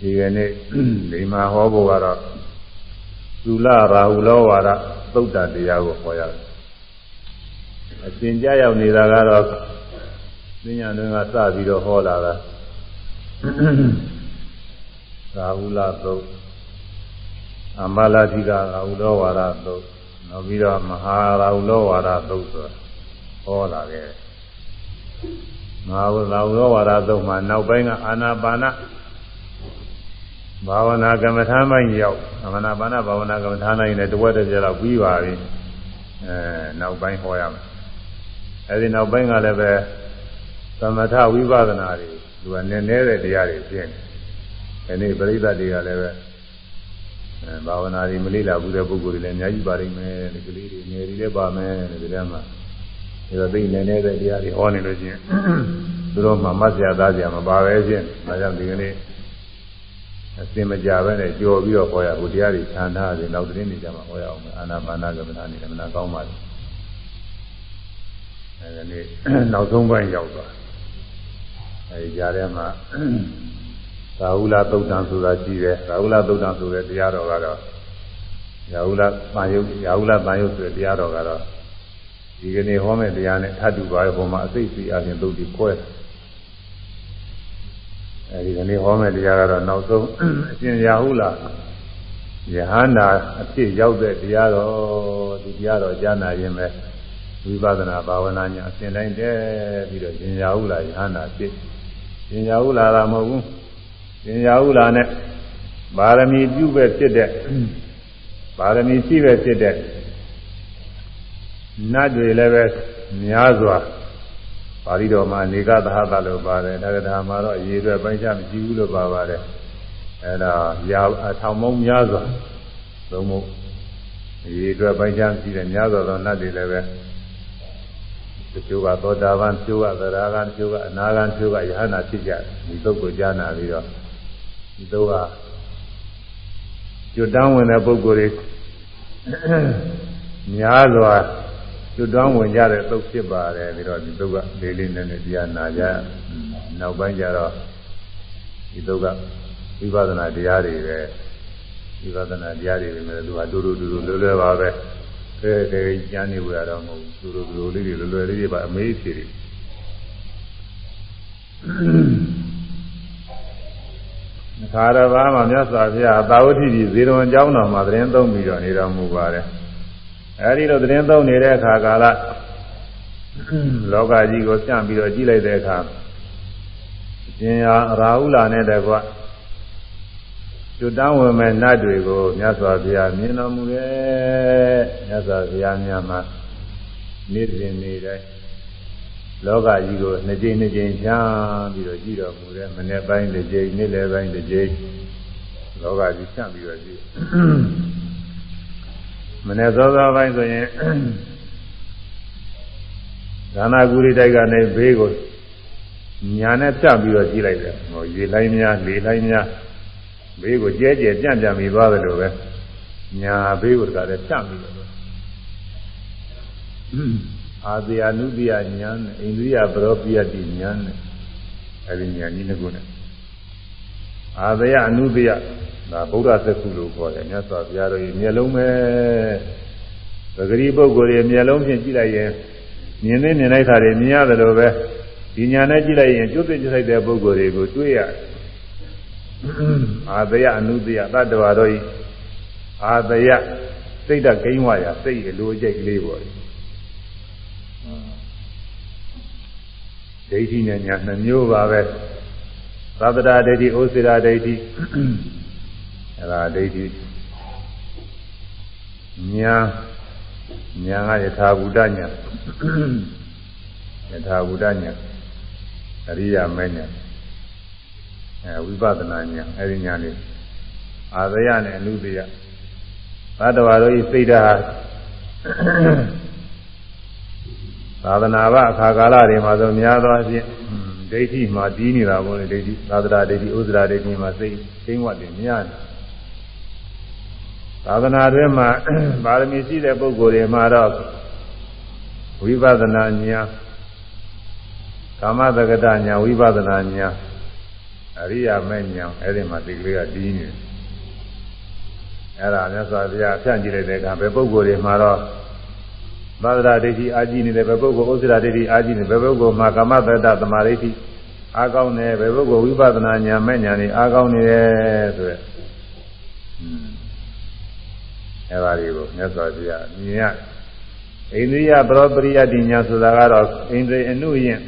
ဒီကနေ့ဒီမှာဟောဖို့ကတော့သုလရာဟုလောဝါဒသုတ်တတရားကိုဟောရတယ်အရှင်ကြရောက်နေတာကတော့သိညာတွင်ကစပြီးတော့ဟောလာတာရာဟုလသုတ်အမလာတိကရာဟုလောဝါဒသုတ်နောက်ပြီးတော့မဟာရာဟုလောဝါဒသုတ်ဆိုဟောလာခဲ့မဟာရာဟုလောဝါဒသုတ်မှာနောက်ပိုင်းကအာနာပါနာ ဘာဝနာကမ္မထာမိုင်းရောက်အာနာပါနာဘာဝနာကမ္မထာနိုင်နဲ့တဝက်တစ်ပြလောက်ပြီးပါပြီအဲနောက်ပိုင်းဟောရမယ်အဲဒီနောက်ပိုင်းကလည်းပဲသမထဝိပဿနာတွေသူကနည်းနည်းတဲ့တရားတွေပြင်းတယ်ဒီနေ့ပရိသတ်တွေကလည်းပဲအဲဘာဝနာတွေမလိလာဘူးတဲ့ပုဂ္ဂိုလ်တွေလည်းအများကြီးပါလိမ့်မယ်ဒီကလေးတွေငယ်တွေလည်းပါမယ်ဒီထဲမှာဒီတော့သိနေနေတဲ့တရားတွေဟောနေလို့ချင်းသူတို့မှမတ်စရာသားစရာမပါပဲချင်းဒါကြောင့်ဒီကနေ့ အစင်မကြပဲနဲ့ကြော်ပြီးတော့ဟောရဟိုတရားတွေခြံထားတယ်နောက်သတင်းတွေကြမှာဟောရအောင်အာနာပါနာကမ္မနာနေတယ်မနာကောင်းပါလေအဲဒီနေ့နောက်ဆုံးပိုင်းရောက်သွားအဲဒီကြားထဲမှာသာဟုလသုတ်တံဆိုတာရှိတယ်သာဟုလသုတ်တံဆိုတဲ့တရားတော်ကတော့ရာဟုလပန်ယုတ်ရာဟုလပန်ယုတ်ဆိုတဲ့တရားတော်ကတော့ဒီကနေ့ဟောမယ့်တရားနဲ့ထပ်တူပါရဲ့ပုံမှာအသိစိတ်အပြင်သုတ်ပြီးခွဲတယ် အဲဒီကနေ့ဟောမယ့်တရားကတော့နောက်ဆုံးအရှင်ရာဟုလာယဟန္တာအဖြစ်ရောက်တဲ့တရားတော်ဒီတရားတော်ကြားနာရင်ပဲဝိပဿနာဘာဝနာညာအစဉ်တိုင်းတည်းပြီးတော့ရှင်ရာဟုလာယဟန္တာဖြစ်ရှင်ရာဟုလာတာမဟုတ်ဘူးရှင်ရာဟုလာနဲ့ပါရမီပြုပဲဖြစ်တဲ့ပါရမီရှိပဲဖြစ်တဲ့နတ်တွေလည်းပဲများစွာ ပါဠိတော်မှာနေကသဟသလို့ပါတယ်ဒါကဒါမှာတော့အရေးအတွက်ပိုင်းခြားမရှိဘူးလို့ပါပါတယ်အဲဒါရာအထောင်မုံများစွာသုံးမို့အရေးအတွက်ပိုင်းခြားမရှိတဲ့များစွာသောနတ်တွေလည်းပဲတချို့ကသောတာပန်တချို့ကသရဂံတချို့ကအနာဂံတချို့ကယဟနာဖြစ်ကြဒီသုတ်ကိုကြားနာပြီးတော့ဒီသုတ်ကကျွတ်တန်းဝင်တဲ့ပုဂ္ဂိုလ်တွေများစွာ ကျွတ်တန်းဝင်ကြတဲ့သုတ်ဖြစ်ပါတယ်ပြီးတော့ဒီသုတ်ကလေးလေးနည်းနည်းတရားနာကြနောက်ပိုင်းကျတော့ဒီသုတ်ကဝိပဿနာတရားတွေပဲဝိပဿနာတရားတွေပဲသူကတူတူတူတူလွယ်လွယ်ပါပဲခဲခဲကျမ်းနေဝရတော့မဟုတ်တူတူတူလေးတွေလွယ်လွယ်လေးတွေပါအမေးဖြေတွေခါရဘာမှာမြတ်စွာဘုရားသာဝတိကြီးဇေရဝံကျောင်းတော်မှာသတင်းသုံးပြီးတော့နေတော်မူပါတယ် အဲဒီလိုသတင်းသုံးနေတဲ့အခါကာလလောကကြီးကိုပြန့်ပြီးတော့ကြည့်လိုက်တဲ့အခါရှင်ရာရာဟုလာနဲ့တကွကျွတ်တန်းဝင်မဲ့နတ်တွေကိုမြတ်စွာဘုရားမြင်တော်မူရဲ့မြတ်စွာဘုရားများမှာနေ့စဉ်နေ့တိုင်းလောကကြီးကိုနှစ်ကြိမ်နှစ်ကြိမ်ချမ်းပြီးတော့ကြည့်တော်မူတဲ့မနေ့ပိုင်းတစ်ကြိမ်နေ့လယ်ပိုင်းတစ်ကြိမ်လောကကြီးချမ်းပြီးတော့ကြည့် မနေ့စောစောပိုင်းဆိုရင်ဒါနာဂုရိတိုက်ကနေဘေးကိုညာနဲ့ဖြတ်ပြီးတော့ကြည့်လိုက်တယ်ဟိုရေလိုင်းများလေလိုင်းများဘေးကိုကျဲကျဲပြန့်ပြန့်ပြီးသွားတယ်လို့ပဲညာဘေးကိုတကားလည်းဖြတ်ပြီးတော့အာဇယနုတ္တိယညာနဲ့အိန္ဒိယပရောပိယတိညာနဲ့အဲဒီညာကြီးနှစ်ခုနဲ့အာဇယအနုတ္တိယ ဒါဗုဒ္ဓသက္ကုလို့ခေါ်တယ်မြတ်စွာဘုရားတို့ရဲ့မျက်လုံးပဲပဂရိပုဂ္ဂိုလ်ရဲ့မျက်လုံးဖြင့်ကြည့်လိုက်ရင်မြင်သိမြင်လိုက်တာတွေမြင်ရတယ်လို့ပဲဒီညာနဲ့ကြည့်လိုက်ရင်ကျွတ်သိကြလိုက်တဲ့ပုဂ္ဂိုလ်တွေကိုတွေ့ရအာသယအနုတ္တယတတ္တဝါတို့ဤအာသယစိတ်တကိန်းဝါရစိတ်အလိုကြိတ်ကလေးပေါ့ဒိဋ္ဌိနဲ့ညာနှမျိုးပါပဲသဗ္ဗတာဒိဋ္ဌိဩစေရာဒိဋ္ဌိ အဲ့ဒါဒိဋ္ဌိညာညာကယထာဘူတညာယထာဘူတညာအရိယာမဲညာအဲဝိပဿနာညာအဲဒီညာလေးအာသယနဲ့အနုတယသတ္တဝါတို့ဤစိတ်ဓာတ်သာသနာ့ဘအခါကာလတွေမှာဆိုများသောအားဖြင့်ဒိဋ္ဌိမှာပြီးနေတာပေါ့လေဒိဋ္ဌိသာသနာဒိဋ္ဌိဥစ္စရာဒိဋ္ဌိမှာစိတ်သိမ့်ဝတ်တယ်များတယ် သာသနာတွင်မှာပါရမီရှိတဲ့ပုဂ္ဂိုလ်တွေမှာတော့ဝိပဿနာဉာဏ်ကာမတက္ကတဉာဏ်ဝိပဿနာဉာဏ်အရိယာမဲ့ညာအဲ့ဒီမှာဒီကလေးကတီးနေအဲ့ဒါမြတ်စွာဘုရားဖြန့်ကြည့်လိုက်တဲ့အခါဘယ်ပုဂ္ဂိုလ်တွေမှာတော့သာသနာဒိဋ္ဌိအာကြည့်နေတယ်ဘယ်ပုဂ္ဂိုလ်ဥစ္စာဒိဋ္ဌိအာကြည့်နေဘယ်ပုဂ္ဂိုလ်မှာကာမတ္တသမာဓိဋ္ဌိအားကောင်းတယ်ဘယ်ပုဂ္ဂိုလ်ဝိပဿနာဉာဏ်မဲ့ဉာဏ်นี่အားကောင်းနေတယ်ဆိုရက် အဲ့ဒါတွေကိုမြတ်စွာဘုရားမြင်ရအိန္ဒိယပရောပရိယတိညာဆိုတာကတော့အိန္ဒိအနုယင်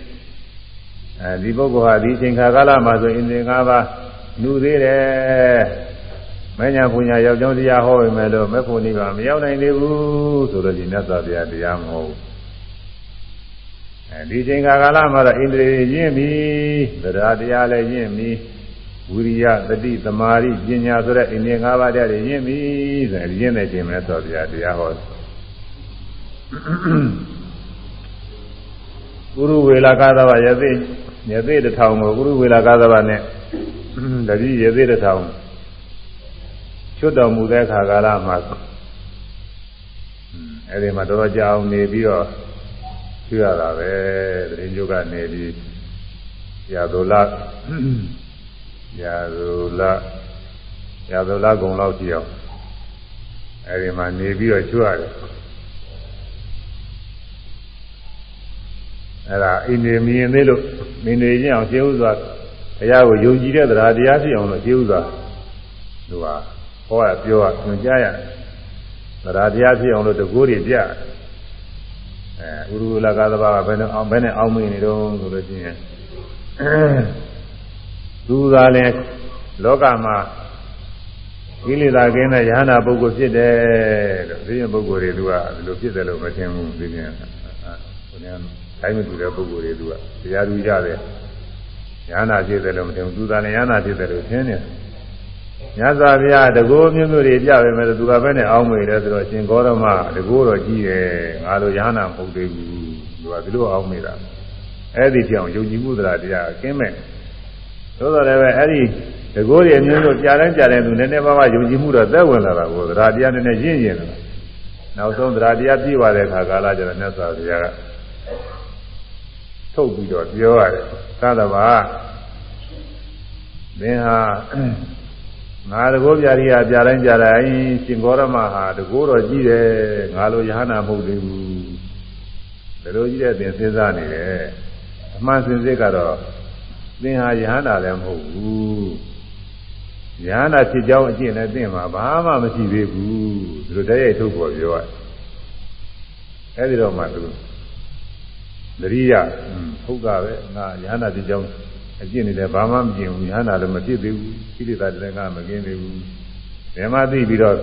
အဲဒီပုဂ္ဂိုလ်ဟာဒီအချိန်ခါကာလမှာဆိုအိန္ဒိ၅ပါးနုသေးတယ်မညာပူညာရောက်ကြောင်းတရားဟောပေမဲ့လို့မေဖို့နိဗ္ဗာန်မရောက်နိုင်သေးဘူးဆိုတော့ဒီမြတ်စွာဘုရားတရားမဟုတ်ဘူးအဲဒီချိန်ခါကာလမှာတော့အိန္ဒြေရင့်ပြီတရားတရားလည်းရင့်ပြီ ဝိရိယတတိသမာဓိပညာဆိုတဲ့အိန္ဒြေ၅ပါးတရားတွေရင့်ပြီဆိုရင်ရင့်တဲ့ချိန်မြတ်စွာဘုရားတရားဟောကုရုဝေလာကသဘာယသိယသိတထောင်ကိုကုရုဝေလာကသဘာနဲ့တတိယသိတထောင်ချွတ်တော်မူတဲ့ခါကာလမှာအဲဒီမှာတော်တော်ကြာအောင်နေပြီးတော့ကျွရတာပဲတရင်ကျုပ်ကနေပြီးရာဇုလ ရာဇုလရာဇုလကုံလောက်ကြည့်အောင်အဲဒီမှာနေပြီးတော့ကျွရတယ်အဲ့ဒါအိန္ဒိမြင်သေးလို့မင်းတွေချင်းအောင်ရှင်းဥစွာဘုရားကိုယုံကြည်တဲ့တရားတရားဖြစ်အောင်လို့ရှင်းဥစွာသူကဟောရပြောရညွှန်ကြားရတယ်တရားတရားဖြစ်အောင်လို့တကူတွေပြအဲဥရုလကသဘာကဘယ်နဲ့အောင်ဘယ်နဲ့အောင်မင်းနေတော့ဆိုလို့ရှိရင် သူသာလဲလောကမှာကိလေသာကင်းတဲ့ယဟနာပုဂ္ဂိုလ်ဖြစ်တယ်လို့ဒီရင်ပုဂ္ဂိုလ်တွေသူကဒီလိုဖြစ်တယ်လို့မထင်ဘူးဒီပြန်ဟိုနေတိုင်းမတူတဲ့ပုဂ္ဂိုလ်တွေသူကတရားသူကြတယ်ယဟနာဖြစ်တယ်လို့မထင်ဘူးသူသာလည်းယဟနာဖြစ်တယ်လို့ထင်တယ်မြတ်စွာဘုရားတကောမျိုးမျိုးတွေပြပဲမဲ့သူကပဲနဲ့အောင်းမေတယ်ဆိုတော့ရှင်ဂေါရမတကောတော့ကြီးတယ်ငါလိုရဟနာမဟုတ်သေးဘူးသူကဒီလိုအောင်းမေတာအဲ့ဒီကြောင့်ယုံကြည်မှုတရားတရားကင်းမဲ့ သို့တော်လည်းပဲအဲ့ဒီတကောတွေအမျိုးမျိုးကြားတိုင်းကြားတိုင်းသူနည်းနည်းပါးပါးယုံကြည်မှုတော့သက်ဝင်လာတာကိုတရားတရားနည်းနည်းရင့်ရင်လာနောက်ဆုံးတရားတရားပြည့်သွားတဲ့အခါကာလကျတော့မြတ်စွာဘုရားကထုတ်ပြီးတော့ပြောရတယ်သာသဘာမင်းဟာငါတကောပြရိယာပြတိုင်းကြတိုင်းရှင်ဂေါရမဟာတကောတော်ကြီးတယ်ငါလိုယဟနာမဟုတ်သေးဘူးဒီလိုကြီးတဲ့သင်စဉ်းစားနေတယ်အမှန်စင်စစ်ကတော့ သင်ဟာယဟနာလည်းမဟုတ်ဘူးယဟနာဖြစ်ကြောင်းအကျင့်နဲ့သင်မှာဘာမှမရှိသေးဘူးဒီလိုတည်းရဲ့ထုတ်ပေါ်ပြောရအဲဒီတော့မှသူသတိရဟုတ်ကပဲငါယဟနာဖြစ်ကြောင်းအကျင့်နေတယ်ဘာမှမကျင်ဘူးယဟနာလည်းမဖြစ်သေးဘူးကိလေသာလည်းကမကင်းသေးဘူးဘယ်မှသိပြီးတော့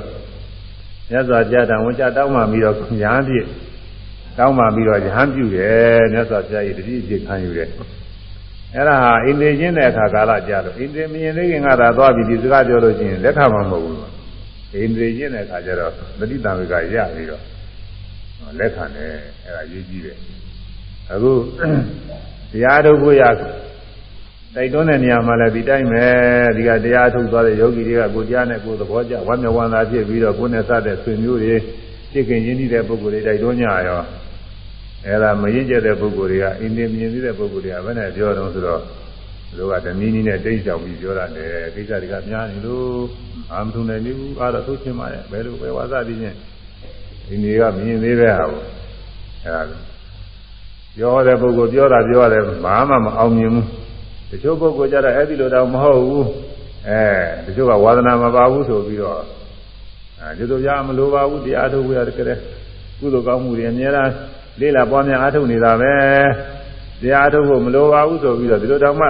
မြတ်စွာဘုရားတန်ဝန်ကြတောင်းမှပြီးတော့ယဟန်ပြည့်တောင်းမှပြီးတော့ယဟန်ပြုတယ်မြတ်စွာဘုရားရဲ့တတိအဖြစ်ခံယူတယ် အဲ့ဒါဟာအိန္ဒိချင်းတဲ့အခါကာလကြာလို့အိန္ဒိမရင်သေးခင်ကသာသွားပြီးဒီစကားပြောလို့ရှိရင်လက်ခံမှာမဟုတ်ဘူးအိန္ဒိချင်းတဲ့အခါကျတော့တတိတံဝေကရပြီးတော့လက်ခံတယ်အဲ့ဒါရေးကြည့်တယ်အခုတရားထုတ်ဖို့ရတိုက်တွန်းတဲ့နေရာမှာလည်းဒီတိုင်းပဲဒီကတရားထုတ်သွားတဲ့ယောဂီတွေကကိုကြားနဲ့ကိုသဘောကျဝမ်းမြောက်ဝမ်းသာဖြစ်ပြီးတော့ကိုယ်နဲ့စတဲ့ဆွေမျိုးတွေဖြစ်ခင်ရင်းနှီးတဲ့ပုဂ္ဂိုလ်တွေတိုက်တွန်းကြရော အဲ့ဒါမရင်ကျက်တဲ့ပုဂ္ဂိုလ်တွေကအင်းတင်မြင်သိတဲ့ပုဂ္ဂိုလ်တွေကဘယ်နဲ့ပြောတော့ဆိုတော့သူကဓမီနီနဲ့တိတ်ကြောင်ပြီးပြောရတယ်ကိစ္စတွေကများနေလို့အာမထုံနေနေဘူးအားတော့သုချင်းပါရဲ့ဘယ်လိုပဲဝါသပြီးချင်းဒီနေကမြင်သေးပဲဟာပေါ့အဲ့ဒါပြောတဲ့ပုဂ္ဂိုလ်ပြောတာပြောရတယ်ဘာမှမအောင်မြင်ဘူးတချို့ပုဂ္ဂိုလ်ကြတော့အဲ့ဒီလိုတော့မဟုတ်ဘူးအဲတချို့ကဝါသနာမပါဘူးဆိုပြီးတော့အဲဒီလိုကြမလိုပါဘူးတရားထုတ်ရတဲ့ကလေးကုသိုလ်ကောင်းမှုတွေအများအား လေးလာပွားများအားထုတ်နေတာပဲတရားထုတ်ဖို့မလိုပါဘူးဆိုပြီးတော့ဒီလိုတောင်မှ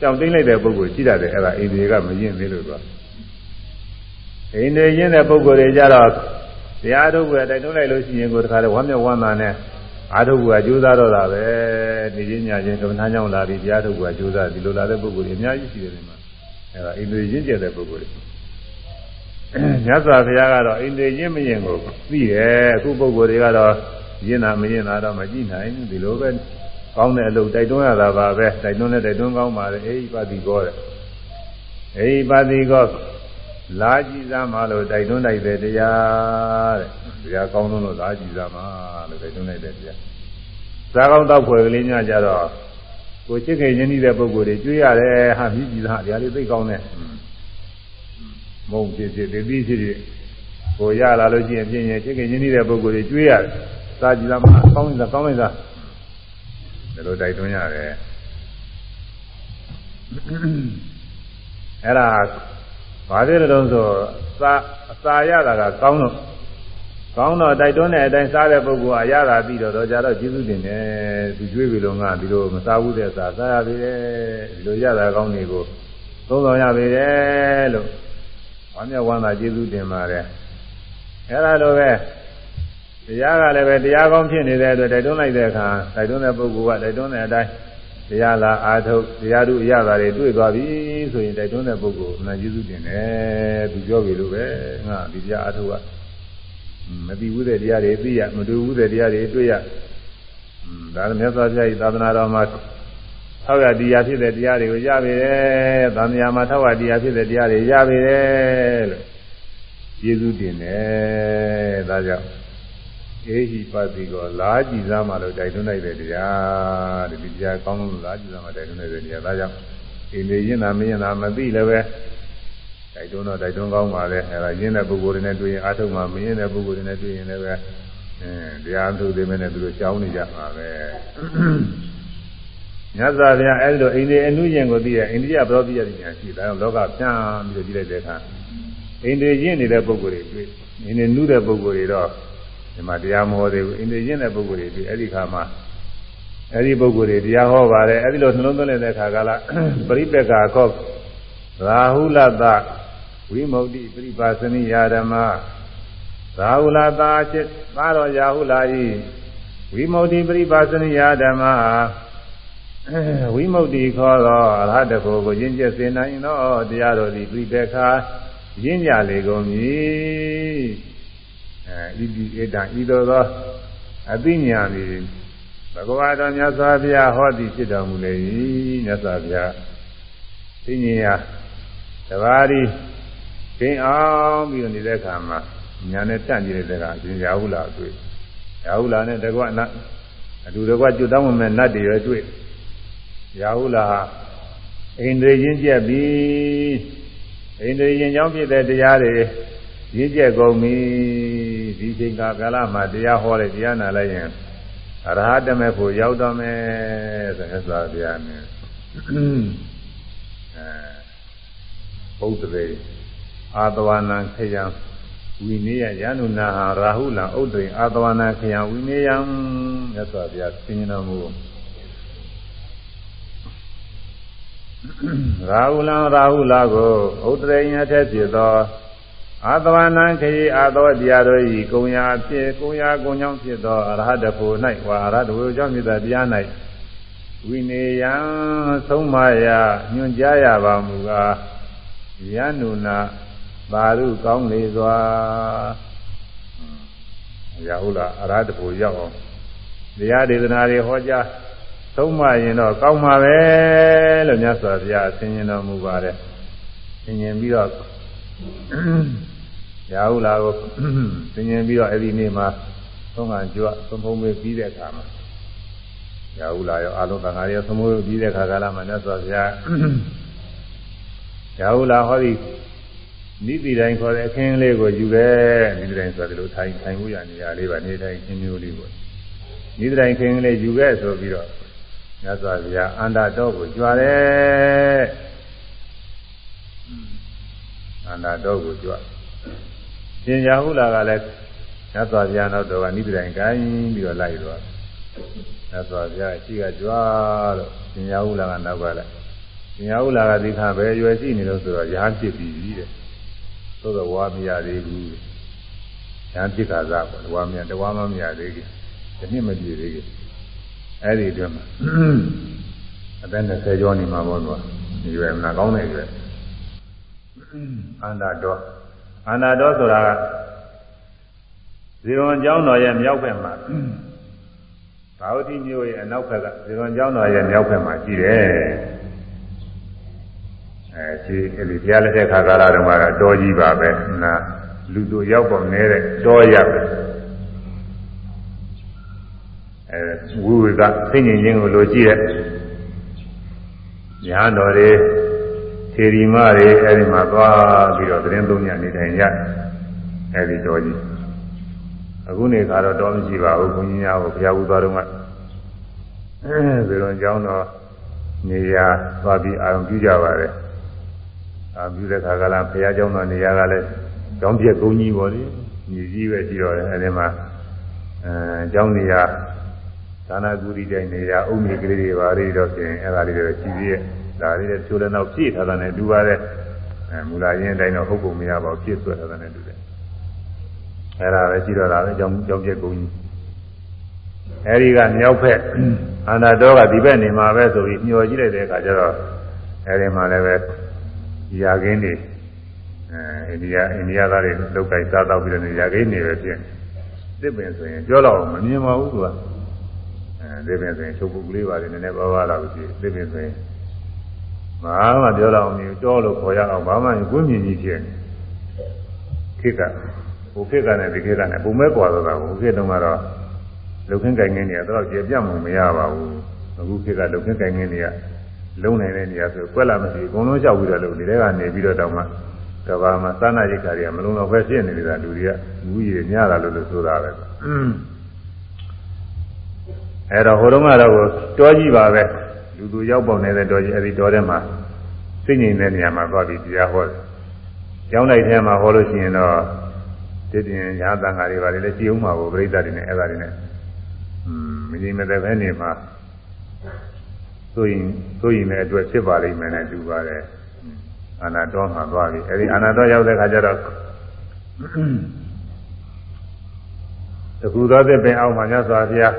ကြောင်သိမ့်လိုက်တဲ့ပုဂ္ဂိုလ်ရှိတတ်တယ်အဲ့ဒါအိန္ဒိယကမရင်သေးလို့ဆိုအိန္ဒိယရင်းတဲ့ပုဂ္ဂိုလ်တွေကြတော့တရားထုတ်ဖို့တိုက်တွန်းလိုက်လို့ရှိရင်ကိုယ်တခါတည်းဝမ်းမြောက်ဝမ်းသာနဲ့အာထုပ်ကကြိုးစားတော့တာပဲနေချင်းညချင်းကမ္ဘာကြောင့်လာပြီးတရားထုတ်ကကြိုးစားဒီလိုလာတဲ့ပုဂ္ဂိုလ်တွေအများကြီးရှိတယ်ဒီမှာအဲဒါအိန္ဒိယရင့်ကျက်တဲ့ပုဂ္ဂိုလ်တွေမြတ်စွာဘုရားကတော့အိန္ဒိယရင့်မရင်ကိုသိတယ်အခုပုဂ္ဂိုလ်တွေကတော့ ရင့်တာမရင့်တာတော့မကြည့်နိုင်ဘူးဒီလိုပဲကောင်းတဲ့အလုပ်တိုက်တွန်းရတာပါပဲတိုက်တွန်းတဲ့တိုက်တွန်းကောင်းပါလေအေဟိပါတိကောတဲ့အေဟိပါတိကောလာကြည့်စားမှလို့တိုက်တွန်းလိုက်တဲ့တရားတဲ့တရားကောင်းလို့လာကြည့်စားမှလို့တိုက်တွန်းလိုက်တဲ့တရားစားကောင်းတောက်ဖွယ်ကလေးများကြတော့ဝကိုချစ်ခင်ရင်းနှီးတဲ့ပုဂ္ဂိုလ်တွေကျွေးရတယ်ဟာမြည်ကြည့်သားတရားလေးသိကောင်းတယ်မုံဖြစ်ဖြစ်တတိဖြစ်ဖြစ်ကိုရလာလို့ရှိရင်ပြင်းရင်ချစ်ခင်ရင်းနှီးတဲ့ပုဂ္ဂိုလ်တွေကျွေးရတယ် စားကြည့်သားမကောင်းနေတာကောင်းနေတာဒါလိုတိုက်တွန်းရတယ်အဲ့ဒါဘာဖြစ်လို့ဆိုစာအစာရတာကကောင်းတော့ကောင်းတော့တိုက်တွန်းတဲ့အတိုင်းစားတဲ့ပုဂ္ဂိုလ်ကရတာပြီးတော့တော့ကြတော့ကျေးဇူးတင်တယ်သူကျွေးပြီလို့ငါဒီလိုမစားဘူးတဲ့စားစားရပြီလေဒီလိုရတာကောင်းနေကိုသုံးဆောင်ရပြီလေလို့ဝမ်းမြောက်ဝမ်းသာကျေးဇူးတင်ပါတယ်အဲ့ဒါလိုပဲ တရားကလည်းပဲတရားကောင်းဖြစ်နေတဲ့အတွက်တိုက်တွန်းလိုက်တဲ့အခါတိုက်တွန်းတဲ့ပုဂ္ဂိုလ်ကတိုက်တွန်းတဲ့အတိုင်းတရားလာအာထုတ်တရားတို့ရတာတွေတွေ့သွားပြီဆိုရင်တိုက်တွန်းတဲ့ပုဂ္ဂိုလ်အမှန်ကျေးဇူးတင်တယ်သူပြောပြီလို့ပဲငါဒီတရားအာထုတ်ကမသိဘူးတဲ့တရားတွေသိရမတွေ့ဘူးတဲ့တရားတွေတွေ့ရဒါကမြတ်စွာဘုရားဤသာသနာတော်မှာထောက်ရတရားဖြစ်တဲ့တရားတွေကိုရပြီတယ်။သံဃာမှာထောက်ရတရားဖြစ်တဲ့တရားတွေရပြီတယ်လို့ကျေးဇူးတင်တယ်။ဒါကြောင့် အေဟိပတိကောလာကြည်စားမှလို့တိုက်တွန်းလိုက်တဲ့တရားဒီတရားကောင်းလို့လာကြည်စားမှတိုက်တွန်းလိုက်တဲ့တရားဒါကြောင့်အိမ်နေရင်သာမရင်သာမသိလည်းပဲတိုက်တွန်းတော့တိုက်တွန်းကောင်းပါလေအဲဒါရင်းတဲ့ပုဂ္ဂိုလ်တွေနဲ့တွေ့ရင်အာထုံမှမရင်းတဲ့ပုဂ္ဂိုလ်တွေနဲ့တွေ့ရင်လည်းပဲအဲတရားထုတ်သေးမယ်နဲ့သူတို့ကြောင်းနေကြပါပဲမြတ်စွာဘုရားအဲဒီလိုအိန္ဒိယအနုယင်ကိုသိရအိန္ဒိယပရောပိယဉာဏ်ရှိဒါကြောင့်လောကပြန်ပြီးတော့ကြည့်လိုက်တဲ့အခါအိန္ဒိယရင်းနေတဲ့ပုဂ္ဂိုလ်တွေတွေ့အိန္ဒိယနုတဲ့ပုဂ္ဂိုလ်တွေတော့ ဒီမှာတရားမဟောသေးဘူးအိန္ဒိယရင်းတဲ့ပုဂ္ဂိုလ်တွေတွေ့အဲဒီခါမှာအဲဒီပုဂ္ဂိုလ်တွေတရားဟောပါတယ်အဲဒီလိုနှလုံးသွင်းလိုက်တဲ့အခါကလာပရိပက္ခခောရာဟုလတဝိမု ക്തി ပြိပါစနိယာဓမ္မသာဟုလာတာจิตသာတော်ရာဟုလာဤဝိမု ക്തി ပြိပါစနိယာဓမ္မဝိမု ക്തി ခေါ်သောအရဟတကိုကိုရင်းကျက်စေနိုင်သောတရားတော်သည်ပြိပေခာရင်းကြလေကုန်မည် အဲဣတိဧတံဤသို့သောအသိဉာဏ်သည်ဘဂဝါတော်မြတ်စွာဘုရားဟောသည်ဖြစ်တော်မူလေ၏မြတ်စွာဘုရားသိဉာဏ်တဘာဒီကျင်းအောင်ပြီးတော့နေတဲ့အခါမှာညာနဲ့တန့်ကြည့်တဲ့ကအရှင်ရာဟုလာတွေ့ရာဟုလာနဲ့တကွနတ်အတူတကွကျွတ်တောင်းမမဲ့နတ်တွေရွယ်တွေ့ရာဟုလာဟာအိန္ဒြေရင်းကျက်ပြီအိန္ဒြေရင်ကြောင့်ဖြစ်တဲ့တရားတွေရင်းကျက်ကုန်ပြီ ဒီချိန်ကကာလမှာတရားဟောတဲ့တရားနာလိုက်ရင်အရဟတမေဖို့ရောက်တော့မယ်ဆိုရသော်ဗျာနဲ့အဲဘုဒ္ဓရေအာသဝနံခယံဝိနည်းယနုနာဟာရာဟုလံဥဒ္ဒရိအာသဝနာခယံဝိနည်းယံမြတ်စွာဘုရားသင်္ကြန်တော်မူရာဟုလံရာဟုလာကိုဥဒ္ဒရိယထက်ဖြစ်သော အာသဝနာခယေအာသောတရားတို့ဤကုံရာဖြစ်ကုံရာကုံကြောင့်ဖြစ်သောအရဟတဖို့၌ဝါအရဟတဖို့ကြောင့်ဖြစ်သောတရား၌ဝိနည်းယံသုံးမယညွန်ကြားရပါမူကားယန္နုနာသာရုကောင်းလေစွာရဟုတ်လားအရဟတဖို့ရောက်အောင်တရားဒေသနာတွေဟောကြားသုံးမရင်တော့ကောင်းမှာပဲလို့မြတ်စွာဘုရားဆင်ញင်တော်မူပါတယ်ဆင်ញင်ပြီးတော့ ရဟုတ်လားကိုဆင်ញင်ပြီးတော့အဲ့ဒီနေ့မှာသုံးကကြွသုံးဖုံးပေးပြီးတဲ့အခါမှာရဟုတ်လားရောအလုံးသံဃာရောသုံးဖုံးပြီးတဲ့အခါကလာမှမြတ်စွာဘုရားရဟုတ်လားဟောဒီနိတိတိုင်းခေါ်တဲ့အခင်းလေးကိုယူတယ်နိတိတိုင်းဆိုတယ်လို့ထိုင်ထိုင်မှုရနေရလေးပါနေတိုင်းခင်းမျိုးလေးပေါ့နိတိတိုင်းခင်းလေးယူခဲ့ဆိုပြီးတော့မြတ်စွာဘုရားအန္တာတော်ကိုကြွားတယ်အန္တာတော်ကိုကြွား ရှင်ရာဟုလာကလည်းမြတ်စွာဘုရားနောက်တော်ကနိတိတိုင်းကိုင်းပြီးတော့လိုက်သွားမြတ်စွာဘုရားအရှိကကြွားလို့ရှင်ရာဟုလာကနောက်ကလည်းရှင်ရာဟုလာကဒီခါပဲရွယ်ရှိနေလို့ဆိုတော့ရာဖြစ်ပြီးပြီတဲ့သို့တော့ဝါမရသေးဘူး။ညာပြစ်ခါစားပေါ့ဝါမရတဝါမမရသေးဘူး။ဒီနှစ်မပြည့်သေးဘူး။အဲ့ဒီအတွင်းမှာအသက်20ကျော်နေမှာပေါ့ကွာ။ဒီရွယ်မနာကောင်းတဲ့ရွယ်။အန္တာတော် အန္တာတော်ဆိုတာကဇေရွန်ကျောင်းတော်ရဲ့မြောက်ဘက်မှာဘာဝတိမြို့ရဲ့အနောက်ဘက်ကဇေရွန်ကျောင်းတော်ရဲ့မြောက်ဘက်မှာရှိတယ်။အဲရှိအဲ့ဒီဘုရားလက်ထက်ခါကာလတုန်းကတော့တောကြီးပါပဲနာလူတို့ရောက်ပေါ်နေတဲ့တောရပဲအဲဝိဝေကသိဉ္ဇဉ်ချင်းကိုလိုကြည့်တဲ့ညာတော်တွေ ထေရီမတွေအဲဒီမှာသွားပြီးတော့သတင်းသုံးညနေတိုင်းရအဲဒီတော်ကြီးအခုနေခါတော့တော်မရှိပါဘူးဘုန်းကြီးများကိုဘုရားဥသွားတော့ကအဲဒါတော့ကျောင်းတော်နေရာသွားပြီးအာရုံပြုကြပါတယ်အာပြုတဲ့ခါကလာဘုရားကျောင်းတော်နေရာကလည်းကျောင်းပြက်ကုန်းကြီးပေါ်လေညီကြီးပဲရှိတော့တယ်အဲဒီမှာအဲကျောင်းနေရာသာနာဂူရီတိုင်းနေရာအုံမြေကလေးတွေပါလေတော့ပြင်အဲ့ဒါလေးတွေရှိသေးရဲ့ ဒါလေးတွေချိုးလည်းတော့ပြည့်ထားတာနဲ့တူပါတယ်အဲမူလာရင်းတိုင်းတော့ဟုတ်ကုန်မရပါဘူးပြည့်ဆွဲထားတာနဲ့တူတယ်အဲ့ဒါပဲရှိတော့တာပဲကြောင်းကြောင်းပြက်ကုန်ကြီးအဲဒီကမြောက်ဖက်အန္တာတော်ကဒီဘက်နေမှာပဲဆိုပြီးညှော်ကြည့်လိုက်တဲ့အခါကျတော့အဲဒီမှာလည်းပဲယာကင်းတွေအဲအိန္ဒိယအိန္ဒိယသားတွေလောက်ကင်စားတော့ပြီးတော့ယာကင်းတွေပဲဖြစ်သစ်ပင်ဆိုရင်ပြောတော့မမြင်ပါဘူးသူကအဲသစ်ပင်ဆိုရင်ချုပ်ပုတ်ကလေးပါလေနည်းနည်းပါးပါးလာလို့ရှိသစ်ပင်ဆိုရင် မဟာမပြောတော့ဘူးတောလို့ခေါ်ရအောင်ဘာမှကွင်းမြင်ကြီးဖြစ်ခေတ်ကဟိုခေတ်ကနဲ့ဒီခေတ်ကနဲ့ပုံမဲ့ကွာတော့တာဟိုခေတ်တုန်းကတော့လုံခင်းကြိုင်ငင်းနေရတော့ကျေပြတ်မှမရပါဘူးအခုခေတ်ကလုံခင်းကြိုင်ငင်းနေရလုံနေတဲ့နေရာဆိုကွက်လာမရှိအကုန်လုံးလျှောက်ပြီးတော့လုံနေတဲ့ကနေပြီးတော့တောင်းမှကဘာမှာသာနာရိတ်ခါတွေကမလုံတော့ပဲဖြစ်နေနေတာလူတွေကလူကြီးညတာလို့လို့ဆိုတာပဲအဲ့တော့ဟိုတုန်းကတော့တောကြီးပါပဲ လူသူရောက်ပေါနေတဲ့တောကြီးအဲ့ဒီတောထဲမှာစိတ်ငြိမ်တဲ့နေရာမှာသွားပြီးတရားဟောတယ်။ကျောင်းလိုက်ထဲမှာဟောလို့ရှိရင်တော့တည်တင်ညာတန်ဃာတွေပါလေလည်းကြည်အောင်မှာကိုပြိဿတွေနဲ့အဲ့ဒါတွေနဲ့อืมမငြိမ်မသက်ပဲနေမှာဆိုရင်ဆိုရင်လည်းအတွက်ဖြစ်ပါလိမ့်မယ်နဲ့တူပါတယ်။အာနာတော်မှာသွားပြီအဲ့ဒီအာနာတော်ရောက်တဲ့ခါကျတော့တကူသောတဲ့ပင်အောက်မှာညစွာဘုရား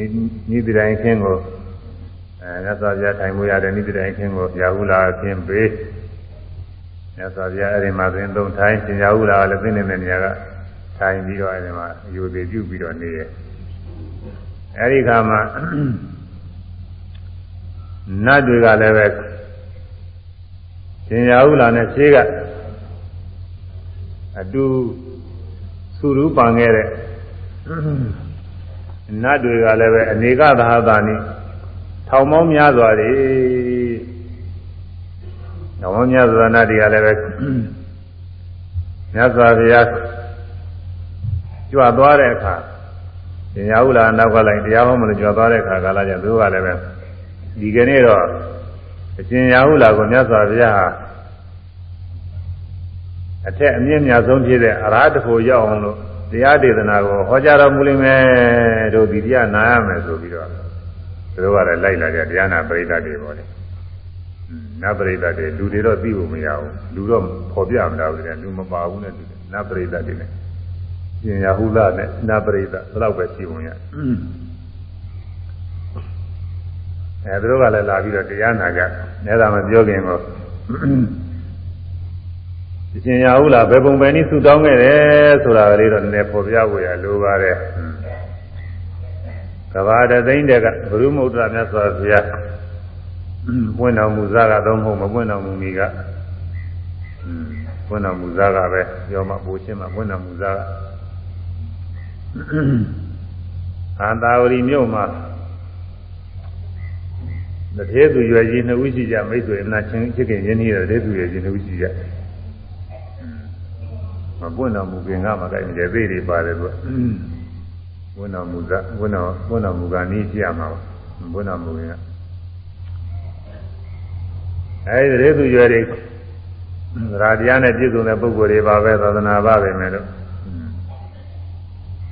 ဤဤဒီတိုင်းခင်းကိုအဲ မြတ်စွာဘုရားထိုင်မှုရတဲ့ဤဒီတိုင်းခင်းကိုရာဟုလာခင်းပေးမြတ်စွာဘုရားအဲဒီမှာသင်သုံးထိုင်ရှင်ရာဟုလာလည်းသိနေတဲ့နေရာကထိုင်ပြီးတော့အဲဒီမှာအယူသေးပြုပြီးတော့နေရဲ့အဲဒီခါမှာနတ်တွေကလည်းပဲရှင်ရာဟုလာနဲ့ရှေးကအတူသုရုပန်ခဲ့တဲ့နတ်တွေကလည်းပဲအနေကသာသာနိ ထောင်ပေါင်းများစွာတွေထောင်ပေါင်းများစွာနတ်တွေကလည်းပဲမြတ်စွာဘုရားကြွသွားတဲ့အခါပညာဥလာနောက်ကလိုက်တရားဟောမလို့ကြွသွားတဲ့အခါကာလကျသူကလည်းပဲဒီကနေ့တော့အရှင်ရာဟုလာကိုမြတ်စွာဘုရားဟာအထက်အမြင့်မြတ်ဆုံးဖြစ်တဲ့အရာတဖို့ရောက်အောင်လို့တရားဒေသနာကိုဟောကြားတော်မူလိမ့်မယ်တို့ဒီတရားနာရမယ်ဆိုပြီးတော့သူ တို့ကလည်းလိုက်လာကြတရားနာပရိသတ်တွေပေါ့လေနတ်ပရိသတ်တွေလူတွေတော့သိဖို့မရဘူးလူတော့ပေါ်ပြမလားဘူးလေလူမပါဘူးနဲ့တူတယ်နတ်ပရိသတ်တွေနဲ့ရှင်ရဟုလနဲ့နတ်ပရိသတ်ဘယ်တော့ပဲရှိဝင်ရအဲသူတို့ကလည်းလာပြီးတော့တရားနာကြနဲတာမပြောခင်ကိုရှင်ရဟုလားဘယ်ပုံပဲနည်းဆူတောင်းခဲ့တယ်ဆိုတာကလေးတော့နည်းနည်းပေါ်ပြဖို့ရလိုပါတယ် ကဘာတသိန်းတက်ကဘုရုမုဒ္ဒရာမြတ်စွာဘုရားပွင့်တော်မူစားကတော့မဟုတ်မပွင့်တော်မူမီကပွင့်တော်မူစားကပဲပြောမှပိုရှင်းမှပွင့်တော်မူစားကအာသာဝရီမြို့မှာတထေသူရွယ်ကြီးနှစ်ဦးရှိကြမိတ်ဆွေအနာချင်းချစ်ခင်ရင်းနှီးတဲ့တထေသူရွယ်ကြီးနှစ်ဦးရှိကြမပွင့်တော်မူခင်ကမှကြိုက်နေသေးတွေပါတယ်သူက ပွင့်တော်မူကပွင့်တော်ပွင့်တော်မူကနီးကြည့်ရမှာပွင့်တော်မူခင်ကအဲဒီရေသူရွယ်တွေသရာတရားနဲ့ပြည့်စုံတဲ့ပုဂ္ဂိုလ်တွေပါပဲသာသနာ့ပါပဲမယ်လို့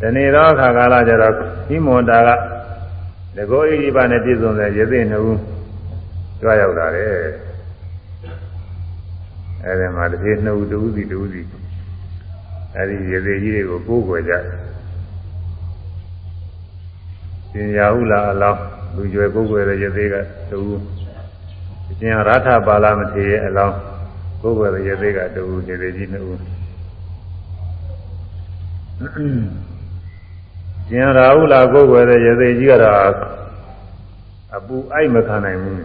ဒီနေ့တော့ခါကာလကျတော့ဤမွန်တာကတကောဣတိပါနဲ့ပြည့်စုံတဲ့ရေသိနှစ်ဦးကြွရောက်လာတယ်အဲဒီမှာတစ်ပြေနှစ်ဦးတူးစီတူးစီအဲဒီရေသေးကြီးတွေကိုကိုးကွယ်ကြရှ င်ရာဟုလာအလောင်းလူကျွယ်ကိုးကွယ်တဲ့ရေသေးကတူအရှင်ရထပါဠမထေရရဲ့အလောင်းကိုးကွယ်တဲ့ရေသေးကတူရေသေးကြီးနှစ်ဦးရှင်ရာဟုလာကိုးကွယ်တဲ့ရေသေးကြီးကတော့အပူအိုက်မခံနိုင်ဘူး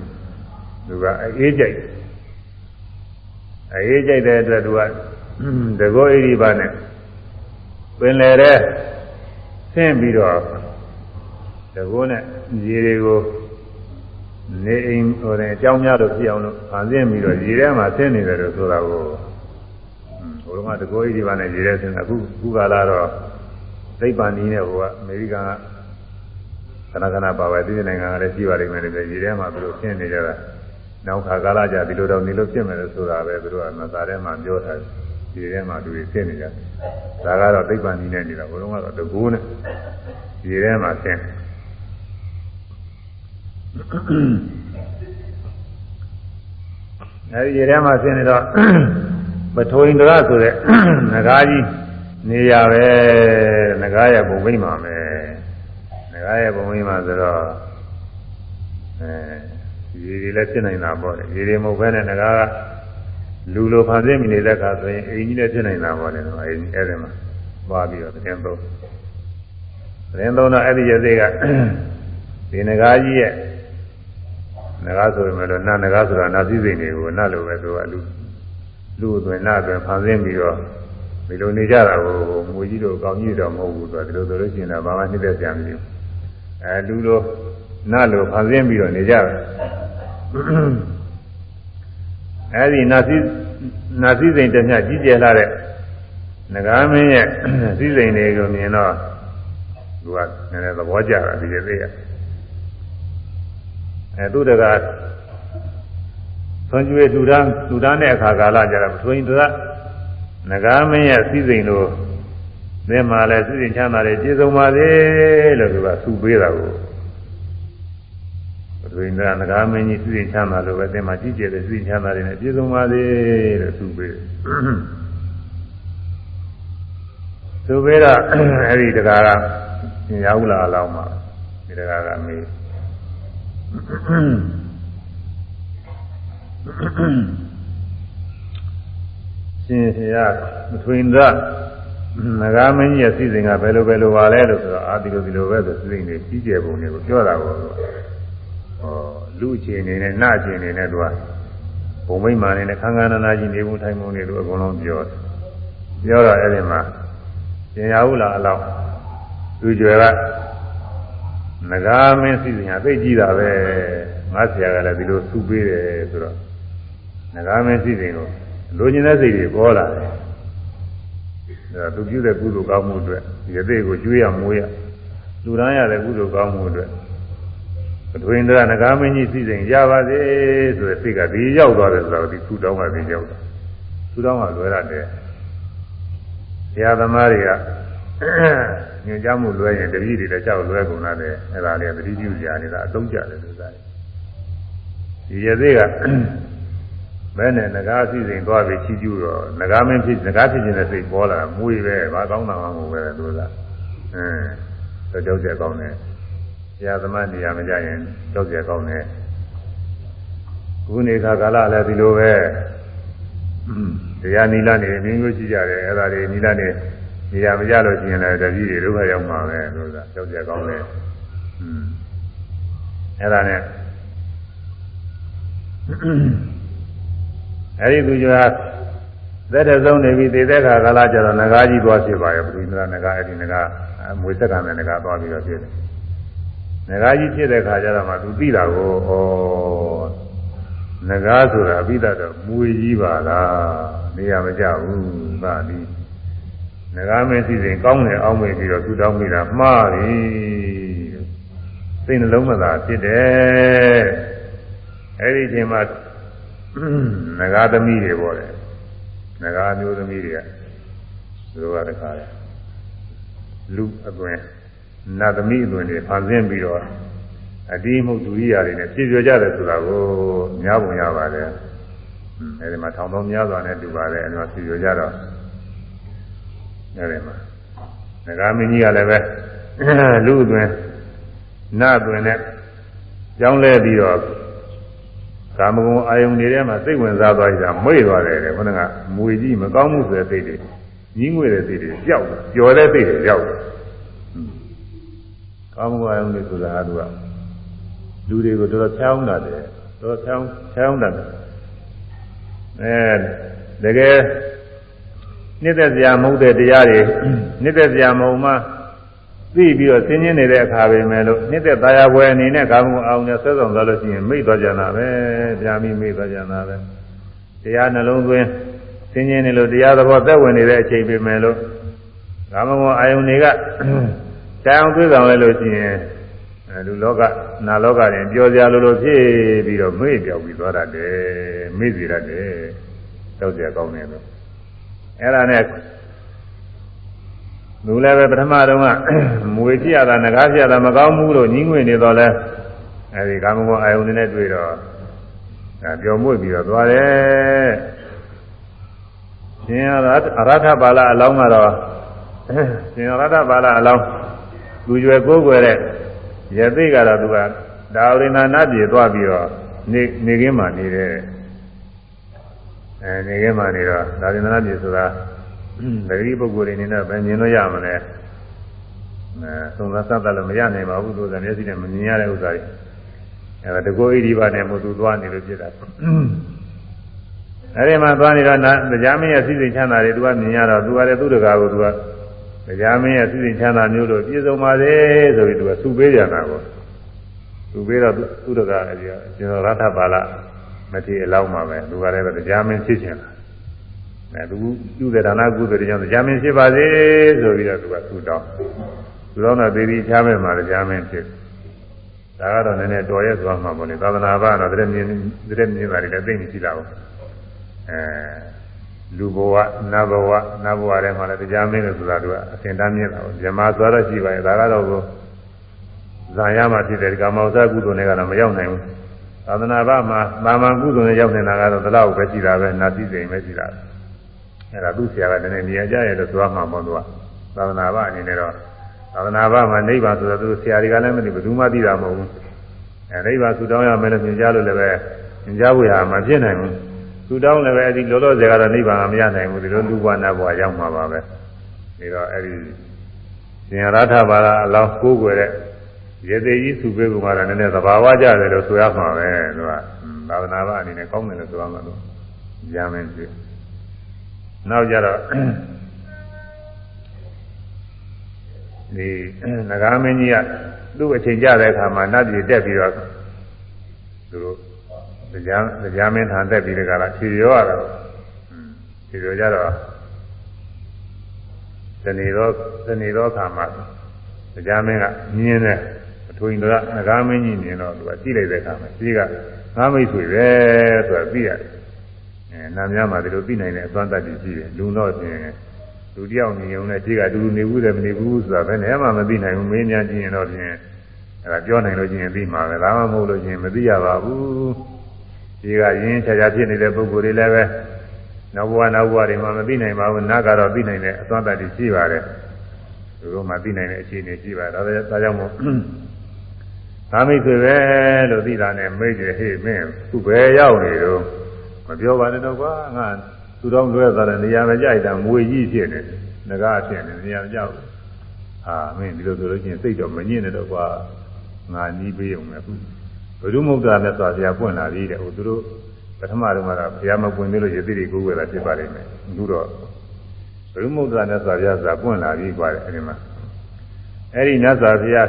သူကအေးကြိုက်အေးကြိုက်တဲ့အတွက်သူကတကောဣရိပါနဲ့ပင်လေတဲ့ဆင်းပြီးတော့ တကောနဲ့ရေတွေကိုနေအိမ်ဟိုတယ်အကြောင်းများလို့ဖြစ်အောင်လို့ဖန်ဆင်းပြီးတော့ရေထဲမှာဆင်းနေတယ်လို့ဆိုတာကိုဟိုတော့ကတကောကြီးဒီပါနဲ့ရေထဲဆင်းတာအခုခုကလာတော့သိပ္ပံနည်းနဲ့ဟိုကအမေရိကန်ကခဏခဏပါပဲဒီနိုင်ငံကလည်းရှိပါလိမ့်မယ်လေရေထဲမှာသူတို့ဆင်းနေကြတာနောက်ခါကာလကြာဒီလိုတော့နေလို့ဖြစ်မယ်လို့ဆိုတာပဲသူတို့ကမသာထဲမှာပြောထားတယ်ရေထဲမှာသူတွေဆင်းနေကြဒါကတော့သိပ္ပံနည်းနဲ့နေတာဘုံကတော့တကူနဲ့ရေထဲမှာဆင်း အဲဒီရေထဲမှာဆင်းနေတော့ပထိုးရင်တရဆိုတဲ့ငကားကြီးနေရပဲငကားရဲ့ပုံမိမ့်ပါမယ်ငကားရဲ့ပုံမိမ့်ပါဆိုတော့အဲရေတွေလည်းဖြစ်နိုင်တာပေါ့လေရေတွေမဟုတ်ဘဲနဲ့ငကားကလူလိုဖန်ဆင်းမိနေတဲ့အခါဆိုရင်အိမ်ကြီးလည်းဖြစ်နိုင်တာပေါ့လေအဲ့ဒီအဲ့ဒီမှာသွားပြီးတော့တင်သုံးတင်သုံးတော့အဲ့ဒီရသေးကဒီငကားကြီးရဲ့ ငကားဆိုရင်လည်းနတ်ငကားဆိုတာနာသီးစိန်တွေကိုနတ်လိုပဲသူကလူလူအသွင်နတ်အသွင်ဖန်ဆင်းပြီးတော့ဒီလိုနေကြတာကိုငွေကြီးတို့ကောင်းကြီးတို့မဟုတ်ဘူးသူကဒီလိုဆိုလို့ရှိရင်တော့ဘာမှနှိမ့်သက်ကြမရှိဘူးအဲလူလိုနတ်လိုဖန်ဆင်းပြီးတော့နေကြတယ်အဲဒီနာသီးနာသီးစိန်တမျှကြီးကျယ်လာတဲ့ငကားမင်းရဲ့သီးစိန်တွေကိုမြင်တော့သူကနည်းနည်းသဘောကျတာဒီရဲ့သေးရ အဲသူတကဆွန်ကျွေးလူသားလူသားတဲ့အခါကာလကြတော့ထွင်တရငကားမင်းရဲ့စည်းစိမ်လို့သင်မှလည်းစည်းစိမ်ချမ်းသာတယ်ပြည့်စုံပါစေလို့သူကဆူပေးတာကိုထွင်တရငကားမင်းကြီးစည်းစိမ်ချမ်းသာလို့ပဲသင်မှကြည်ကျယ်တဲ့စည်းစိမ်ချမ်းသာတယ်နဲ့ပြည့်စုံပါစေလို့ဆူပေးသူပေးတော့အဲ့ဒီတကားကရာဟုလာအလောင်းမှာဒီတကားကမေး ရှင်ရှင်ရမထွင်သာငကားမင်းကြီးရဲ့စီစဉ်ကဘယ်လိုဘယ်လိုပါလဲလို့ဆိုတော့အာဒီလိုဒီလိုပဲဆိုစီစဉ်နေကြီးကျယ်ပုံတွေကိုပြောတာကိုဟောလူအခြေအနေနဲ့နအခြေအနေနဲ့သူကဘုံမိမ့်မာနေနဲ့ခန်းခန်းနာနာကြီးနေမှုထိုင်မှုတွေသူအကုန်လုံးပြောတယ်ပြောတော့အဲ့ဒီမှာရှင်ရဟုလားအလောက်သူကျွယ်က ငကားမင်းစီစဉ်ဟာသိကြည့်တာပဲငါဆရာကလည်းဒီလိုသူ့ပေးတယ်ဆိုတော့ငကားမင်းစီစဉ်ကိုလိုချင်တဲ့စိတ်တွေပေါ်လာတယ်အဲသူပြုတဲ့ကုသိုလ်ကောင်းမှုအတွက်ဒီအသေးကိုကျွေးရမိုးရလူရန်ရတဲ့ကုသိုလ်ကောင်းမှုအတွက်ပထဝီန္ဒရငကားမင်းကြီးစီစဉ်ရပါစေဆိုတဲ့စိတ်ကဒီရောက်သွားတယ်ဆိုတော့ဒီသူ့တောင်းကဒီရောက်တာသူ့တောင်းကလွယ်ရတယ်ဆရာသမားတွေက ညွှန်ကြားမှုလွဲရင်တတိတွေလည်းကြောက်လွဲကုန်လာတယ်အဲ့ဒါလေးတတိပြုကြနေတာအသုံးကျတယ်လို့ဆိုတာဒီရသေးကဘယ်နဲ့ငကားစီစဉ်သွားပြီးချီးကျူးတော့ငကားမင်းဖြစ်ငကားဖြစ်ခြင်းနဲ့စိတ်ပေါ်လာမွေးပဲဘာကောင်းတာမှမဟုတ်ပဲလို့လားအင်းတော့ကြောက်ကြကောင်းတယ်ဆရာသမားနေရာမကြရင်ကြောက်ကြကောင်းတယ်ခုနေခါကာလလည်းဒီလိုပဲတရားနီလာနေအမျိုးမျိုးရှိကြတယ်အဲ့ဒါတွေနီလာနေ နေရာမကြလို့ရှိရင်လည်းတတိတွေဒုက္ခရောက်မှာပဲလို့သာကြောက်ကြကောင်းတယ်อืมအဲ့ဒါနဲ့အဲဒီသူကျော်သက်တဲ့ဆုံးနေပြီသေတဲ့ခါကာလကျတော့ငကားကြီးသွားဖြစ်ပါရဲ့ပရိသနာငကားအဲ့ဒီငကားမွေသက်ကမဲ့ငကားသွားပြီးတော့ဖြစ်တယ်ငကားကြီးဖြစ်တဲ့ခါကျတော့မှသူသိတာကိုဩငကားဆိုတာအပိဓာတော့မွေကြီးပါလားနေရာမကြဘူးဗာဒီ ငကားမင်းစီစဉ်ကောင်းတယ်အောင်းမေးပြီးတော့သူတောင်းမိတာမှားပြီစိတ်နှလုံးမသာဖြစ်တယ်အဲ့ဒီအချိန်မှာငကားသမီးတွေပေါ့လေငကားမျိုးသမီးတွေကသူတို့ကတခါလေလူအသွင်နတ်သမီးအသွင်တွေဖန်ဆင်းပြီးတော့အဒီမှုဒုရိယာတွေနဲ့ပြည့်ပြကြတယ်ဆိုတာကိုများပုံရပါတယ်အဲဒီမှာထောင်ပေါင်းများစွာနဲ့တူပါတယ်အဲဒီမှာပြည့်ပြကြတော့ အဲဒီမှာငကားမင်းကြီးကလည်းပဲလူအသွင်နတ်အသွင်နဲ့ကြောင်းလဲပြီးတော့ကာမဂုဏ်အာယုန်တွေထဲမှာစိတ်ဝင်စားသွားကြတာမေ့သွားတယ်တဲ့ဘုန်းကမွေကြီးမကောင်းမှုဆိုတဲ့စိတ်တွေကြီးငွေတဲ့စိတ်တွေကြောက်တယ်ပျော်တဲ့စိတ်တွေကြောက်တယ်ကာမဂုဏ်အာယုန်တွေဆိုတာကသူကလူတွေကိုတော်တော်ချောင်းတာတယ်တော်တော်ချောင်းချောင်းတာတယ်အဲတကယ် နှစ်သက်စရာမဟုတ်တဲ့တရားတွေနှစ်သက်စရာမဟုတ်မှသိပြီးတော့ဆင်းရဲနေတဲ့အခါပဲမယ်လို့နှစ်သက်သားရပွဲအနေနဲ့ကာမဂုဏ်အောင်နဲ့ဆွဲဆောင်သွားလို့ရှိရင်မိတ်သွားကြတာပဲတရားမိမိတ်သွားကြတာပဲတရားနှလုံးသွင်းဆင်းရဲနေလို့တရားသဘောသက်ဝင်နေတဲ့အချိန်ပဲမယ်လို့ကာမဂုဏ်အာယုန်တွေကတောင်သွေးဆောင်လဲလို့ရှိရင်လူလောကနာလောကရင်ပျော်စရာလိုလိုဖြစ်ပြီးတော့မေ့ပြောက်ပြီးသွားတတ်တယ်မေ့စီတတ်တယ်တောက်စရာကောင်းတယ်လို့ အဲ့ဒါနဲ့လူလည်းပဲပထမတုန်းကမွေဖြစ်ရတာငကားဖြစ်ရတာမကောင်းဘူးလို့ညှင်းငွေနေတော့လဲအဲဒီကာမဂုဏ်အာယုန်နဲ့တွေ့တော့အဲပျော်မွေ့ပြီးတော့သွားတယ်ရှင်ရအရထပါဠအလောင်းကတော့ရှင်ရထပါဠအလောင်းလူရွယ်ကိုးကွယ်တဲ့ရသိကတော့သူကဒါဝိနာနာပြေသွားပြီးတော့နေနေခင်းမှနေတယ် အဲနေခင်းမှနေတော့ဒါဝိနာနာပြေဆိုတာဒဂရီပုဂ္ဂိုလ်တွေအနေနဲ့ပဲမြင်လို့ရမလဲအဲသုံးသပ်သတ်တယ်လို့မရနိုင်ပါဘူးသူကမျက်စိနဲ့မမြင်ရတဲ့ဥစ္စာတွေအဲဒါတကောဣဒီပါနဲ့မို့သူသွားနေလို့ဖြစ်တာအဲဒီမှာသွားနေတော့တရားမင်းရဲ့စိစိချမ်းသာတွေသူကမြင်ရတော့သူကလည်းသူ့တကာကိုသူကတရားမင်းရဲ့စိစိချမ်းသာမျိုးလို့ပြည့်စုံပါစေဆိုပြီးသူကသူ့ပေးကြတာကိုသူပေးတော့သူ့တကာအဲဒီကျွန်တော်ရထပါဠ မထေအလောင်းမှာပဲသူကလည်းတရားမင်းဖြစ်ချင်တာအဲသူပြုတဲ့ဒါနကုသိုလ်တွေကြောင့်ကြာမင်းဖြစ်ပါစေဆိုပြီးတော့သူကသူတောင်းသူတောင်းတော့သေဒီချားမဲ့မှာကြာမင်းဖြစ်ဒါကတော့နည်းနည်းတော်ရဲသွားမှာပေါ့လေသာသနာ့ဘာတော့တရက်မြင်တရက်မြင်တာတွေလည်းသိနေရှိတာပေါ့အဲလူဘဝနတ်ဘဝနတ်ဘဝထဲမှာလည်းကြာမင်းလို့ဆိုတာသူကအစင်တမ်းမြင်တာပေါ့ဇမာသွားတော့ရှိပါရဲ့ဒါကတော့ကိုဇာရမှာဖြစ်တဲ့ကာမောဇကုသိုလ်တွေကတော့မရောက်နိုင်ဘူး သာသနာ့ဘာမှာမာမန်ကုသိုလ်တွေရောက်နေတာကတော့တလောက်ပဲရှိတာပဲနာသိစိမ်ပဲရှိတာပဲအဲ့ဒါသူ့ဆရာကလည်းနေရာကြရဲ့လို့သွားမှာမဟုတ်သူကသာသနာ့ဘအနေနဲ့တော့သာသနာ့ဘမှာနိဗ္ဗာန်ဆိုတော့သူဆရာတွေကလည်းမသိဘယ်သူမှသိတာမဟုတ်ဘူးအဲနိဗ္ဗာန်ဆူတောင်းရမယ်လို့မြင်ကြလို့လည်းပဲမြင်ကြဖို့ရမဖြစ်နိုင်ဘူးဆူတောင်းလည်းပဲအဲ့ဒီလောလောဆယ်ကတော့နိဗ္ဗာန်မရနိုင်ဘူးဒီလိုလူဘဝနတ်ဘဝရောက်မှာပါပဲပြီးတော့အဲ့ဒီရှင်ရထဘာသာအလောင်းကိုးကွယ်တဲ့ ရေသေးကြီးစုပေးကုန်ကတော့နည်းနည်းသဘာဝကျတယ်လို့ဆိုရမှာပဲသူကသာသနာ့ဘအနေနဲ့ကောင်းတယ်လို့ဆိုရမှာလို့ရမယ်ဖြစ်နောက်ကြတော့ဒီငကားမင်းကြီးကသူ့အချိန်ကြတဲ့အခါမှာနတ်ပြည်တက်ပြီးတော့သူတို့တရားတရားမင်းထံတက်ပြီးတဲ့ကလာခြေရောရတော့ခြေရောကြတော့ဇနေသောဇနေသောအခါမှာတရားမင်းကမြင်းတ ယ်အထွင်တော်ငကားမင်းကြီးမြင်တော့သူကကြည့်လိုက်တဲ့အခါမှာကြီးကငါမိတ်ဆွေပဲဆိုတာသိရတယ်အဲနာမည်မှာဒီလိုသိနိုင်တဲ့အသွမ်းတတ်ကြီးရှိတယ်လူတော့ပြင်လူတယောက်နေုံနဲ့ကြီးကတူတူနေဘူးတယ်မနေဘူးဆိုတာဘယ်နဲ့မှမသိနိုင်ဘူးမင်းများကြည့်ရင်တော့ပြင်အဲဒါပြောနိုင်လို့ချင်းသိမှာပဲဒါမှမဟုတ်လို့ချင်းမသိရပါဘူးကြီးကရင်းချာချာဖြစ်နေတဲ့ပုဂ္ဂိုလ်တွေလည်းပဲနောက်ဘဝနောက်ဘဝတွေမှာမသိနိုင်ပါဘူးနာကတော့သိနိုင်တဲ့အသွမ်းတတ်ကြီးရှိပါတယ်သူတို့မှသိနိုင်တဲ့အခြေအနေရှိပါတယ်ဒါကြောင့်မို့ သာမိတ်ဆွေပဲလို့သိတာနဲ့မိတ်တယ်ဟေ့မင်းသူပဲရောက်နေတော့မပြောပါနဲ့တော့ကွာငါသူတော်လွဲသွားတဲ့နေရာမကြိုက်တာငွေကြီးဖြစ်နေတယ်ငကားဖြစ်နေနေရာမကြောက်ဟာမင်းဒီလိုဆိုလို့ချင်းစိတ်တော့မညစ်နဲ့တော့ကွာငါနီးပေးအောင်လည်းဘုရုမုဒ္ဒရာနဲ့သွားပြပွင့်လာပြီတဲ့ဟိုသူတို့ပထမတော့ကတော့ဘုရားမပွင့်သေးလို့ရသေးတွေကိုယ်ဝယ်လာဖြစ်ပါလိမ့်မယ်အခုတော့ဘုရုမုဒ္ဒရာနဲ့သွားပြဆိုတာပွင့်လာပြီကွာတဲ့အဲဒီမှာအဲ့ဒီမြတ်စွာဘုရား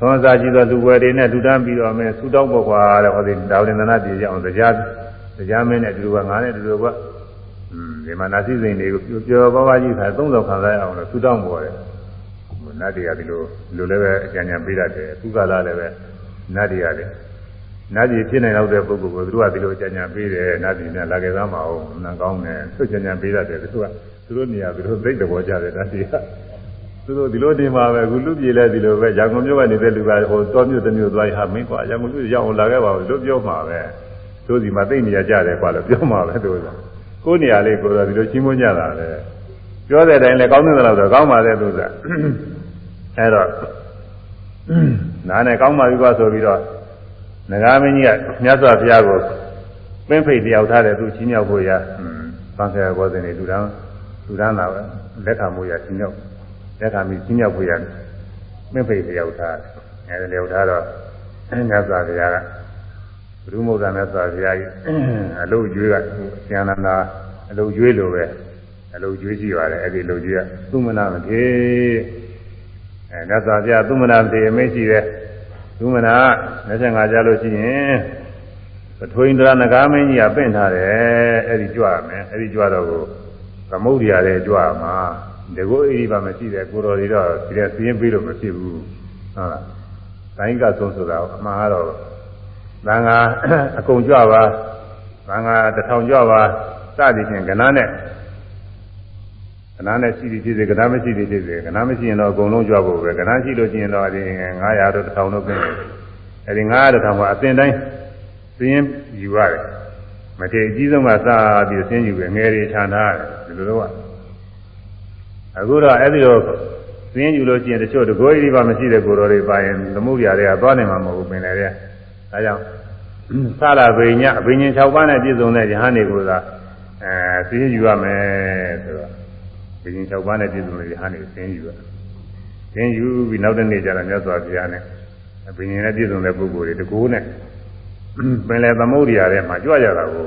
သောစာကြည့်သောလူဝယ်တွေနဲ့လူတန်းပြီးတော့မယ်ဆူတောင်းပေါ်ကွာတဲ့ဟောဒီဒါဝိန္ဒနာပြည်ရအောင်တရားတရားမင်းနဲ့တူတူကငါနဲ့တူတူကอืมဒီမှာနာသိစိန်တွေကိုပြောပြောပါပါကြီးခါသုံးဆောင်ခံစားရအောင်လို့ဆူတောင်းပေါ်တယ်နတ်တွေကဒီလိုလိုလည်းပဲအကြံဉာဏ်ပေးတတ်တယ်သူကလာလည်းပဲနတ်တွေကလည်းနတ်ကြီးဖြစ်နေတော့တဲ့ပုဂ္ဂိုလ်ကိုသူတို့ကဒီလိုအကြံဉာဏ်ပေးတယ်နတ်ကြီးနဲ့လာကြသားမအောင်နတ်ကောင်းတယ်သူအကြံဉာဏ်ပေးတတ်တယ်သူကသူတို့နေရာသူတို့သိတဲ့ဘောကြတယ်နတ်တွေက သူတို့ဒီလိုနေမှာပဲအခုလူပြေလဲဒီလိုပဲရန်ကုန်မြို့ကနေတဲ့လူကဟိုတောမြို့တစ်မြို့သွားရဟာမင်းကွာရန်ကုန်မြို့ရောက်လာခဲ့ပါဘူးလို့ပြောမှာပဲသူစီမှာသိနေရကြတယ်ကွာလို့ပြောမှာပဲသူကကိုယ်နေရာလေးကိုတော့ဒီလိုချင်းမွန်းကြတာပဲပြောတဲ့အတိုင်းလဲကောင်းတဲ့လောက်တော့ကောင်းပါလေသူကအဲတော့နားနဲ့ကောင်းပါပြီကွာဆိုပြီးတော့ငကားမင်းကြီးကမြတ်စွာဘုရားကိုပင်းဖိတ်တယောက်ထားတယ်သူချင်းမြောက်ဖို့ရသံဃာဘောဇင်တွေလူတန်းလူတန်းလာပဲလက်ခံမှုရချင်းမြောက် လက်ခံပြီးချင်းမြောက်ဖို့ရပင်းဖိတ်တယောက်ထားအဲဒီတယောက်ထားတော့မြတ်စွာဘုရားကဘုရုမုဒ္ဒမြတ်စွာဘုရားကြီးအလုတ်ကျွေးကဆရာနန္ဒာအလုတ်ကျွေးလိုပဲအလုပ်ကျွေးရှိပါတယ်အဲ့ဒီလုပ်ကျွေးကသုမနာမထေအဲမြတ်စွာဘုရားသုမနာမထေအမိတ်ရှိတဲ့သုမနာ25ကျလို့ရှိရင်ပထွိန္ဒရာနဂါမင်းကြီးကပင့်ထားတယ်အဲ့ဒီကြွရမယ်အဲ့ဒီကြွတော့ကိုသမုဒ္ဒရာတဲ့ကြွရမှာ တကောအိဒီပါမရှိတဲ့ကိုတော်တွေတော့ဒီတဲ့စီးရင်ပြီးလို့မဖြစ်ဘူးဟုတ်လားတိုင်းကဆုံးဆိုတာအမှားတော့သံဃာအကုန်ကြွပါသံဃာတစ်ထောင်ကြွပါစသည်ဖြင့်ကဏ္ဍနဲ့ကဏ္ဍနဲ့ရှိသည်ဖြစ်စေကဏ္ဍမရှိသည်ဖြစ်စေကဏ္ဍမရှိရင်တော့အကုန်လုံးကြွဖို့ပဲကဏ္ဍရှိလို့ရှိရင်တော့ဒီ900တို့1000တို့ပြင်အဲဒီ900တို့1000ကအသင်တိုင်းသင်းယူရတယ်မထေအကြီးဆုံးကစပြီးသင်းယူပဲငယ်တွေခြံထားတယ်ဒီလိုတော့ အခုတော့အဲ့ဒီတော့သင်းယူလို့ရှိရင်တချို့တကိုးကြီးပါမရှိတဲ့ကိုယ်တော်တွေပါရင်သမုဒ္ဒရာတွေကသွားနိုင်မှာမဟုတ်ဘူးပင်လေတဲ့ဒါကြောင့်သလာဘိညအဘိညာဉ်6ပါးနဲ့ပြည့်စုံတဲ့ယဟန်တွေကိုသာအဲသင်းယူရမယ်ဆိုတော့ဘိညာဉ်6ပါးနဲ့ပြည့်စုံတဲ့ယဟန်တွေသင်းယူရသင်းယူပြီးနောက်တစ်နေ့ကျတော့မြတ်စွာဘုရားနဲ့ဘိညာဉ်နဲ့ပြည့်စုံတဲ့ပုဂ္ဂိုလ်တွေတကိုးနဲ့ပင်လေသမုဒ္ဒရာထဲမှာကြွရတာကို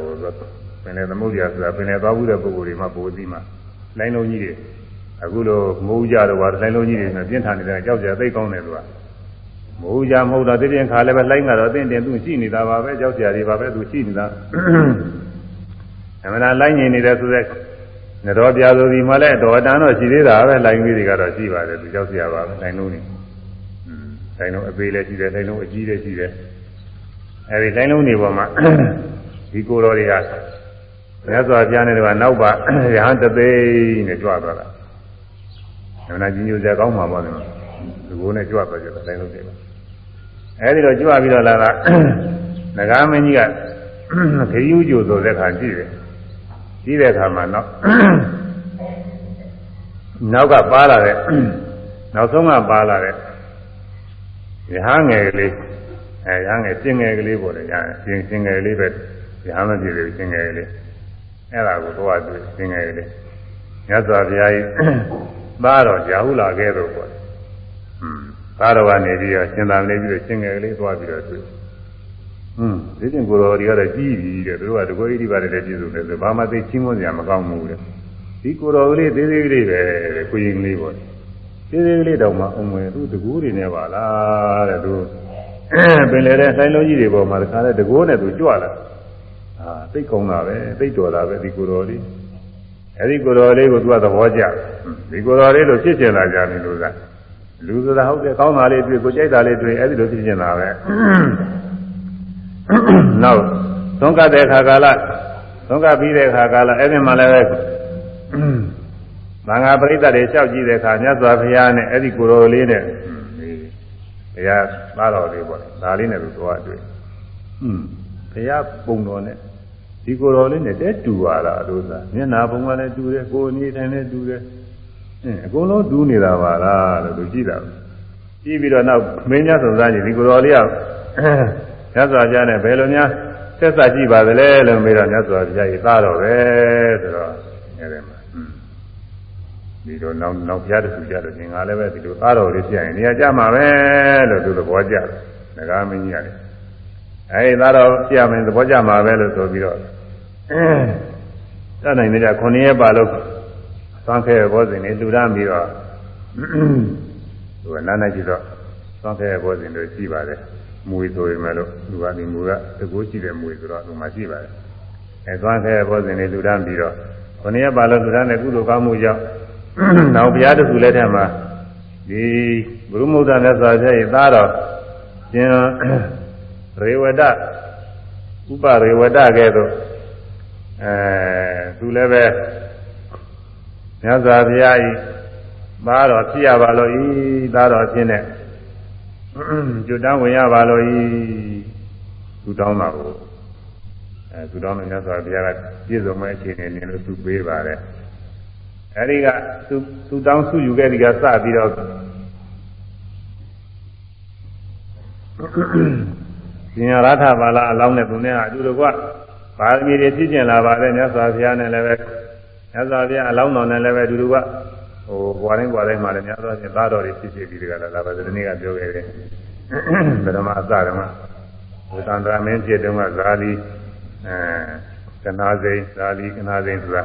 ပင်လေသမုဒ္ဒရာဆိုတာပင်လေသွားဘူးတဲ့ပုဂ္ဂိုလ်တွေမှာပိုသိမှာလိုင်းလုံးကြီးတွေ အခုလိုမိုးကြတော့ပါလိုင်းလုံးကြီးတွေနဲ့ပြင်းထန်နေတဲ့ကြောက်ကြသိကောင်းတယ်သူကမိုးကြမဟုတ်တော့တည်ရင်ခါလည်းပဲလိုင်းကတော့အတင်းတင်းသူရှိနေတာပါပဲကြောက်ကြတွေပါပဲသူရှိနေတာအမှန်တရားလိုင်းငင်နေတယ်ဆိုတဲ့နတော်ပြာဆိုဒီမှလည်းတော်တန်တော့ရှိသေးတာပဲလိုင်းကြီးတွေကတော့ရှိပါတယ်သူကြောက်ကြပါပဲလိုင်းလုံးတွေอืมလိုင်းလုံးအသေးလည်းရှိတယ်လိုင်းလုံးအကြီးလည်းရှိတယ်အဲဒီလိုင်းလုံးတွေပေါ်မှာဒီကိုတော်တွေကမြတ်စွာဘုရားနဲ့ကနောက်ပါရဟန်းတသိန်းနဲ့ကြွသွားတာ။ ဒါနာကြီးညိုစရာကောင်းမှာပေါ့လေ။ဒီကိုနဲ့ကြွသွားကြတယ်လိုင်းလုံးတွေ။အဲဒီတော့ကြွပြီးတော့လာတာငကားမင်းကြီးကခရီးကျိုဆိုတဲ့ခါကြည့်တယ်။ကြည့်တဲ့အခါမှာနောက်နောက်ကပါလာတဲ့နောက်ဆုံးကပါလာတဲ့ရဟန်းငယ်ကလေးအဲရဟန်းငယ်ပြင်းငယ်ကလေးပေါ့လေရဟန်းပြင်းပြင်းငယ်လေးပဲရဟန်းမပြည့်ဘူးပြင်းငယ်ကလေးအဲ့ဒါကိုတော့တွေ့ပြင်းငယ်ကလေးမြတ်စွာဘုရားကြီး သားတော်ကြာဟုလာခဲ့တော့ပေါ့လေอืมသားတော်ကနေပြီးတော့ရှင်သာမဏေပြီးတော့ပြင်းငယ်ကလေးသွားပြီးတော့တွေ့อืมဒီတင်ကိုယ်တော်တွေကတော့ကြီးပြီတဲ့သူတို့ကတကွေးဣတိပါတယ်ပြည့်စုံတယ်ဆိုဘာမှသိချင်းမွန်စရာမကောင်းဘူးတဲ့ဒီကိုယ်တော်ကလေးသေးသေးလေးပဲကိုရင်ကလေးပေါ့သေးသေးလေးတောင်မှအုံဝင်သူတကူးတွေနဲ့ပါလားတဲ့သူပင်လေတဲ့ဆိုင်လုံးကြီးတွေပေါ်မှာတခါလဲတကိုးနဲ့သူကြွလာအာသိကောင်းတာပဲသိတော်တာပဲဒီကိုယ်တော်လေး အဲဒီကိုယ်တော်လေးကိုသူကသဘောကျဒီကိုယ်တော်လေးလို့ဖြစ်ကျင်လာကြတယ်လို့ကလူဆိုတာဟုတ်တယ်ကောင်းတာလေးတွေ့ကိုကြိုက်တာလေးတွေ့အဲဒီလိုဖြစ်ကျင်တာပဲနောက်သုံးကတဲ့ခါကာလသုံးကပြီးတဲ့ခါကာလအဲ့ဒီမှာလည်းပဲသံဃာပရိသတ်တွေလျှောက်ကြည့်တဲ့အခါမြတ်စွာဘုရားနဲ့အဲ့ဒီကိုယ်တော်လေးနဲ့ဘုရားသားတော်လေးပေါ့ဒါလေးနဲ့သူသွားတွေ့ဟွန်းဘုရားပုံတော်နဲ့ ဒီကိုယ်တော်လေးနဲ့တဲတူပါလားအလို့သာမျက်နာပုံကလည်းတူတယ်ကိုယ်အနေထိုင်လည်းတူတယ်အင်းအကုန်လုံးတူနေတာပါလားလို့သူကြည့်တာကြည့်ပြီးတော့နောက်မင်းများစုံစမ်းကြည့်ဒီကိုယ်တော်လေးကမြတ်စွာဘုရားနဲ့ဘယ်လိုများဆက်ဆက်ကြည့်ပါသလဲလို့မေးတော့မြတ်စွာဘုရားကြီးသားတော်ပဲဆိုတော့အဲဒီမှာဒီတော့နောက်နောက်ပြတဲ့သူကြတော့သင်္ဃာလည်းပဲဒီလိုသားတော်လေးပြရင်နေရာကြမှာပဲလို့သူသဘောကျတယ်ငကားမင်းကြီးရတယ် အဲဒီသားတော်ပြမယ်သဘောကျမှာပဲလို့ဆိုပြီးတော့တတ်နိုင်တဲ့ခုနှစ်ရက်ပါလို့သံခဲဘောဇင်လေးလူရမ်းပြီးတော့သူကနားနေကြည့်တော့သံခဲဘောဇင်တို့ရှိပါတယ်မွေဆိုရင်လည်းသူကဒီမူကတကူရှိတဲ့မွေဆိုတော့သူမှရှိပါတယ်အဲသံခဲဘောဇင်လေးလူရမ်းပြီးတော့ခုနှစ်ရက်ပါလို့လူရမ်းတဲ့ကုသိုလ်ကောင်းမှုကြောင့်နောက်ဘုရားတခုလည်းထဲမှာဒီဘုရုမုဒ္ဒနဲ့ဆိုတဲ့သားတော်ရှင် ရေဝဒဥပရေဝဒကဲ့သို့အဲသူလည်းပဲမြတ်စွာဘုရားဤသားတော်ဖြစ်ရပါလို့ဤသားတော်ဖြစ်နေကျွတ်တန်းဝင်ရပါလို့ဤသူတောင်းတာကိုအဲသူတောင်းတဲ့မြတ်စွာဘုရားကပြည့်စုံမဲ့အခြေအနေနဲ့လို့သူပေးပါတယ်အဲဒီကသူသူတောင်းစုယူခဲ့ဒီကစပြီးတော့ ရှင်ရထဘာလာအလောင်းနဲ့သူနဲ့အတူတကွပါရမီတွေပြည့်ကျင်လာပါတယ်မြတ်စွာဘုရားနဲ့လည်းပဲမြတ်စွာဘုရားအလောင်းတော်နဲ့လည်းပဲအတူတကွဟိုဘွားတိုင်းဘွားတိုင်းမှာလည်းမြတ်စွာဘုရားသားတော်တွေဖြစ်ဖြစ်ပြီးဒီကလာလာပါဒီနေ့ကပြောခဲ့တယ်ဗရမအစကမှာဝတ္တန္တမင်းဖြစ်တုန်းကဇာလီအဲကနာစိန်ဇာလီကနာစိန်ဆိုတာ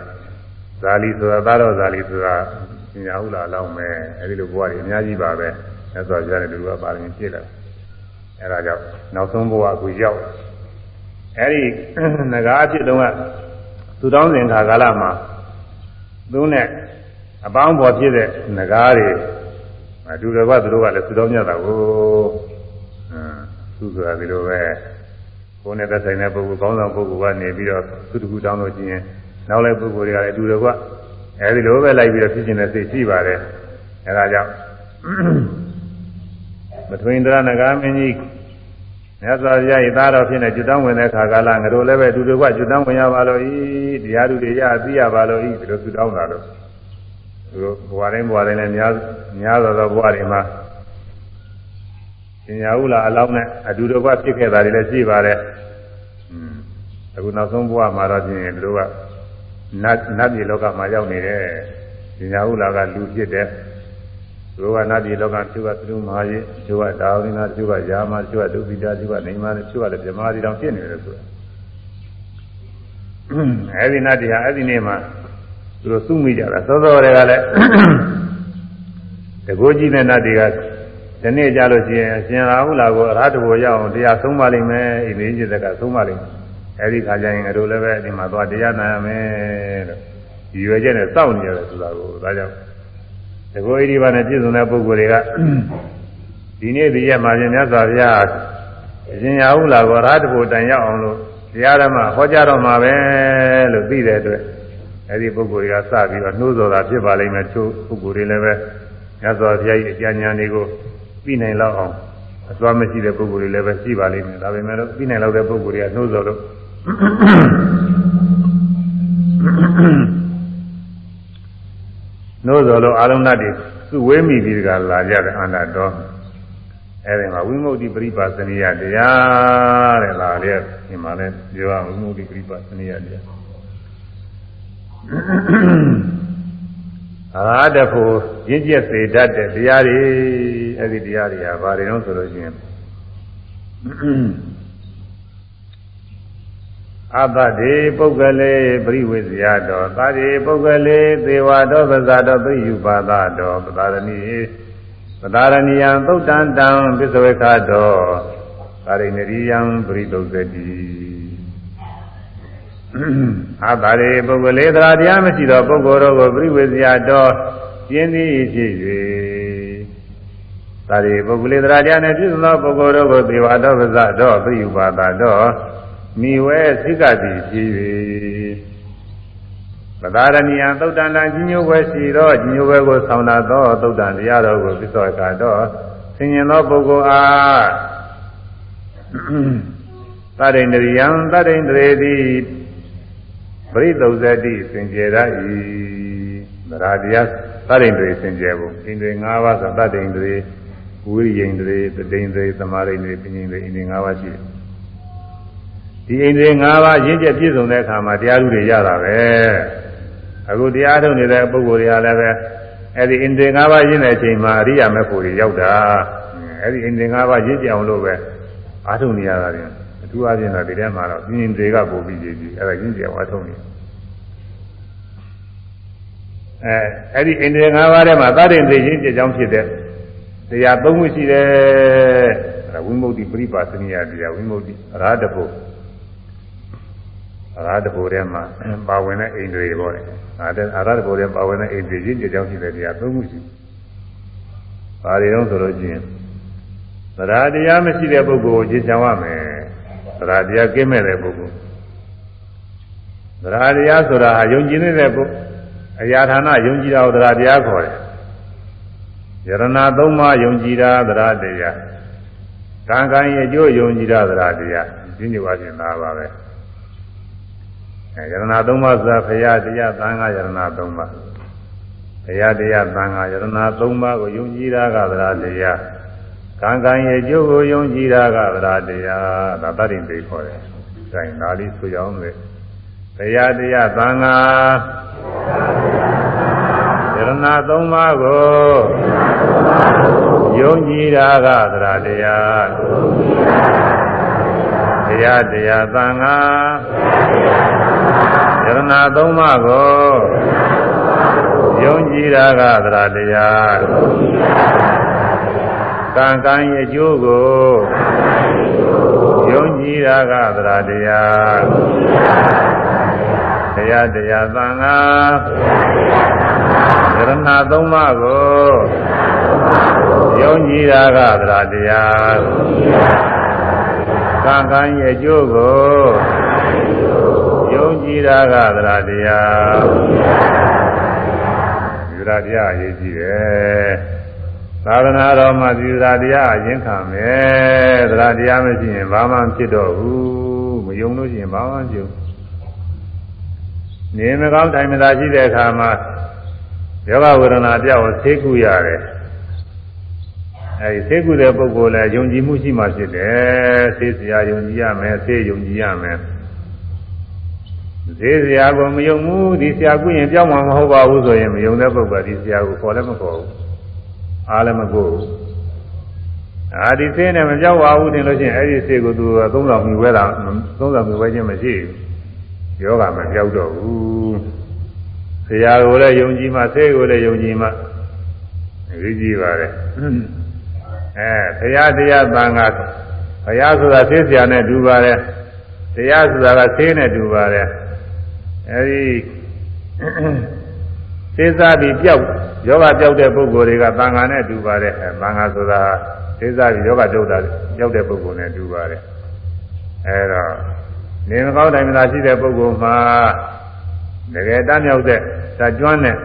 ဇာလီဆိုတာသာတော့ဇာလီဆိုတာပညာဟုလာလောက်မယ်အဲဒီလိုဘဝတွေအများကြီးပါပဲသက်စွာပြတဲ့လူကပါရင်ဖြစ်လာ အဲဒါကြောင့်နောက်ဆုံးဘဝအခုရောက်အဲဒီငကားအဖြစ်တုန်းကသူတောင်းစဉ်ခါကာလမှာသူနဲ့အပေါင်းဖော်ဖြစ်တဲ့ငကားတွေအတူတကွသူတို့ကလည်းသူတောင်းကြတာကိုအင်းသူဆိုတာဒီလိုပဲကိုယ်နဲ့သက်ဆိုင်တဲ့ပုဂ္ဂိုလ်ကောင်းဆောင်ပုဂ္ဂိုလ်ကနေပြီးတော့သူတခုတောင်းလို့ရှိရင်နောက်လည်းပုဂ္ဂိုလ်တွေကလည်းအတူတကွအဲဒီလိုပဲလိုက်ပြီးတော့ဖြစ်ခြင်းနဲ့စိတ်ရှိပါတယ်အဲဒါကြောင့် မထွင်တရနဂါမင်းကြီးမြတ်စွာဘုရားဤသားတော်ဖြစ်နေကျွတ်တောင်းဝင်တဲ့ခါကာလငါတို့လည်းပဲအတူတကွကျွတ်တောင်းဝင်ရပါလို့ဤတရားသူတွေရသိရပါလို့ဤဒီလိုကျွတ်တောင်းတာလို့သူတို့ဘဝတိုင်းဘဝတိုင်းလည်းများများသောသောဘဝတွေမှာပညာဥလာအလောင်းနဲ့အတူတကွဖြစ်ခဲ့တာတွေလည်းရှိပါတယ်။အခုနောက်ဆုံးဘဝမှာတော့ပြင်တို့ကနတ်နတ်ပြည်လောကမှာရောက်နေတယ်ပညာဥလာကလူဖြစ်တယ် သူကနတ်ပြည်လောကသူကသူမဟာရေသူကဒါဝိနာသူကယာမသူကဒုပိတာသူကနေမသူကလည်းဗြဟ္မာတိတောင်ဖြစ်နေတယ်ဆိုတာအဲဒီနတ်တရားအဲ့ဒီနေ့မှာသူတို့စုမိကြတာသောသောတွေကလည်းတကိုးကြီးတဲ့နတ်တွေကဒီနေ့ကြလို့ရှိရင်အရှင်ရာဟုလာကိုအရဟတဘောရအောင်တရားဆုံးပါလိမ့်မယ်ဤလေးจิตကဆုံးပါလိမ့်မယ်အဲဒီခါကျရင်အတို့လည်းပဲဒီမှာသွားတရားနာရမယ်လို့ဒီရွယ်ချက်နဲ့စောင့်နေရတယ်ဆိုတာကိုဒါကြောင့်တ ကောဣတိဘာနဲ့ပြည့်စုံတဲ့ပုဂ္ဂိုလ်တွေကဒီနေ့ဒီရက်မှာရှင်မြတ်စွာဘုရားအရှင်ရာဟုလာကိုအရဟတဘောတန်ရောက်အောင်လို့တရားဓမ္မဟောကြားတော်မှာပဲလို့သိတဲ့အတွက်အဲဒီပုဂ္ဂိုလ်တွေကစပြီးတော့နှိုးဆော်တာဖြစ်ပါလိမ့်မယ်ချို့ပုဂ္ဂိုလ်တွေလည်းပဲမြတ်စွာဘုရားရဲ့အကြံဉာဏ်တွေကိုပြီးနိုင်လောက်အောင်အသွားမရှိတဲ့ပုဂ္ဂိုလ်တွေလည်းပဲရှိပါလိမ့်မယ်ဒါပေမဲ့လို့ပြီးနိုင်လောက်တဲ့ပုဂ္ဂိုလ်တွေကနှိုးဆော်လို့ နှိုးဆော်လို့အာလုံဏတွေသူ့ဝေးမိပြီးကလာကြတဲ့အန္တတော်အဲဒီမှာဝိမု ക്തി ပရိပါစနိယတရားတဲ့လာလေဒီမှာလဲပြောရဝိမု ക്തി ပရိပါစနိယတရားအာတဖို့ရင့်ကျက်စေတတ်တဲ့တရားတွေအဲ့ဒီတရားတွေကဘာတွေတော့ဆိုလို့ရှိရင် အတ္တဒေပုဂ္ဂလေပရိဝေဇယတော်သာဒေပုဂ္ဂလေသေဝတော်ပဇာတော်ပြယူပါဒတော်ပသာရဏီပသာရဏီယံသုတ်တံတံပစ္စဝေခတော်သာရိဏရိယံပရိသုဇတိအတ္တရေပုဂ္ဂလေသရာတရားမရှိသောပုဂ္ဂိုလ်တို့ကိုပြိဝေဇယတော်ပြင်းသည်ဖြစ်၍သာရေပုဂ္ဂလေသရာတရားနဲ့ပြည့်စုံသောပုဂ္ဂိုလ်တို့ကိုသေဝတော်ပဇာတော်ပြိဥပါဒတော် မိဝဲသိကတိဖြစ်၍ပဒါရဏီယသုတ်တန်တန်ကြီးညိုဝဲရှိသောကြီးညိုဝဲကိုဆောင်းလာသောသုတ်တန်တရားတော်ကိုပြစ္ဆောကတော်ဆင်ញင်သောပုဂ္ဂိုလ်အားသတ္တိန္ဒရိယံသတ္တိန္ဒရေတိပရိသုဇတိစင်ကြယ်ရ၏သရတရားသတ္တိန္ဒရေစင်ကြယ်ဖို့ဣန္ဒြေ၅ပါးဆိုသတ္တိန္ဒရေဝိရိယန္ဒရေတတိန္ဒရေသမာရိန္ဒရေပညာန္ဒရေဣန္ဒြေ၅ပါးရှိတယ် ဒီအိန္ဒြေ၅ပါးရင့်ကျက်ပြည့်စုံတဲ့အခါမှာတရားဥတွေရတာပဲအခုတရားထုတ်နေတဲ့ပုဂ္ဂိုလ်တွေကလည်းပဲအဲ့ဒီအိန္ဒြေ၅ပါးရင့်တဲ့အချိန်မှာအရိယာမေဖို့တွေရောက်တာအဲ့ဒီအိန္ဒြေ၅ပါးရင့်ကျက်အောင်လို့ပဲအားထုတ်နေရတာပြန်အထူးအားဖြင့်တော့ဒီထဲမှာတော့ပြင်းတွေကပို့ပြီးကြည့်ကြည့်အဲ့ဒါရင့်ကျက်အောင်အားထုတ်နေအဲအဲ့ဒီအိန္ဒြေ၅ပါးထဲမှာသတ္တိသိရင့်ကျက်ကြောင်းဖြစ်တဲ့တရား၃ခုရှိတယ်အဲ့ဒါဝိမု ക്തി ပရိပါစနိယတရားဝိမု ക്തി အရာတဖို့ အရာတဘူထဲမှာပါဝင်တဲ့အိန္ဒြေပေါ့လေ။အဲဒါအရာတဘူထဲပါဝင်တဲ့အိန္ဒြေကြီးကြောင့်ရှိတဲ့တရားသုံးခုရှိ။ဘာတွေတော့ဆိုလို့ချင်းသရတရားမရှိတဲ့ပုဂ္ဂိုလ်ကိုရှင်းချောင်းရမယ်။သရတရားကင်းမဲ့တဲ့ပုဂ္ဂိုလ်။သရတရားဆိုတာယုံကြည်နေတဲ့ပုဂ္ဂိုလ်အရာဌာနယုံကြည်တာကိုသရတရားခေါ်တယ်။ယရဏသုံးပါးယုံကြည်တာသရတရား။ကံကံရဲ့အကျိုးယုံကြည်တာသရတရား။ဒီနေ့ပါချင်းသာပါပဲ။ ယရဏသုံးပါးဆိုတာဘုရားတရားသံဃာယရဏသုံးပါးဘုရားတရားသံဃာယရဏသုံးပါးကိုယုံကြည်တာကသရတရားကံကံရဲ့ကျိုးကိုယုံကြည်တာကသရတရားဒါတတိသိခေါ်တယ်။ဒါရင်ဒါလေးဆိုရအောင်လေဘုရားတရားသံဃာယရဏသုံးပါးကိုယုံကြည်တာကသရတရားဘုရားတရားသံဃာ ယရဏနာသုံးပါးကိုယုံကြည်တာကသရတရားကံကံရဲ့အကျိုးကိုယုံကြည်တာကသရတရားတရားတရားသံဃာယရဏသုံးပါးကိုယုံကြည်တာကသရတရားကံကံရဲ့အကျိုးကိုယုံ ကြည်တာကသရတရားယူရတရားအရေးကြီးတယ်သာသနာတော်မှာယူရတရားအရင်ခံမယ်သရတရားမရှိရင်ဘာမှဖြစ်တော့ဘူးမယုံလို့ရှိရင်ဘာမှမဖြစ်ဘူးနေမကောင်းတိုင်းမသာရှိတဲ့အခါမှာယောဂဝေဒနာပြောက်သိကုရတယ်အဲဒီသိကုတဲ့ပုဂ္ဂိုလ်လည်းယုံကြည်မှုရှိမှဖြစ်တယ်သိစရာယုံကြည်ရမယ်သိယုံကြည်ရမယ် သိစရာကိုမယုံဘူးဒီဆရာကုရင်ပြောင်းမှာမဟုတ်ပါဘူးဆိုရင်မယုံတဲ့ပုဂ္ဂိုလ်ဒီဆရာကိုခေါ်လည်းမခေါ်ဘူးအားလည်းမကိုဘူးအာဒီသိနဲ့မပြောင်းပါဘူးတင်လို့ရှိရင်အဲဒီသိကိုသူသုံးဆောင်မြှဝဲတာသုံးဆောင်မြှဝဲခြင်းမရှိဘူးယောဂမပြောက်တော့ဘူးဆရာကိုလည်းယုံကြည်မှသိကိုလည်းယုံကြည်မှရည်ကြည်ပါတယ်အဲဘုရားတရားသံဃာဘုရားဆိုတာသိစရာနဲ့တူပါတယ်တရားဆိုတာကသိနဲ့တူပါတယ် အဲဒီသိစားပြီးပြောက်ယောဂပြောက်တဲ့ပုဂ္ဂိုလ်တွေကသံဃာနဲ့တူပါတယ်အဲသံဃာဆိုတာသိစားပြီးယောဂတုတ်တာပြောက်တဲ့ပုဂ္ဂိုလ်နဲ့တူပါတယ်အဲတော့နေမကောင်းတိုင်းမသာရှိတဲ့ပုဂ္ဂိုလ်မှာတကယ်တမ်းမြောက်တဲ့ဓာတ်ကျွမ်းတဲ့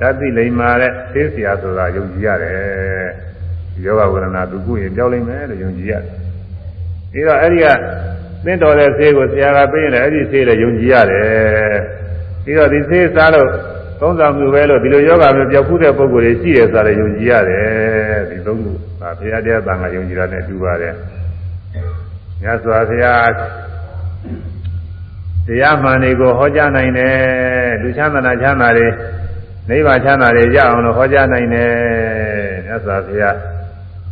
ဓာတ်သိလိမ္မာတဲ့သိစရာဆိုတာယုံကြည်ရတယ်ယောဂဝေဒနာသူကုရင်ပြောက်လိမ့်မယ်လို့ယုံကြည်ရတယ်ပြီးတော့အဲ့ဒီက သင်တော်တဲ့ဆေးကိုဆရာကပေးရင်လည်းအဲ့ဒီဆေးလည်းယုံကြည်ရတယ်ပြီးတော့ဒီဆေးစားလို့သုံးဆောင်မှုပဲလို့ဒီလိုယောဂမျိုးပြောက်ခုတဲ့ပုံကိုယ်ကြီးရှိတယ်ဆိုတော့ယုံကြည်ရတယ်ဒီသုံးခုဒါဘုရားတရားသံဃာယုံကြည်တာနဲ့တူပါတယ်မြတ်စွာဘုရားတရားမှန်တွေကိုဟောကြားနိုင်တယ်လူချမ်းသာချမ်းသာတွေနိဗ္ဗာန်ချမ်းသာတွေရအောင်လို့ဟောကြားနိုင်တယ်မြတ်စွာဘုရား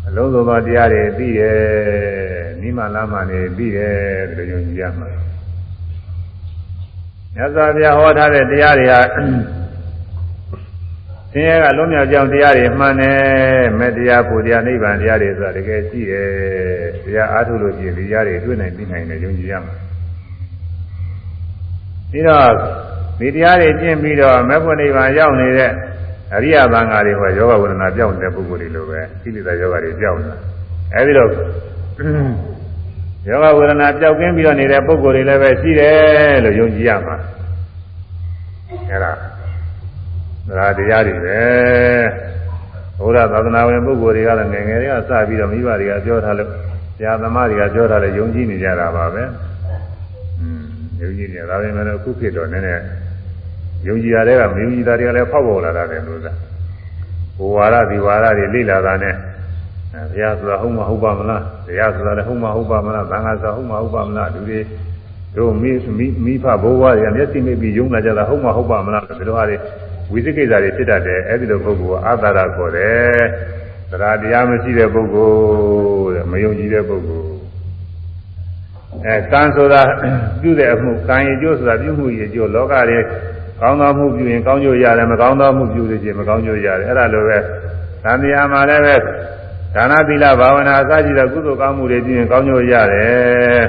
အလုံးစုံသောတရားတွေသိတယ် နိမလမ်းမှနေသိတယ်ဒီလိုယုံကြည်ရမှာမြတ်စွာဘုရားဟောထားတဲ့တရားတွေဟာဆင်းရဲကလုံးမြောက်ကြောင်းတရားတွေမှန်တယ်မဲ့တရားဖို့တရားနိဗ္ဗာန်တရားတွေဆိုတာတကယ်ရှိတယ်တရားအားထုတ်လို့ရှိရင်ဒီတရားတွေတွေ့နိုင်သိနိုင်တယ်ယုံကြည်ရမှာပြီးတော့ဒီတရားတွေကျင့်ပြီးတော့မေဖို့နိဗ္ဗာန်ရောက်နေတဲ့အရိယသံဃာတွေဟောယောဂဝေဒနာပြောင်းနေတဲ့ပုဂ္ဂိုလ်တွေလိုပဲကိလေသာယောဂတွေပြောင်းနေတာအဲဒီတော့ ယောဂဝေဒနာပြောက်ကင်းပြီးတော့နေတဲ့ပုဂ္ဂိုလ်တွေလည်းပဲရှိတယ်လို့ယုံကြည်ရမှာအဲဒါဒါတရားတွေပဲဘုရားသာသနာဝင်ပုဂ္ဂိုလ်တွေကလည်းငယ်ငယ်တွေကစပြီးတော့မိဘတွေကပြောထားလို့ဆရာသမားတွေကပြောထားလို့ယုံကြည်နေကြတာပါပဲอืมယုံကြည်နေဒါပေမဲ့အခုခေတ်တော့နည်းနည်းယုံကြည်ရတဲ့ကမယုံကြည်တာတွေကလည်းဖောက်ပေါ်လာတာတယ်လို့သာဘဝရဒီဝါရတွေလိလာတာနဲ့ ဘုရားဆိုတာဟုတ်မဟုတ်ပါမလားတရားဆိုတာလည်းဟုတ်မဟုတ်ပါမလားသံဃာဆိုတာဟုတ်မဟုတ်ပါမလားလူတွေတို့မိမိမိဖဘိုးဘွားတွေကမျက်စိမိပြီးယုံလာကြတာဟုတ်မဟုတ်ပါမလားဒီလိုဟာတွေဝိသိကိစ္စတွေဖြစ်တတ်တယ်အဲ့ဒီလိုပုဂ္ဂိုလ်ကအာသာရခေါ်တယ်တရားတရားမရှိတဲ့ပုဂ္ဂိုလ်တဲ့မယုံကြည်တဲ့ပုဂ္ဂိုလ်အဲကံဆိုတာပြုတဲ့အမှုကံရည်ကျိုးဆိုတာပြုမှုရည်ကျိုးလောကတွေကောင်းသောမှုပြုရင်ကောင်းကျိုးရတယ်မကောင်းသောမှုပြုလို့ရှိရင်မကောင်းကျိုးရတယ်အဲ့ဒါလိုပဲသံဃာမှာလည်းပဲ ဒါနသီလဘာဝနာအစရှိတဲ့ကုသိုလ်ကောင်းမှုတွေပြုရင်ကောင်းကျိုးရတယ်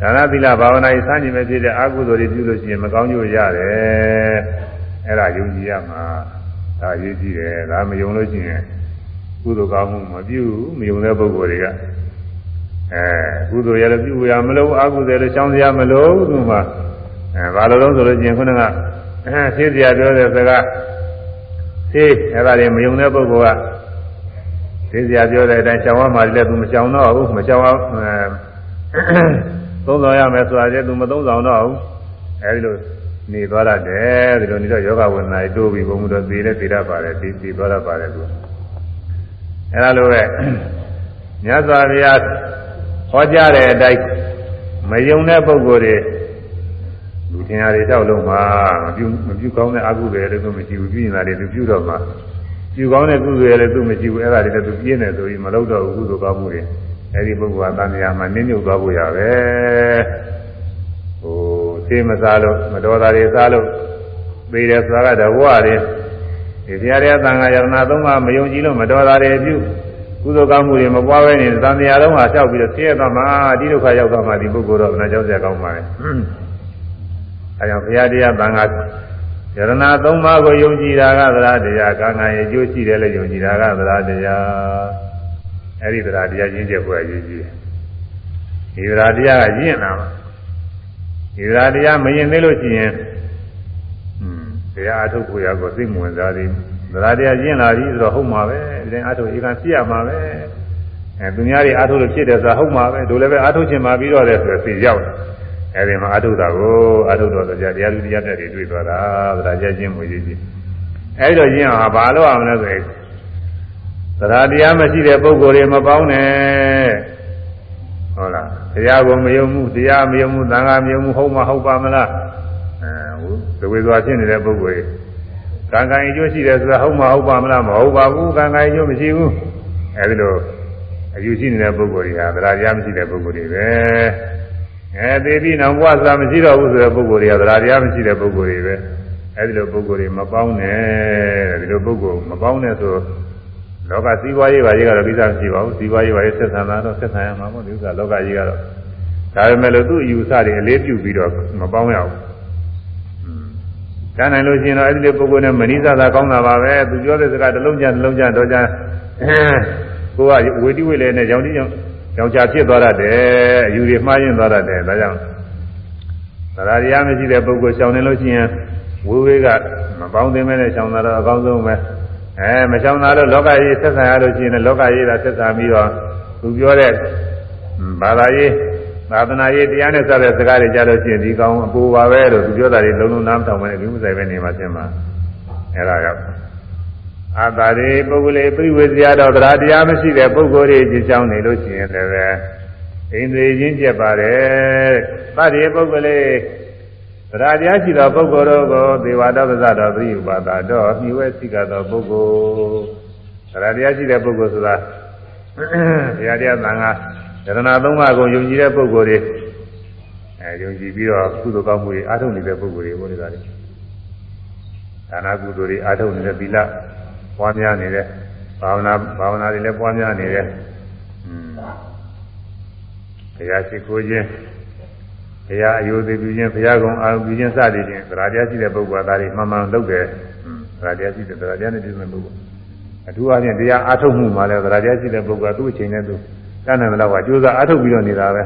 ဒါနသီလဘာဝနာဤစံချိန်ပဲဖြစ်တဲ့အကုသိုလ်တွေပြုလို့ရှိရင်မကောင်းကျိုးရတယ်အဲ့ဒါယုံကြည်ရမှာဒါရေးကြည့်တယ်ဒါမယုံလို့ရှိရင်ကုသိုလ်ကောင်းမှုမပြုမယုံတဲ့ပုဂ္ဂိုလ်တွေကအဲကုသိုလ်ရလည်းပြုရမလို့အကုသိုလ်လည်းချောင်းစရာမလို့သူမှအဲဘာလို့လဲဆိုလို့ချင်းခုနကအဲသိစရာပြောတဲ့စကားသိအဲ့ဒါတွေမယုံတဲ့ပုဂ္ဂိုလ်က သိစရာပြောတဲ့အတိုင်းရှောင်ရမှလည်းသူမရှောင်တော့ဘူးမရှောင်အောင်အဲသုံးဆောင်ရမယ်ဆိုတာလည်းသူမသုံးဆောင်တော့ဘူးအဲဒီလိုနေသွားတတ်တယ်ဒီလိုနေတော့ယောဂဝေဒနာတိုးပြီးဘုံမှုတော့သေလဲသေတတ်ပါတယ်သေသေသွားတတ်ပါတယ်သူအဲလိုပဲမြတ်စွာဘုရားဟောကြားတဲ့အတိုင်းမယုံတဲ့ပုဂ္ဂိုလ်တွေလူထင်ရတွေတောက်လုံးမှာမပြုမပြုကောင်းတဲ့အကုသိုလ်တွေလည်းမရှိဘူးပြုနေတာတွေသူပြုတော့မှာ ပြုကောင်းတဲ့ကုသိုလ်တွေလည်းသူမရှိဘူးအဲ့ဒါတွေလည်းသူပြင်းနေဆိုပြီးမလုပ်တော့ဘူးကုသိုလ်ကောင်းမှုတွေအဲ့ဒီပုဂ္ဂိုလ်ကတန်မြာမှာနင်းညွတ်သွားဖို့ရပဲဟိုသေးမစားလို့မတော်တာတွေစားလို့သေးတယ်ဆိုတာကတဘွားတွေဒီဘုရားရဲ့သံဃာယရဏသုံးပါးမယုံကြည်လို့မတော်တာတွေပြုကုသိုလ်ကောင်းမှုတွေမပွားဘဲနေသံဃာလုံးဟာလျှောက်ပြီးတော့ဆင်းရဲသွားမှာဒီဒုက္ခရောက်သွားမှာဒီပုဂ္ဂိုလ်တော့ဘယ်နှကြောက်ရကောင်းပါလဲအဲကြောင့်ဘုရားတရားသံဃာ ယရဏသုံးပါးကိုယုံကြည်တာကသရတရားကံကံရဲ့အကျိုးရှိတယ်လို့ယုံကြည်တာကသရတရားအဲဒီသရတရားရင်းချက်ကိုအရေးကြီးတယ်ဒီသရတရားကရင့်လာမှာဒီသရတရားမရင်သေးလို့ရှိရင်တရားအထုတ်ကိုရကိုသိမဝင်စားသည်သရတရားရင့်လာပြီဆိုတော့ဟုတ်မှာပဲဒီတိုင်းအထုတ်ဧကံပြရမှာပဲအဲသူများတွေအထုတ်လို့ဖြစ်တယ်ဆိုတာဟုတ်မှာပဲတို့လည်းပဲအထုတ်ချင်မှာပြီးတော့တယ်ဆိုတော့သိရောက်တယ် အဲဒီမှာအထုတ်တာကိုအထုတ်တော့တရားတရားလူတရားတက်တွေတွေ့သွားတာသရတရားချင်းမွေးကြီးအဲဒီတော့ရင့်အောင်ဘာလို့အောင်လဲဆိုရင်သရတရားမရှိတဲ့ပုဂ္ဂိုလ်တွေမပေါင်းနဲ့ဟုတ်လားတရားကိုမယုံမှုတရားမယုံမှုသံဃာမယုံမှုဟုတ်မဟုတ်ပါမလားအဲဝေသွားဖြစ်နေတဲ့ပုဂ္ဂိုလ်ကံကံအကျိုးရှိတယ်ဆိုတာဟုတ်မဟုတ်ပါမလားမဟုတ်ပါဘူးကံကံအကျိုးမရှိဘူးအဲဒီလိုအယူရှိနေတဲ့ပုဂ္ဂိုလ်တွေဟာသရတရားမရှိတဲ့ပုဂ္ဂိုလ်တွေပဲ အဲသေပြီးနောက်ဘဝဆိုတာမရှိတော့ဘူးဆိုတဲ့ပုဂ္ဂိုလ်တွေကသရတရားမရှိတဲ့ပုဂ္ဂိုလ်တွေပဲအဲဒီလိုပုဂ္ဂိုလ်တွေမပေါင်းနဲ့ဒီလိုပုဂ္ဂိုလ်မပေါင်းနဲ့ဆိုလောကစည်းဝါးရေးပါရေးကတော့ကိစ္စမရှိပါဘူးစည်းဝါးရေးပါရေးဆက်ဆံတာတော့ဆက်ဆံရမှာပေါ့ဒီဥစ္စာလောကကြီးကတော့ဒါပေမဲ့လို့သူ့အယူဆတွေအလေးပြုပြီးတော့မပေါင်းရဘူး။ကျန်နိုင်လို့ရှိရင်တော့အဲ့ဒီလိုပုဂ္ဂိုလ်နဲ့မနိစ္စသာကောင်းတာပါပဲ။သူပြောတဲ့စကားတစ်လုံးကြတစ်လုံးကြတော့ကြကိုကဝေတိဝေလည်းနဲ့ကြောင်တိကြောင် ကြောင်ချဖြစ်သွားတတ်တယ်။အယူတွေမှားရင်သွားတတ်တယ်။ဒါကြောင့်သရတရားမရှိတဲ့ပုဂ္ဂိုလ်ရှောင်နေလို့ရှိရင်ဝေဝေကမပေါင်းသင်းမဲနဲ့ရှောင်တာတော့အကောင်းဆုံးပဲ။အဲမရှောင်တာတော့လောကကြီးဆက်ဆံရလို့ရှိရင်လောကကြီးကဆက်ဆံပြီးတော့သူပြောတဲ့ဘာသာရေးသာသနာရေးတရားနဲ့စတဲ့စကားတွေကြားလို့ရှိရင်ဒီကောင်အပူပါပဲလို့သူပြောတာတွေလုံးလုံးနားမထောင်ဘဲဒီဥစ္စာပဲနေမှာရှင်းမှာအဲ့ဒါက အာတာရေပုဂ္ဂလေပြိဝေဇရာတော်တရားတရားမရှိတဲ့ပုဂ္ဂိုလ်တွေကြည်ချောင်းနေလို့ရှိရင်လည်းပဲအိန္ဒြေချင်းကျက်ပါတယ်သတ္တေပုဂ္ဂလေတရားတရားရှိသောပုဂ္ဂိုလ်တို့ကိုသေဝတော်ပဇတော်ပြိဥပါဒတော်မြှဝဲစိကသောပုဂ္ဂိုလ်တရားတရားရှိတဲ့ပုဂ္ဂိုလ်ဆိုတာတရားတရားသံဃာယရနာသုံးပါးကိုယုံကြည်တဲ့ပုဂ္ဂိုလ်တွေအဲယုံကြည်ပြီးတော့ကုသိုလ်ကောင်းမှုတွေအားထုတ်နေတဲ့ပုဂ္ဂိုလ်တွေဘုရားတွေဒါနာကုသိုလ်တွေအားထုတ်နေတဲ့သီလ ပွားများနေတဲ့ဘာဝနာဘာဝနာတွေလည်းပွားများနေတဲ့อืมတရားရှိခိုးခြင်းဘုရားအယုသိပြုခြင်းဘုရားကုံအာရုံပြုခြင်းစသည်ဖြင့်သရတရားရှိတဲ့ပုဂ္ဂိုလ်သားတွေမှန်မှန်လုပ်တယ်သရတရားရှိတဲ့သရတရားနဲ့ပြည့်စုံတဲ့ပုဂ္ဂိုလ်အထူးအားဖြင့်တရားအားထုတ်မှုမှာလည်းသရတရားရှိတဲ့ပုဂ္ဂိုလ်ကသူ့အချိန်နဲ့သူတဏ္ဍာမလောက်ကကြိုးစားအားထုတ်ပြီးတော့နေတာပဲ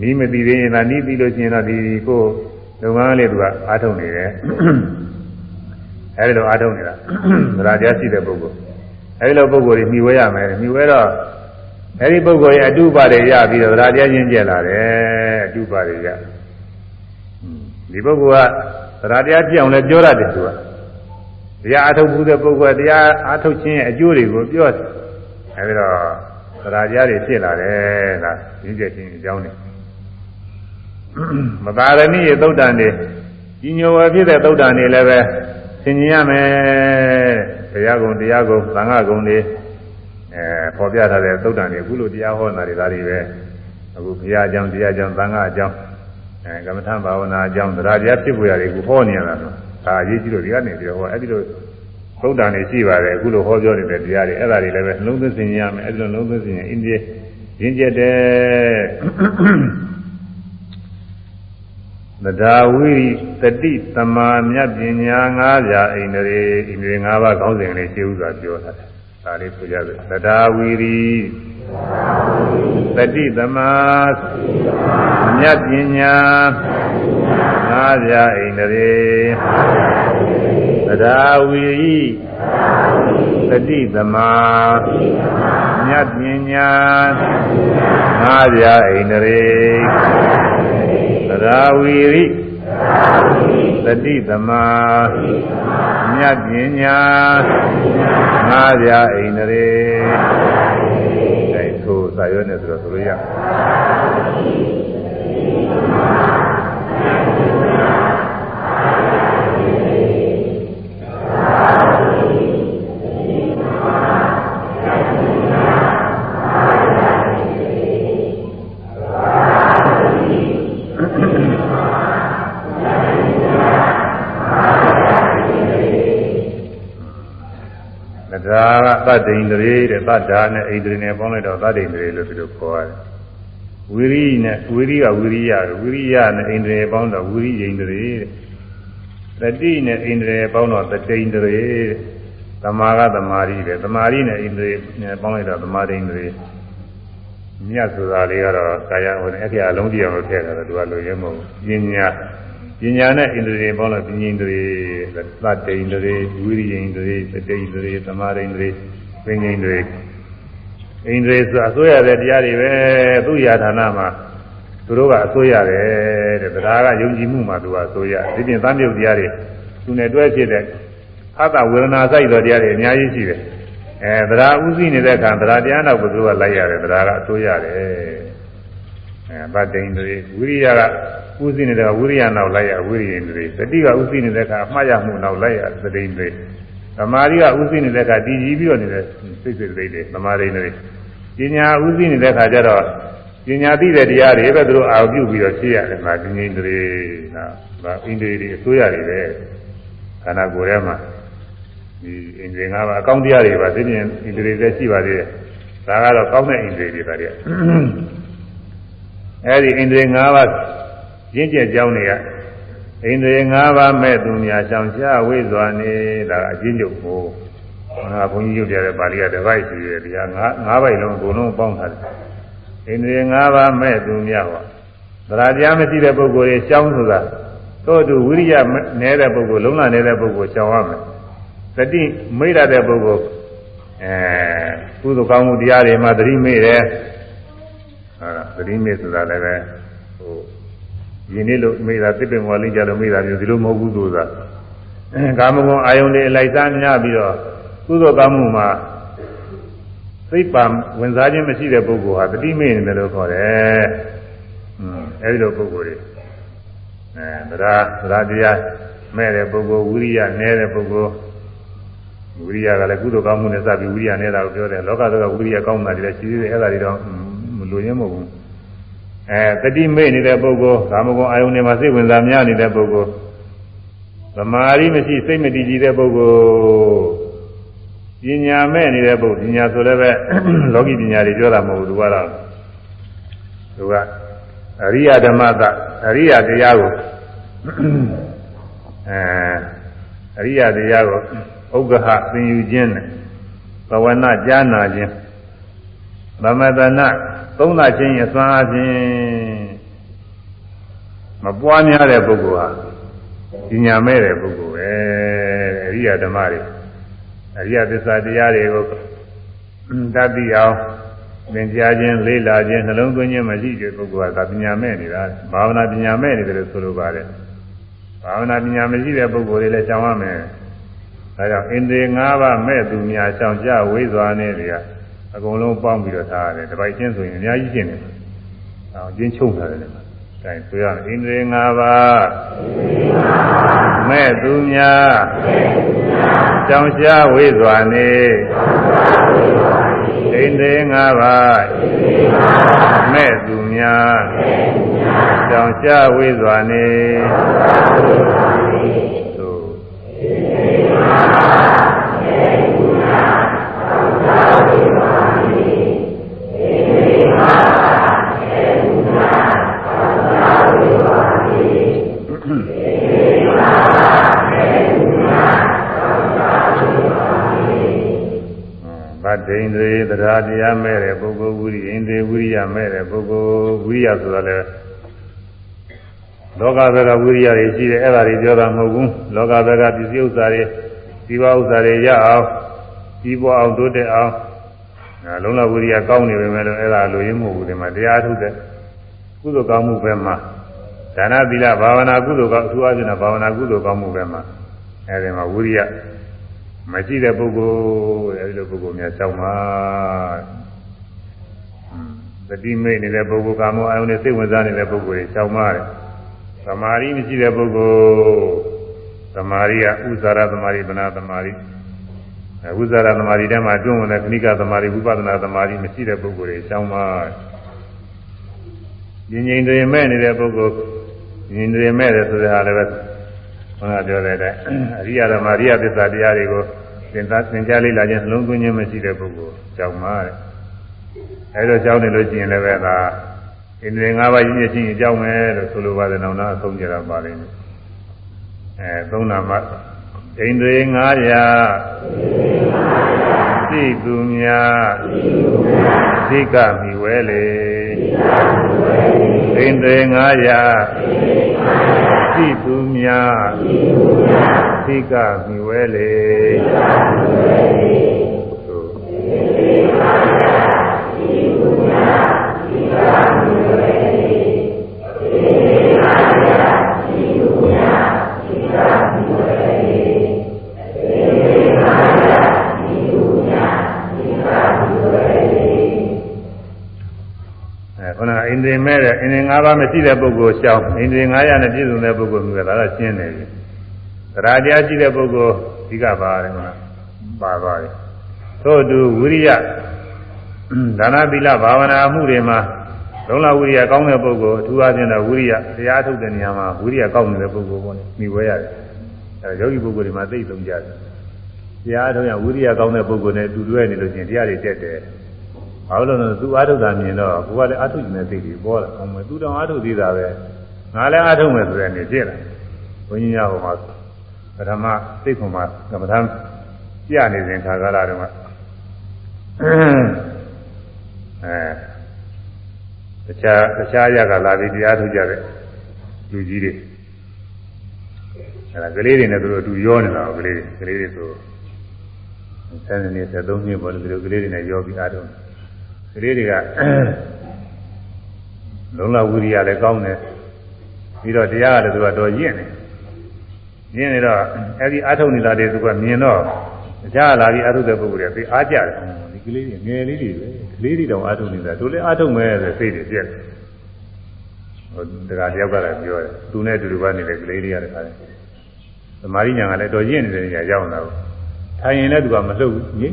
နီးမသိသေးရင်သာနီးပြီးလို့ရှိရင်တော့ဒီကိုလုပ်ငန်းလေးသူကအားထုတ်နေတယ် အဲဒီလိုအားထုတ်နေတာသရတရားရှိတဲ့ပုဂ္ဂိုလ်အဲဒီလိုပုဂ္ဂိုလ်တွေမြှဝဲရမယ်မြှဝဲတော့အဲဒီပုဂ္ဂိုလ်ရဲ့အတုပါတွေရပြီးတော့သရတရားချင်းကျက်လာတယ်အတုပါတွေရဒီပုဂ္ဂိုလ်ကသရတရားပြအောင်လဲပြောရတယ်သူကတရားအားထုတ်မှုတဲ့ပုဂ္ဂိုလ်တရားအားထုတ်ခြင်းရဲ့အကျိုးတွေကိုပြောတယ်အဲဒီတော့သရာကြားတွေဖြစ်လာတယ်လားရင်းချက်ချင်းအကြောင်းနေမသာရဏိရေသုတ်တန်တွေကြီးညိုဝယ်ဖြစ်တဲ့သုတ်တန်တွေလည်းပဲသ င်ញင်ရမယ်တရားကုံတရားကုံသံဃာကုံတွေအဲပေါ်ပြထားတဲ့သုတ်တန်တွေအခုလိုတရားဟောတာတွေဒါတွေပဲအခုဘုရားအကြောင်းတရားအကြောင်းသံဃာအကြောင်းအဲကမ္မထဘာဝနာအကြောင်းသရာတရားဖြစ်ပေါ်ရတယ်အခုဟောနေရတာနော်ဒါအရေးကြီးလို့ဒီကနေပြီးတော့ဟောအဲ့ဒီလိုသုဒ္ဓံနေရှိပါတယ်အခုလိုဟောပြောနေတဲ့တရားတွေအဲ့ဒါတွေလည်းပဲလုံးသွင်းစင်ရမယ်အဲ့ဒီလိုလုံးသွင်းစင်ရင်အိန္ဒိယရင်းကျက်တဲ့ သဒ္ဓဝိတတိသမာမြတ်ပညာ၅ပြာအိန္ဒြေအိန္ဒြေ၅ပါးခေါင်းစဉ်လေးရှင်းဥစွာပြောတာဒါလေးဆိုကြတယ်သဒ္ဓဝိရိတတိသမာမြတ်ပညာ၅ပြာအိန္ဒြေသဒ္ဓဝိရိတတိသမာမြတ်ပညာငါးပြာဣန္ဒြေ သဒ္ဓဝိရိတတိသမာမြတ်ပညာငါးပြာဣန္ဒြေအဲဆိုစာရွက်နဲ့ဆိုတော့ဆိုလို့ရဒါက သတ္တိန်တရေတဲ့သတ္တာနဲ့ဣန္ဒြေနဲ့ပေါင်းလိုက်တော့သတ္တိန်တရေလို့ဒီလိုခေါ်ရတယ်ဝိရိနဲ့ဝိရိယဝိရိယဝိရိယနဲ့ဣန္ဒြေပေါင်းတော့ဝိရိယဣန္ဒြေတဲ့တတိနဲ့ဣန္ဒြေပေါင်းတော့တတိန်တရေတဲ့သမာကသမာဓိပဲသမာဓိနဲ့ဣန္ဒြေနဲ့ပေါင်းလိုက်တော့သမာဓိဣန္ဒြေမြတ်ဆိုတာလေးကတော့ကာယဝင်အခရာလုံးကြည့်အောင်လို့ထည့်တာတော့သူကလိုရဲမဟုတ်ပညာပညာနဲ့ဣန္ဒြေပေါင်းလို့ပညာဣန္ဒြေသတ္တိဣန္ဒြေဝိရိယဣန္ဒြေတတိဣန္ဒြေသမာဓိဣန္ဒြေ ပညာဣန္ဒြေဣန္ဒြေဆိုအစိုးရတဲ့တရားတွေပဲသူ့ရာဌာနမှာသူတို့ကအစိုးရတယ်တဲ့တရားကယုံကြည်မှုမှာသူကအစိုးရဒီပြင်သံမြုပ်တရားတွေသူနဲ့တွဲဖြစ်တဲ့အတ္တဝေဒနာစိုက်တော်တရားတွေအများကြီးရှိတယ်အဲတရားဥသိနေတဲ့အခါတရားတရားတော့ဘုသူကလိုက်ရတယ်တရားကအစိုးရတယ်အဲဗတ္တိန်တွေဝိရိယကဥသိနေတဲ့ဝိရိယနောက်လိုက်ရဝိရိယတွေသတိကဥသိနေတဲ့အခါအမှားရမှုနောက်လိုက်ရသတိတွေ သမာဓိကဥသိနေတဲ့အခါတည်ကြည်ပြီးတော့နေတဲ့စိတ်စိတ်တွေတွေသမာဓိတွေပညာဥသိနေတဲ့အခါကျတော့ပညာသိတဲ့တရားတွေပဲသူတို့အာရုံပြုပြီးတော့ဖြည့်ရတယ်မှာပညာတွေနော်ဒါအိန္ဒြေတွေအစိုးရတယ်ပဲခန္ဓာကိုယ်ထဲမှာဒီအိန္ဒြေ၅ပါးအကောင်းတရားတွေပါသိမြင်အိန္ဒြေတွေရှိပါသေးတယ်ဒါကတော့ကောင်းတဲ့အိန္ဒြေတွေပါတဲ့အဲဒီအိန္ဒြေ၅ပါးရင့်ကျက်ကြောင်းတွေက အိန္ဒြေ၅ပါးမဲ့သူများရှောင်ရှားဝိဇ္ဇာနေဒါအချင်းချုပ်ကိုငါဘုန်းကြီးရုပ်ပြတဲ့ပါဠိကတစ်ပိုက်ရှိတယ်တရား၅ပိုက်လုံးအကုန်လုံးပေါင်းထားတယ်အိန္ဒြေ၅ပါးမဲ့သူများဟောသရတရားမရှိတဲ့ပုဂ္ဂိုလ်တွေရှောင်းဆိုတာတို့တူဝိရိယနေတဲ့ပုဂ္ဂိုလ်လုံးလနေတဲ့ပုဂ္ဂိုလ်ရှောင်ရမယ်တတိမိရတဲ့ပုဂ္ဂိုလ်အဲကုသိုလ်ကောင်းမှုတရားတွေမှာသတိမေ့တယ်ဟာသတိမေ့ဆိုတာလည်းပဲဟို ယင်းနေ့လို့မေ့တာတစ်ပင်မော်လေးကြလို့မေ့တာမျိုးဒီလိုမဟုတ်ဘူးဆိုတာကာမဂုဏ်အာယုန်တွေအလိုက်စားများပြီးတော့ကုသိုလ်ကောင်းမှုမှာစိတ်ပါဝင်စားခြင်းမရှိတဲ့ပုဂ္ဂိုလ်ဟာတတိမေ့နေတယ်လို့ခေါ်တယ်။อืมအဲဒီလိုပုဂ္ဂိုလ်တွေအဲသရသရတရားမဲ့တဲ့ပုဂ္ဂိုလ်ဝိရိယနည်းတဲ့ပုဂ္ဂိုလ်ဝိရိယကလည်းကုသိုလ်ကောင်းမှုနဲ့စပြီးဝိရိယနဲ့တာကိုပြောတယ်လောကသကဝိရိယကောင်းတာတွေလည်းရှိသေးတယ်အဲ့ဒါတွေတော့မလိုရင်းမဟုတ်ဘူး အဲတတိမေ့နေတဲ့ပုဂ္ဂိုလ်ကာမဂုဏ်အာယုန်တွေမှာစိတ်ဝင်စားများနေတဲ့ပုဂ္ဂိုလ်သမာဓိမရှိစိတ်မတည်ကြည်တဲ့ပုဂ္ဂိုလ်ပညာမဲ့နေတဲ့ပုဂ္ဂိုလ်ပညာဆိုလည်းပဲလောကီပညာတွေပြောတာမဟုတ်ဘူးသူကတော့သူကအရိယဓမ္မသအရိယတရားကိုအဲအရိယတရားကိုဥက္ကဟသင်ယူခြင်းနဲ့ဘဝနာကြားနာခြင်းသမတနာ သုံးနာခြင်းအစွမ်းအခြင်းမပွားများတဲ့ပုဂ္ဂိုလ်ဟာပညာမဲ့တဲ့ပုဂ္ဂိုလ်ပဲအရိယဓမ္မတွေအရိယသစ္စာတရားတွေကိုတတ်သိအောင်သင်ကြားခြင်းလေးလာခြင်းနှလုံးသွင်းခြင်းမရှိတဲ့ပုဂ္ဂိုလ်ကဒါပညာမဲ့နေတာဘာဝနာပညာမဲ့နေတယ်လို့ဆိုလိုပါတယ်ဘာဝနာပညာမရှိတဲ့ပုဂ္ဂိုလ်တွေလည်းရှောင်ရမယ်ဒါကြောင့်အင်္ဒြေ၅ပါးမဲ့သူများရှောင်ကြဝိဇ္ဇာနဲ့တွေက အကုန်လုံးပေါင်းပြီးတော့ထားရတယ်။ဒီပိုက်ချင်းဆိုရင်အများကြီးရှင်းတယ်။အော်ကျင်းချုပ်ထားတယ်လေ။ဒါဆိုရမယ်အင်္ဒြေ၅ပါးမဲ့သူများရှောင်ကြဝိဇ္ဇာနဲ့ဣန္ဒြေ၅ပါးမဲ့သူများရှောင်ကြဝိဇ္ဇာနဲ့ဒိန္ဒြေ တရားတရားမဲ့တဲ့ပုဂ္ဂိုလ်ဝိရိယဣန္ဒြေဝိရိယမဲ့တဲ့ပုဂ္ဂိုလ်ဝိရိယဆိုတာလည်းလောကဘက်ကဝိရိယတွေရှိတယ်အဲ့ဒါတွေပြောတာမဟုတ်ဘူးလောကဘက်ကပစ္စည်းဥစ္စာတွေဒီဘဥစ္စာတွေရအောင်ပြီးပွားအောင်တိုးတက်အောင်လုံးလဝိရိယကောင်းနေပေမဲ့လို့အဲ့ဒါလိုရင်းမဟုတ်ဘူးဒီမှာတရားထုတဲ့ကုသိုလ်ကောင်းမှုပဲမှာဒါနသီလဘာဝနာကုသိုလ်ကောင်းအထူးအဖြင့်ဘာဝနာကုသိုလ်ကောင်းမှုပဲမှာအဲဒီမှာဝိရိယ မရှိတဲ့ပုဂ္ဂိုလ်အဲဒီလိုပုဂ္ဂိုလ်များကြောက်မှာသတိမိတ်နေတဲ့ပုဂ္ဂိုလ်ကာမောအာယုန်နဲ့စိတ်ဝင်စားနေတဲ့ပုဂ္ဂိုလ်တွေကြောက်မှာတယ်သမာဓိမရှိတဲ့ပုဂ္ဂိုလ်သမာဓိကဥဇာရသမာဓိဗနာသမာဓိဥဇာရသမာဓိထဲမှာတွန်းဝင်တဲ့ခဏိကသမာဓိဝိပဿနာသမာဓိမရှိတဲ့ပုဂ္ဂိုလ်တွေကြောက်မှာညင်ညင်တွေမဲ့နေတဲ့ပုဂ္ဂိုလ်ညင်တွေမဲ့တယ်ဆိုတဲ့ဟာလည်းပဲ ဘုရားပြောတဲ့အတိုင်းအရိယဓမ္မအရိယသစ္စာတရားတွေကိုသင်သားသင်ကြားလေးလာခြင်းနှလုံးသွင်းခြင်းမရှိတဲ့ပုဂ္ဂိုလ်ကြောင့်ပါတဲ့အဲဒါကြောင့်နေလို့ရှိရင်လည်းပဲဒါဣန္ဒြေ၅ပါးရည်ရည်ချင်းကြောင်းမယ်လို့ဆိုလိုပါတယ်နောက်နောက်အဆုံးကြတာပါလိမ့်မယ်အဲသုံးနာမှာဣန္ဒြေ၅ရာသိသူများသိကမိဝဲလေ ဣန္ဒြေ၅ရာသိသူများသိကမိဝဲလေခုန မဲ့တဲ့အိန္ဒြေ၅ပါးမရှိတဲ့ပုဂ္ဂိုလ်ရှောင်းအိန္ဒြေ900နဲ့ပြည့်စုံတဲ့ပုဂ္ဂိုလ်မျိုးကဒါတော့ရှင်းနေပြီသရာတရားရှိတဲ့ပုဂ္ဂိုလ်ဒီကပါတယ်ကွာပါသွားတယ်သို့တူဝိရိယဒါနသီလဘာဝနာမှုတွေမှာလုံးလဝိရိယကောင်းတဲ့ပုဂ္ဂိုလ်အထူးအားဖြင့်တော့ဝိရိယတရားထုတ်တဲ့နေရာမှာဝိရိယကောင်းနေတဲ့ပုဂ္ဂိုလ်ပေါ့လေမိဝဲရတယ်အဲယောဂီပုဂ္ဂိုလ်တွေမှာသိသုံးကြတယ်တရားထုတ်ရဝိရိယကောင်းတဲ့ပုဂ္ဂိုလ်နဲ့တူတွဲနေလို့ချင်းတရားတွေတက်တယ် ဘာလို့လဲဆိုသူအာထုတ်တာမြင်တော့ကိုကလည်းအာထုတ်နေတဲ့စိတ်တွေပေါ်လာအောင်မယ်သူတောင်အာထုတ်သေးတာပဲငါလည်းအာထုတ်မယ်ဆိုတဲ့အနေဖြစ်လာဘုန်းကြီးများဟိုမှာပထမစိတ်ခွန်မှာကမ္မထာပြနေစဉ်ခါကာလတုန်းကအဲတခြားတခြားရကလာပြီးတရားထုတ်ကြတဲ့လူကြီးတွေအဲဒါကလေးတွေနဲ့သူတို့အတူရောနေတာကလေးတွေကလေးတွေဆိုဆယ်နှစ်73နှစ်ပေါ်တယ်ဒီလိုကလေးတွေနဲ့ရောပြီးအားထုတ် ကလေးတွေကလုံးလဝိရိယလည်းကောင်းတယ်ပြီးတော့တရားကလည်းသူကတော်ရင့်တယ်ရင့်နေတော့အဲဒီအာထုံနေတာတွေသူကမြင်တော့ကြားလာပြီးအာထုတဲ့ပုဂ္ဂိုလ်တွေသိအားကြတယ်ဒီကလေးတွေငယ်လေးတွေပဲကလေးတွေတောင်အာထုနေတာတို့လည်းအာထုမယ်ဆိုစိတ်တွေပြက်တယ်ဟိုတခါတယောက်ကလည်းပြောတယ်သူနဲ့အတူတူပဲနေတဲ့ကလေးတွေကလည်းခါတယ်သမာဓိညာကလည်းတော်ရင့်နေတဲ့နေရာရောက်လာတော့ထိုင်ရင်လည်းသူကမလှုပ်ဘူးငြိ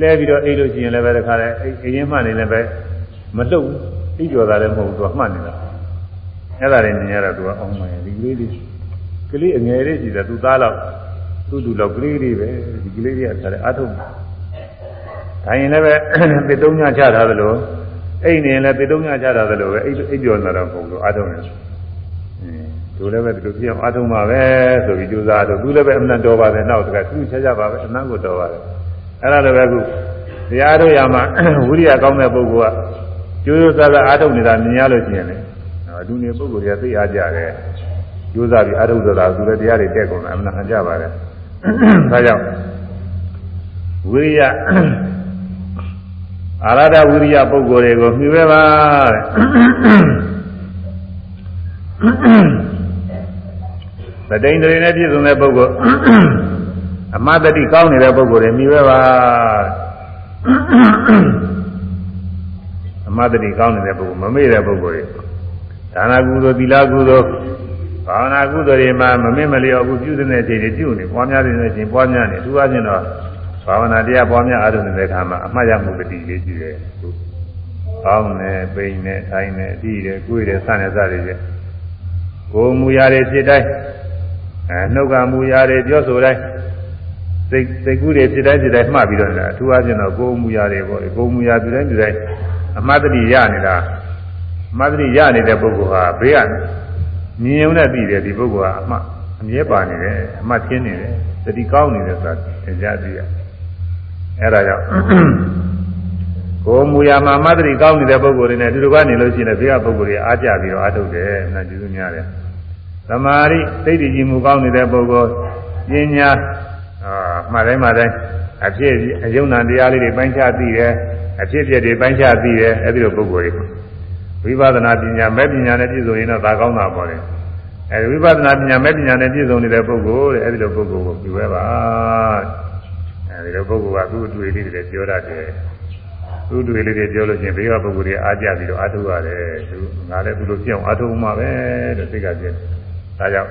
လဲပြီးတော့အိတ်လို့ရှိရင်လည်းပဲတခါလဲအိတ်ရင်မှနေလည်းပဲမလှုပ်ဘူးအိတ်ကြော်တာလည်းမဟုတ်ဘူးသူကမှတ်နေတာအဲ့ဒါတွေမြင်ရတော့သူကအောင်းမယ်ဒီကလေးလေးကလေးအငယ်လေးရှိတယ်သူသားတော့သူ့သူတော့ကလေးလေးပဲဒီကလေးလေးကတည်းကအထုတ်ဒါရင်လည်းပဲပေတုံးညချထားသလိုအိတ်နေလည်းပေတုံးညချထားသလိုပဲအိတ်အိတ်ကြော်နေတာတော့မဟုတ်ဘူးအထုတ်နေသူလည်းပဲဒီလိုပြောင်းအထုံးပါပဲဆိုပြီးကြိုးစားတော့သူလည်းပဲအမှန်တော်ပါတယ်နောက်တကသူချက်ကြပါပဲအမှန်ကိုတော်ပါတယ် အဲ့ဒါလည်းပဲခုတရားထုတ်ရမှာဝိရိယကောင်းတဲ့ပုဂ္ဂိုလ်ကကြိုးစားစားအထုတ်နေတာမြင်ရလို့ရှိရင်လေအတူနေပုဂ္ဂိုလ်တွေကသိအားကြတယ်ကြိုးစားပြီးအထုတ်ဆိုတာသူလည်းတရားတွေတက်ကုန်တယ်အမှန်ဟန်ကြပါတယ်ဒါကြောင့်ဝိရိယအာရဒဝိရိယပုဂ္ဂိုလ်တွေကိုမြှူပဲပါတဲ့သတိန်တွေနဲ့ပြည့်စုံတဲ့ပုဂ္ဂိုလ် အမတတိကောင်းနေတဲ့ပုဂ္ဂိုလ်တွေမြည်ပဲပါအမတတိကောင်းနေတဲ့ပုဂ္ဂိုလ်မမေ့တဲ့ပုဂ္ဂိုလ်တွေဒါနကုသိုလ်သီလကုသိုလ်ဘာဝနာကုသိုလ်တွေမှာမမေ့မလျော်ဘူးပြုတဲ့အချိန်တွေပြုနေပွားများတဲ့အချိန်ပွားများနေသူအချင်းတော့ဘာဝနာတရားပွားများအားထုတ်နေတဲ့အခါမှာအမှတ်ရမှုတတိလေးရှိတယ်။ကောင်းတယ်ပိန်တယ်ထိုင်တယ်အတိတယ်ကိုယ်တယ်စတဲ့စတဲ့ကိုယ်မူရတဲ့ဖြစ်တိုင်းအဲနှုတ်ကမူရာတွေပြောဆိုတိုင်း စိတ်စိတ်ကူးတွေဖြစ်တိုင်းဖြစ်တိုင်းမှတ်ပြီးတော့နေတာအထူးအားဖြင့်တော့ကိုယ်မူရာတွေပေါ့ကိုယ်မူရာပြတိုင်းပြတိုင်းအမှတ်တတိရနေတာအမှတ်တတိရနေတဲ့ပုဂ္ဂိုလ်ဟာဘေးကမြင်ုံနဲ့သိတယ်ဒီပုဂ္ဂိုလ်ကအမှတ်အမြဲပါနေတယ်အမှတ်ချင်းနေတယ်တတိကောင်းနေတယ်ဆိုတာသင်ကြားသိရအဲ့ဒါကြောင့်ကိုယ်မူရာမှာအမှတ်တတိကောင်းနေတဲ့ပုဂ္ဂိုလ်တွေနဲ့ဒီလိုကနေလို့ရှိရင်ဘေးကပုဂ္ဂိုလ်တွေအားကြပြီးတော့အားထုတ်တယ်နာကျေးဇူးများတယ်သမာဓိစိတ်တည်ကြည်မှုကောင်းနေတဲ့ပုဂ္ဂိုလ်ပညာ အာမှတ်တိုင်းမှတ်တိုင်းအဖြစ်အယုံနာတရားလေးတွေပိုင်းခြားသိတယ်အဖြစ်ပြက်တွေပိုင်းခြားသိတယ်အဲဒီလိုပုဂ္ဂိုလ်တွေဝိပဿနာပညာမဲ့ပညာနဲ့ပြည့်စုံရင်တော့ဒါကောင်းတာပေါ့လေအဲဒီဝိပဿနာပညာမဲ့ပညာနဲ့ပြည့်စုံနေတဲ့ပုဂ္ဂိုလ်တဲ့အဲဒီလိုပုဂ္ဂိုလ်ကိုပြုရဲပါအဲဒီလိုပုဂ္ဂိုလ်ကသူ့အတွေ့အလေးတွေပြောတတ်တယ်သူ့တွေ့လေးတွေပြောလို့ချင်းဘေးကပုဂ္ဂိုလ်တွေအားကြပြီးတော့အားထုတ်ရတယ်သူငါလည်းသူလိုပြောင်းအားထုတ်မှပဲတဲ့စိတ်ကပြည့်ဒါကြောင့်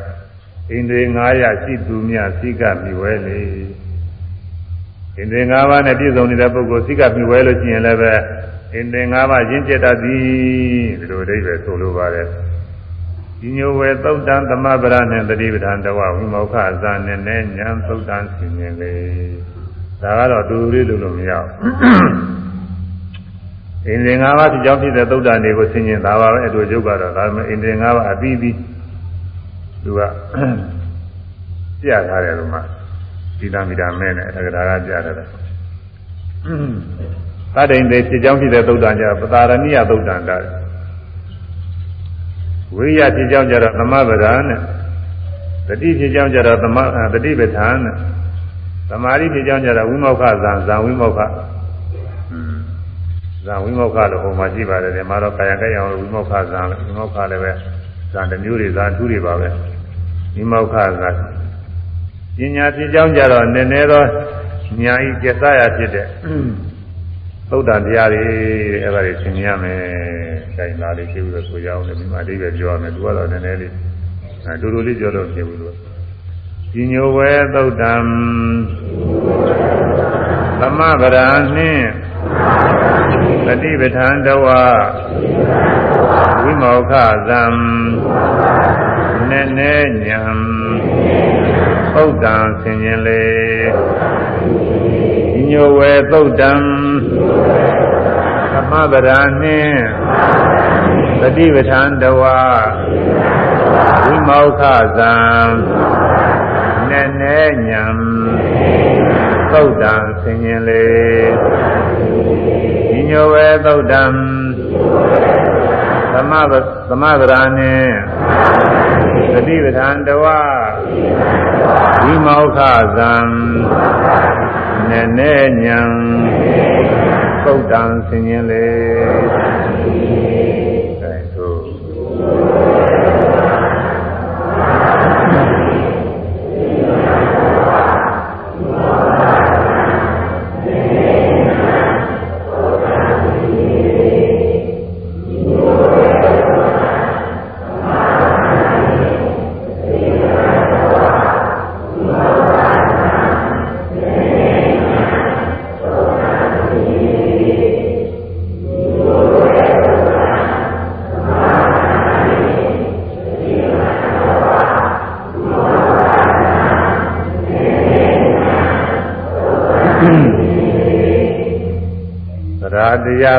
ဣန္ဒြေ900ရှိသူမြစိကမိဝဲလေဣန္ဒြေ9ပါးနဲ့ပြည့်စုံနေတဲ့ပုဂ္ဂိုလ်စိကမိဝဲလို့ရှိရင်လည်းပဲဣန္ဒြေ9ပါးရင့်ကျက်တတ်သည်ဒီလိုအဓိပ္ပာယ်ဆိုလိုပါတယ်ဒီညိုဝေသုတ်တံသမဗရနဲ့တတိပဌံတဝဝိမောခဇာနဲ့နဲ့ညာသုတ်တံဆင်ញင်လေဒါကတော့တူလေးလို့လို့မရဘူးအင်းစင်၅ပါးဖြစ်ကြောင်းဖြစ်တဲ့သုတ်တံတွေကိုဆင်ញင်တာပါပဲအတူရုပ်ကတော့ဒါမှအင်းစင်၅ပါးအပြီးပြီး သူကပြထားတယ်လို့မှဒီတမိတာမဲနဲ့တက္ကရာကပြထားတယ်သတ္တိန်သေးဖြစ်ကြောင်းဖြစ်တဲ့သုတ်တံကြပတာရဏိယသုတ်တံတာဝိရိယဖြစ်ကြောင်းကြတော့သမဗဒာနဲ့တတိဖြစ်ကြောင်းကြတော့သမတတိပဋ္ဌာန်နဲ့သမာဓိဖြစ်ကြောင်းကြတော့ဝိမောက္ခဇံဇံဝိမောက္ခဇံဝိမောက္ခလို့ဟိုမှာရှိပါတယ်ဒီမှာတော့ကာယကံရောဝိမောက္ခဇံဝိမောက္ခလည်းပဲ ဇံတစ်မျိုးတွေဇံထူးတွေပါပဲဝိမောက္ခဇံပညာဖြစ်ကြောင်းကြတော့နည်းနည်းတော့ညာဤကျက်စားရဖြစ်တဲ့သုဒ္ဓတရားတွေအဲ့ဒါတွေသင်ရမယ်။ဒါရင်လာလေးရှိဘူးလို့ဆိုကြအောင်လေမိမအတိပဲပြောရမယ်။သူကတော့နည်းနည်းလေးအတူတူလေးပြောလို့ဖြစ်ဘူးလို့။ဒီညိုဝဲသုဒ္ဓံသမဗရာနှင့်ပฏิပဋ္ဌာန်တဝဝိ မောခဇံနည်းနည်းညံသုဒ္ဓံဆင်ရင်လေညိုဝဲသုတ်တံသမဗရာနှင့်သတိပဋ္ဌာန်တဝဝိမောခဇံနဲ့နဲ့ညံသုတ်တံဆင်ရင်လေညိုဝဲသုတ်တံ သမဗသမဗရာနှင့်သတိပဋ္ဌာန်တဝဝိမောခဇံနဲ့နဲ့ညံသုတ်တံဆင်ရင်လေ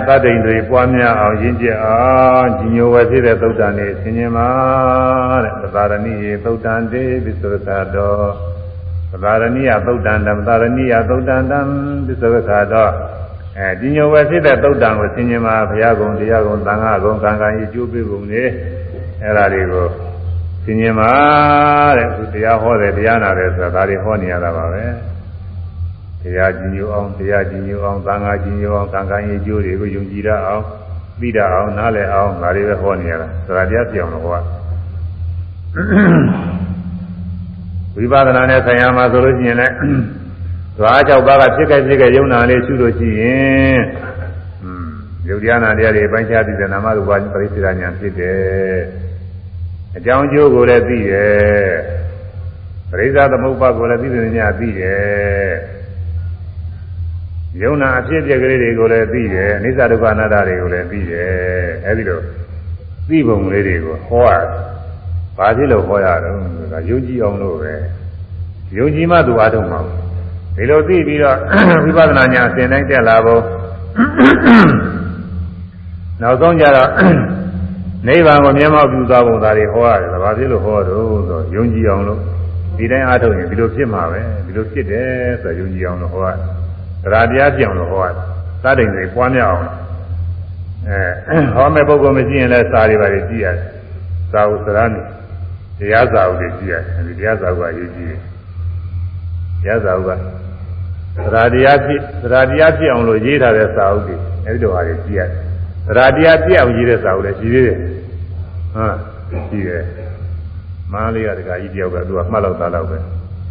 သတ္တိန်တွေပွားများအောင်ရင့်ကျက်အောင်ညီညွတ်ဝဲဖြစ်တဲ့သုတ္တန်တွေဆင်ခြင်ပါတဲ့သသာရဏိယေသုတ္တန်တေပိစဝကတော်သသာရဏိယသုတ္တန်တံသသာရဏိယသုတ္တန်တံပိစဝကတော်အဲဒီညိုဝဲဖြစ်တဲ့သုတ်တံကိုဆင်ခြင်ပါဘုရားကုံတရားကုံသံဃာကုံကံကံဤကျိုးပေးပုံနေအဲ့ဒါတွေကိုဆင်ခြင်ပါတဲ့သူတရားဟောတယ်တရားနာတယ်ဆိုတာဒါတွေဟောနေရတာပါပဲ တရားကြည်ညိုအောင်တရားကြည်ညိုအောင်သံဃာကြည်ညိုအောင်သံဃာရေးကျိုးတွေကိုယုံကြည်ရအောင်သိရအောင်နားလည်အောင်ဒါတွေပဲဟောနေရတာသရတရားပြောင်းတော့ဟောဝိပဿနာနဲ့ဆိုင်ရာမှာဆိုလို့ရှိရင်လည်းဓဝါ၆ပါးကဖြစ်ခဲ့ဖြစ်ခဲ့ယုံနာလေးရှုလို့ရှိရင်อืมယုတ်တရားနာတရားတွေပိုင်းခြားသိတဲ့နာမရူပပရိစ္ဆေဒညာဖြစ်တယ်အကြောင်းကျိုးကိုလည်းသိတယ်ပရိစ္ဆာသမုပ္ပါကိုလည်းသိတဲ့ညာသိတယ် ယုံနာအဖြစ်အပျက်ကလေးတွေကိုလည်းသိတယ်အနိစ္စဒုက္ခအနတ္တတွေကိုလည်းသိတယ်အဲဒီလိုသိပုံလေးတွေကိုဟောရတယ်ဘာဖြစ်လို့ဟောရတော့ဆိုတာယုံကြည်အောင်လို့ပဲယုံကြည်မှသူအားထုတ်မှာဒီလိုသိပြီးတော့ဝိပဿနာဉာဏ်အစဉ်တိုင်းတက်လာဖို့နောက်ဆုံးကြတော့နိဗ္ဗာန်ကိုမျက်မှောက်ပြုသွားဖို့ဒါတွေဟောရတယ်ဘာဖြစ်လို့ဟောတော့ဆိုယုံကြည်အောင်လို့ဒီတိုင်းအားထုတ်ရင်ဒီလိုဖြစ်မှာပဲဒီလိုဖြစ်တယ်ဆိုယုံကြည်အောင်လို့ဟောရတယ် တရားတရားပြောင်းလို့ဟောရတယ်သတ္တိန်တွေပွားများအောင်အဲဟောမဲ့ပုဂ္ဂိုလ်မရှိရင်လည်းစာတွေပါကြည့်ရတယ်သာဝစရဏတရားစာအုပ်တွေကြည့်ရတယ်ဒီတရားစာအုပ်ကရေးကြည့်တယ်တရားစာအုပ်ကသရတရားဖြစ်သရတရားဖြစ်အောင်လို့ရေးထားတဲ့စာအုပ်တွေအဲဒီလိုဟာတွေကြည့်ရတယ်သရတရားပြအောင်ရေးတဲ့စာအုပ်လည်းရှိသေးတယ်ဟုတ်ရှိတယ်မန္တလေးကတခါကြီးတယောက်ကသူကမှတ်လောက်သားလောက်ပဲ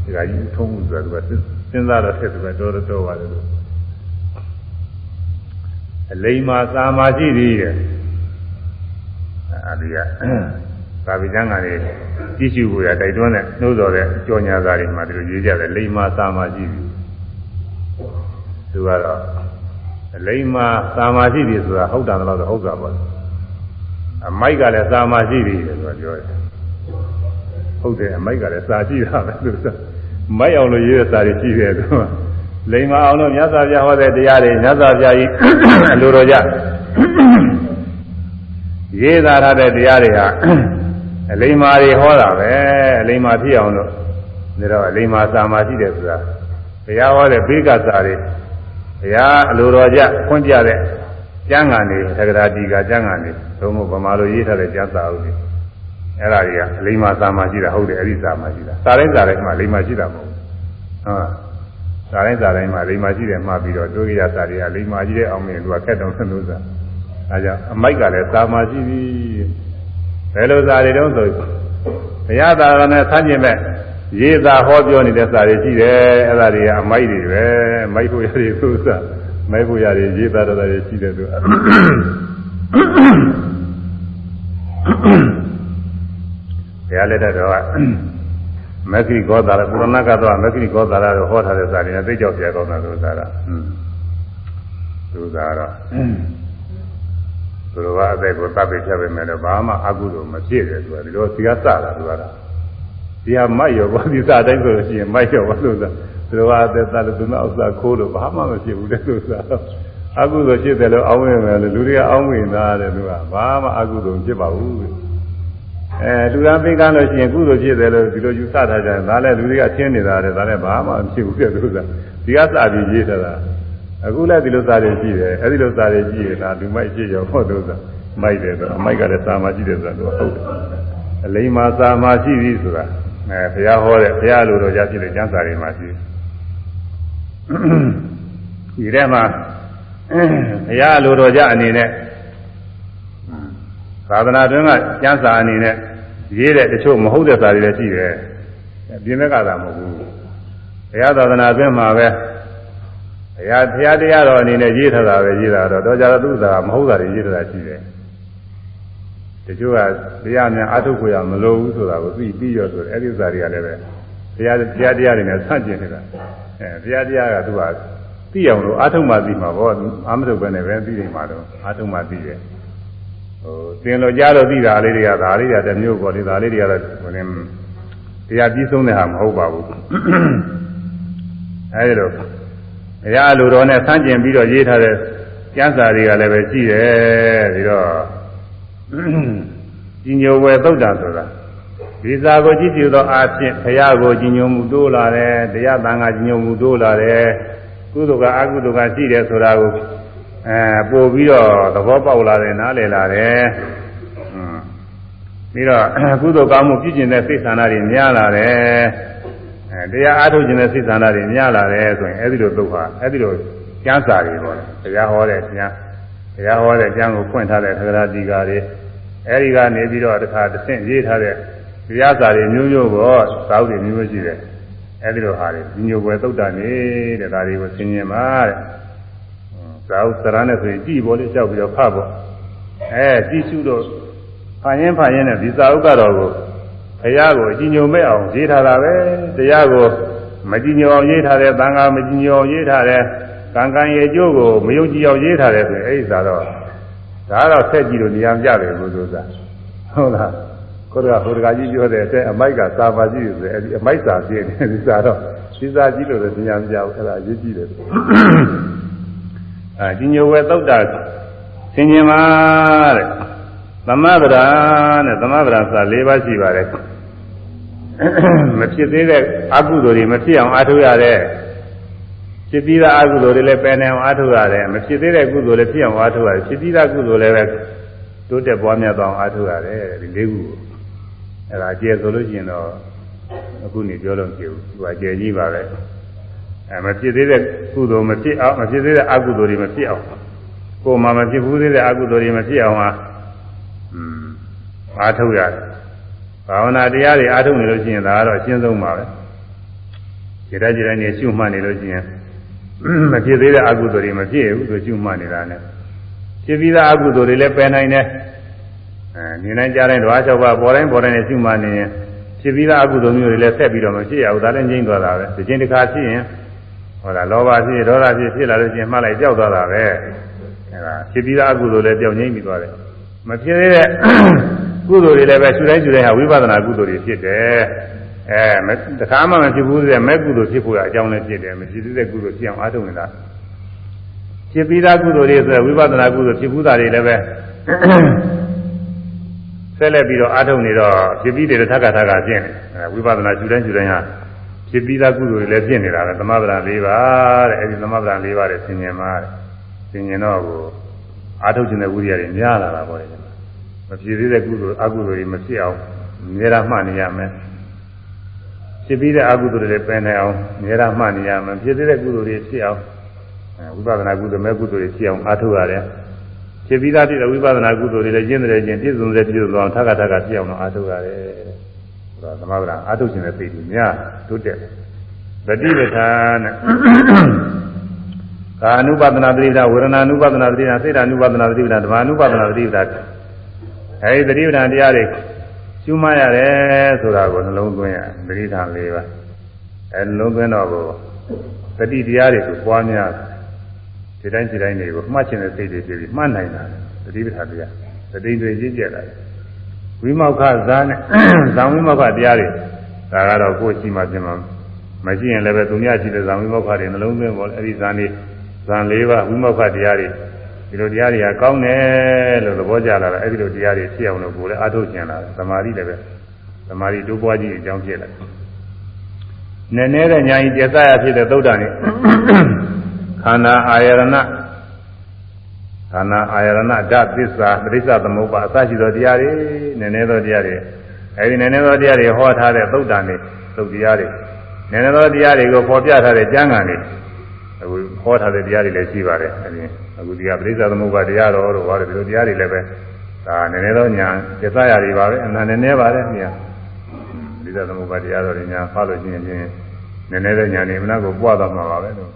တခါကြီးထုံးမှုဆိုတာသူက စဉ်းစားတော့ဖြစ်တယ်ပဲတော်တော်ပါတယ်လို့အလိမ္မာသာမရှိသေးတယ်အဲဒီကသာဝိကျမ်းကနေကြည့်ရှုဖို့ရတိုက်တွန်းတဲ့နှိုးတော်တဲ့ကြောညာသားတွေမှာဒီလိုရေးကြတယ်လိမ္မာသာမရှိပြီသူကတော့လိမ္မာသာမရှိပြီဆိုတာဟုတ်တယ်တော့ဟုတ်တာပေါ့အမိုက်ကလည်းသာမရှိပြီလို့ပြောတယ်ဟုတ်တယ်အမိုက်ကလည်းစာရှိတာပဲသူက မိုက်အောင်လို့ရေးတဲ့စာတွေရှိတယ်သူကလိမ္မာအောင်လို့မြတ်စွာဘုရားဟောတဲ့တရားတွေမြတ်စွာဘုရားကြီးအလိုတော်ကြရေးသားထားတဲ့တရားတွေဟာအလိမ္မာတွေဟောတာပဲအလိမ္မာဖြစ်အောင်လို့ဒါတော့အလိမ္မာစာမာရှိတယ်ဆိုတာဘုရားဟောတဲ့ဘေးကစာတွေဘုရားအလိုတော်ကြဖွင့်ပြတဲ့ကျမ်းဂန်တွေသက္ကရာတီကကျမ်းဂန်တွေသို့မဟုတ်ဗမာလိုရေးထားတဲ့ကျမ်းစာအုပ်တွေ အဲ့ဒါတွေကအလိမ္မာစာမာရှိတာဟုတ်တယ်အဲ့ဒီစာမာရှိတာစာတိုင်းစာတိုင်းမှာအလိမ္မာရှိတာမဟုတ်ဘူးဟုတ်စာတိုင်းစာတိုင်းမှာလိမ္မာရှိတယ်မှာပြီးတော့တွေးရစာတွေကလိမ္မာကြီးတဲ့အောင်မြင်သူကခက်တော့ဆလို့စားအဲကြောင့်အမိုက်ကလည်းစာမာရှိပြီဘယ်လိုစာတွေတုံးဆိုဘုရားသာသနာဆန်းကျင်မဲ့ရေးသာဟောပြောနေတဲ့စာတွေရှိတယ်အဲ့ဒါတွေကအမိုက်တွေပဲမိုက်ဖို့ရတယ်သူစားမိုက်ဖို့ရတယ်ရေးသာတော်တွေရှိတယ်သူ ဘုရားလက်ထက်တော်ကမက္ခိကောသာရပုရဏကတော့မက္ခိကောသာရကိုဟောထားတဲ့စာတွေနဲ့သိကြောက်ပြကောင်းတာလို့သာရသူသာတော့သူတော်ကအသက်ကိုတပ်ပိဖြတ်ပေမဲ့တော့ဘာမှအကုသိုလ်မဖြစ်တယ်သူကဒီလိုစီကစတာသူကတော့ဒီဟာမိုက်ရောဘာဒီစတိုင်းဆိုလို့ရှိရင်မိုက်ရောဘာလို့ဆိုသူတော်ကအသက်တပ်လို့သူနောက်စားခိုးလို့ဘာမှမဖြစ်ဘူးတဲ့လို့ဆိုတော့အကုသိုလ်ဖြစ်တယ်လို့အောင်းဝင်မယ်လို့လူတွေကအောင်းဝင်သားတယ်သူကဘာမှအကုသိုလ်ဖြစ်ပါဘူး အဲလူသားသိကမ်းလို့ရှိရင်ကုသိုလ်ဖြစ်တယ်လို့ဒီလိုယူဆထားကြတယ်ဒါလည်းလူတွေကရှင်းနေတာတယ်ဒါလည်းဘာမှမဖြစ်ဘူးပြည့်သူကဒီကစပြီးရေးထားတာအခုလည်းဒီလိုစားတွေရှိတယ်အဲဒီလိုစားတွေရှိရင်ဒါလူမိုက်ရှိရောဟုတ်လို့ဆိုမိုက်တယ်ဆိုအမိုက်ကလည်းစာမရှိတယ်ဆိုတော့ဟုတ်တယ်အလိမ္မာစာမရှိပြီဆိုတာအဲဘုရားဟောတဲ့ဘုရားလိုတော်ကြဖြစ်တဲ့ကျမ်းစာတွေမှာရှိဒီထဲမှာဘုရားလိုတော်ကြအနေနဲ့ သာသနာတွင်ကကျမ်းစာအနေနဲ့ရေးတဲ့တချို့မဟုတ်တဲ့စာတွေလည်းရှိတယ်ပြင်မဲ့ကသာမဟုတ်ဘူးဘုရားသာသနာတွင်မှာပဲဘုရားဘုရားတရားတော်အနေနဲ့ရေးထားတာပဲရေးတာတော့တော့ကြတော့သူ့သာမဟုတ်တာတွေရေးထားတာရှိတယ်တချို့ကတရားများအထုခွေရမလိုဘူးဆိုတာကိုသိပြီးရောဆိုတယ်အဲ့ဒီဥစ္စာတွေကလည်းပဲဘုရားတရားတရားတွေနဲ့ဆန့်ကျင်နေတာအဲဘုရားတရားကသူကသိအောင်လို့အထုမှသိမှာပေါ့အာမထုပဲနဲ့ပဲသိနေမှာတော့အထုမှသိတယ် ဟိုသင်လို့ကြားလို့သိတာလေးတွေကဒါလေးတွေတမျိုးပေါ်လေဒါလေးတွေကတော့ဟိုနေတရားပြီးဆုံးတဲ့ဟာမဟုတ်ပါဘူးအဲဒီလိုဘုရားလူတော်နဲ့ဆန့်ကျင်ပြီးတော့ရေးထားတဲ့ကျမ်းစာတွေကလည်းပဲရှိတယ်ပြီးတော့ကြီးညိုဝယ်သုတ်တာဆိုတာဒီစာကိုကြည့်ကြည့်သောအားဖြင့်ဘုရားကိုကြီးညိုမှုတိုးလာတယ်တရားတန်ခါကြီးညိုမှုတိုးလာတယ်ကုသိုလ်ကအကုသိုလ်ကရှိတယ်ဆိုတာကို အဲပို့ပြီးတော့သဘောပေါက်လာတယ်နားလည်လာတယ်ပြီးတော့ကုသိုလ်ကောင်းမှုပြုကျင်တဲ့စိတ်ဆန္ဒတွေများလာတယ်အဲတရားအားထုတ်ခြင်းတဲ့စိတ်ဆန္ဒတွေများလာတယ်ဆိုရင်အဲဒီလိုသုတ်ဟာအဲဒီလိုကျမ်းစာတွေပေါ့တရားဟောတဲ့ကျမ်းတရားဟောတဲ့ကျမ်းကိုဖွင့်ထားတဲ့သက္ကရာတိကာတွေအဲဒီကနေပြီးတော့တစ်ခါတစ်ဆင့်ရေးထားတဲ့တရားစာတွေမျိုးမျိုးပေါ့စာအုပ်တွေမျိုးမျိုးရှိတယ်အဲဒီလိုဟာတွေဒီညိုွယ်သုတ်တာနေတဲ့ဒါတွေကိုဆင်ញင်ပါတဲ့ သာဥစရနဲ့ဆိုရင်ကြည်ပေါ်လေးလျှောက်ပြီးတော့ဖတ်ပေါ့အဲကြည်ရှုတော့ဖန်ရင်ဖန်ရင်နဲ့ဒီသာဥကတော့ကိုဘုရားကိုအကြည်ညိုမဲ့အောင်ရေးထားတာပဲတရားကိုမကြည်ညိုအောင်ရေးထားတယ်သံဃာမကြည်ညိုအောင်ရေးထားတယ်ကံကံရဲ့အကျိုးကိုမယုံကြည်အောင်ရေးထားတယ်ဆိုရင်အဲဒီသာတော့ဒါတော့ဆက်ကြည့်လို့နေရာပြတယ်ဘုရားဆိုတာဟုတ်လားကိုယ်ကဟိုတကကြီးပြောတဲ့အတဲ့အမိုက်ကစာပါကြည့်ဆိုအဲဒီအမိုက်စာပြည့်တယ်ဒီစာတော့ဒီစာကြည့်လို့လည်းနေရာမပြဘူးအဲ့ဒါအရေးကြီးတယ် အဲဒီညိုဝဲသုတ်တာဆင်ញင်ပါတဲ့သမဗရာနဲ့သမဗရာစာ၄ပါးရှိပါတယ်မဖြစ်သေးတဲ့အကုသိုလ်တွေမဖြစ်အောင်အားထုတ်ရတဲ့ဖြစ်ပြီးသားအကုသိုလ်တွေလည်းပယ်နိုင်အောင်အားထုတ်ရတယ်မဖြစ်သေးတဲ့ကုသိုလ်လည်းဖြစ်အောင်အားထုတ်ရတယ်ဖြစ်ပြီးသားကုသိုလ်လည်းပဲတိုးတက်ပွားများသွားအောင်အားထုတ်ရတယ်ဒီ၄ခုအဲ့ဒါကျဲဆိုလို့ရှိရင်တော့အခုနေပြောလို့မဖြစ်ဘူးသူကကျဲကြီးပါပဲ အဲမဖြစ်သေးတဲ့ကုသိုလ်မဖြစ်အောင်မဖြစ်သေးတဲ့အကုသိုလ်တွေမဖြစ်အောင်ကိုယ်မှမဖြစ်ဘူးသေးတဲ့အကုသိုလ်တွေမဖြစ်အောင်ဟာอืมအားထုတ်ရတယ်ဘာဝနာတရားတွေအားထုတ်နေလို့ရှိရင်ဒါကတော့အရှင်းဆုံးပါပဲခြေတကြတဲ့နေရှုမှတ်နေလို့ရှိရင်မဖြစ်သေးတဲ့အကုသိုလ်တွေမဖြစ်ဘူးဆိုရှုမှတ်နေတာနဲ့ဖြစ်ပြီးသားအကုသိုလ်တွေလည်းပယ်နိုင်တယ်အဲမြင်နိုင်ကြတဲ့ဓဝါ၆ပါးပေါ်တိုင်းပေါ်တိုင်းနဲ့ရှုမှတ်နေရင်ဖြစ်ပြီးသားအကုသိုလ်မျိုးတွေလည်းဆက်ပြီးတော့မဖြစ်ရဘူးဒါလည်းငြိမ့်သွားတာပဲဒီချင်းတစ်ခါဖြစ်ရင် ဟောတာလောဘဖြစ်ဒေါသဖြစ်ဖြစ်လာလို့ချင်းမှတ်လိုက်ကြောက်သွားတာပဲအဲဒါဖြစ်ပြီးသားအကုသိုလ်လည်းပြောင်းငြိမ့်ပြီးသွားတယ်မဖြစ်သေးတဲ့ကုသိုလ်တွေလည်းပဲရှုတိုင်းရှုတိုင်းဟာဝိပဿနာကုသိုလ်တွေဖြစ်တယ်အဲတခါမှမဖြစ်ဘူးတဲ့မဲ့ကုသိုလ်ဖြစ်ဖို့အကြောင်းလည်းဖြစ်တယ်မဖြစ်သေးတဲ့ကုသိုလ်ဖြစ်အောင်အားထုတ်နေတာဖြစ်ပြီးသားကုသိုလ်တွေဆိုဝိပဿနာကုသိုလ်ဖြစ်ဘူးတာတွေလည်းပဲဆက်လက်ပြီးတော့အားထုတ်နေတော့ဖြစ်ပြီးတယ်ထက်ကထက်ကဖြစ်နေဝိပဿနာရှုတိုင်းရှုတိုင်းဟာ ဖြစ်ပြီးသားကုသိုလ်တွေလည်းဖြစ်နေတာပဲသမဗရာ၄ပါးတဲ့အဲဒီသမဗရာ၄ပါးတဲ့ဆင်ញင်မှာတဲ့ဆင်ញင်တော့ကိုအားထုတ်ခြင်းတဲ့ဝိရိယတွေများလာတာပေါ့လေမဖြစ်သေးတဲ့ကုသိုလ်အကုသိုလ်တွေမဖြစ်အောင်မြဲတာမှတ်နေရမယ်ဖြစ်ပြီးတဲ့အကုသိုလ်တွေပယ်နိုင်အောင်မြဲတာမှတ်နေရမယ်ဖြစ်သေးတဲ့ကုသိုလ်တွေဖြစ်အောင်ဝိပဿနာကုသိုလ်မဲ့ကုသိုလ်တွေဖြစ်အောင်အားထုတ်ရတယ်ဖြစ်ပြီးသားဖြစ်တဲ့ဝိပဿနာကုသိုလ်တွေလည်းကျင့်တယ်ကျင့်ပြည့်စုံတဲ့ပြည့်စုံအောင်ထပ်ခါထပ်ခါဖြစ်အောင်အားထုတ်ရတယ် ဆိုတော့သမဗရာအားထုတ်ခြင်းနဲ့သိတယ်များတိုးတက်တတိပဋ္ဌာန်နဲ့ကာနုပဒနာတိဋ္ဌဝေဒနာနုပဒနာတိဋ္ဌစေတ ानु ပဒနာတိဋ္ဌဓမ္မ ानु ပဒနာတိဋ္ဌအဲဒီတိဋ္ဌာန်တရားတွေရှုမှတ်ရတယ်ဆိုတာကိုနှလုံးသွင်းရတိဋ္ဌာန်၄ပါးအဲနှလုံးသွင်းတော့ကိုတတိတရားတွေကိုပွားများဒီတိုင်းဒီတိုင်းတွေကိုမှတ်ခြင်းတဲ့စိတ်တွေဖြစ်ပြီးမှတ်နိုင်တာတတိပဋ္ဌာန်တရားတတိတွေရင့်ကျက်လာတယ် ဝိမောက္ခဇာနဲ့ဇံဝိမောက္ခတရားတွေဒါကတော့ကိုယ်ရှိမှပြင်မှာမရှိရင်လည်းပဲသူများရှိတဲ့ဇံဝိမောက္ခတွေနှလုံးသွင်းပေါ်အဲ့ဒီဇံတွေဇံ၄ပါးဝိမောက္ခတရားတွေဒီလိုတရားတွေကကောင်းတယ်လို့သဘောကျလာတာအဲ့ဒီလိုတရားတွေဖြစ်အောင်လို့ကိုယ်လည်းအားထုတ်ကျင်လာတယ်သမာဓိလည်းပဲသမာဓိတိုးပွားခြင်းအကြောင်းဖြစ်လာတယ်နည်းနည်းတဲ့ညာကြီးကျက်စားရဖြစ်တဲ့သုဒ္ဓနဲ့ခန္ဓာအာယရဏ ခန္ဓာအာယရဏဓာတ်သစ္စာပရိစ္ဆသမုပ္ပါအစရှိသောတရားတွေနည်းနည်းသောတရားတွေအဲဒီနည်းနည်းသောတရားတွေဟောထားတဲ့သုဒ္ဓနဲ့သုတ်တရားတွေနည်းနည်းသောတရားတွေကိုပေါ်ပြထားတဲ့ကျမ်းဂန်တွေအခုဟောထားတဲ့တရားတွေလည်းရှိပါတယ်အဲဒီအခုဒီကပရိစ္ဆသမုပ္ပါတရားတော်တို့ဟောတယ်ဒီလိုတရားတွေလည်းပဲဒါနည်းနည်းသောညာကျက်စားရတွေပါပဲအမှန်နည်းနည်းပါလေမြင်ပရိစ္ဆသမုပ္ပါတရားတော်တွေညာဖတ်လို့ရှိရင်ချင်းနည်းနည်းတဲ့ညာနေမလားကိုပွားသွားမှာပါပဲလို့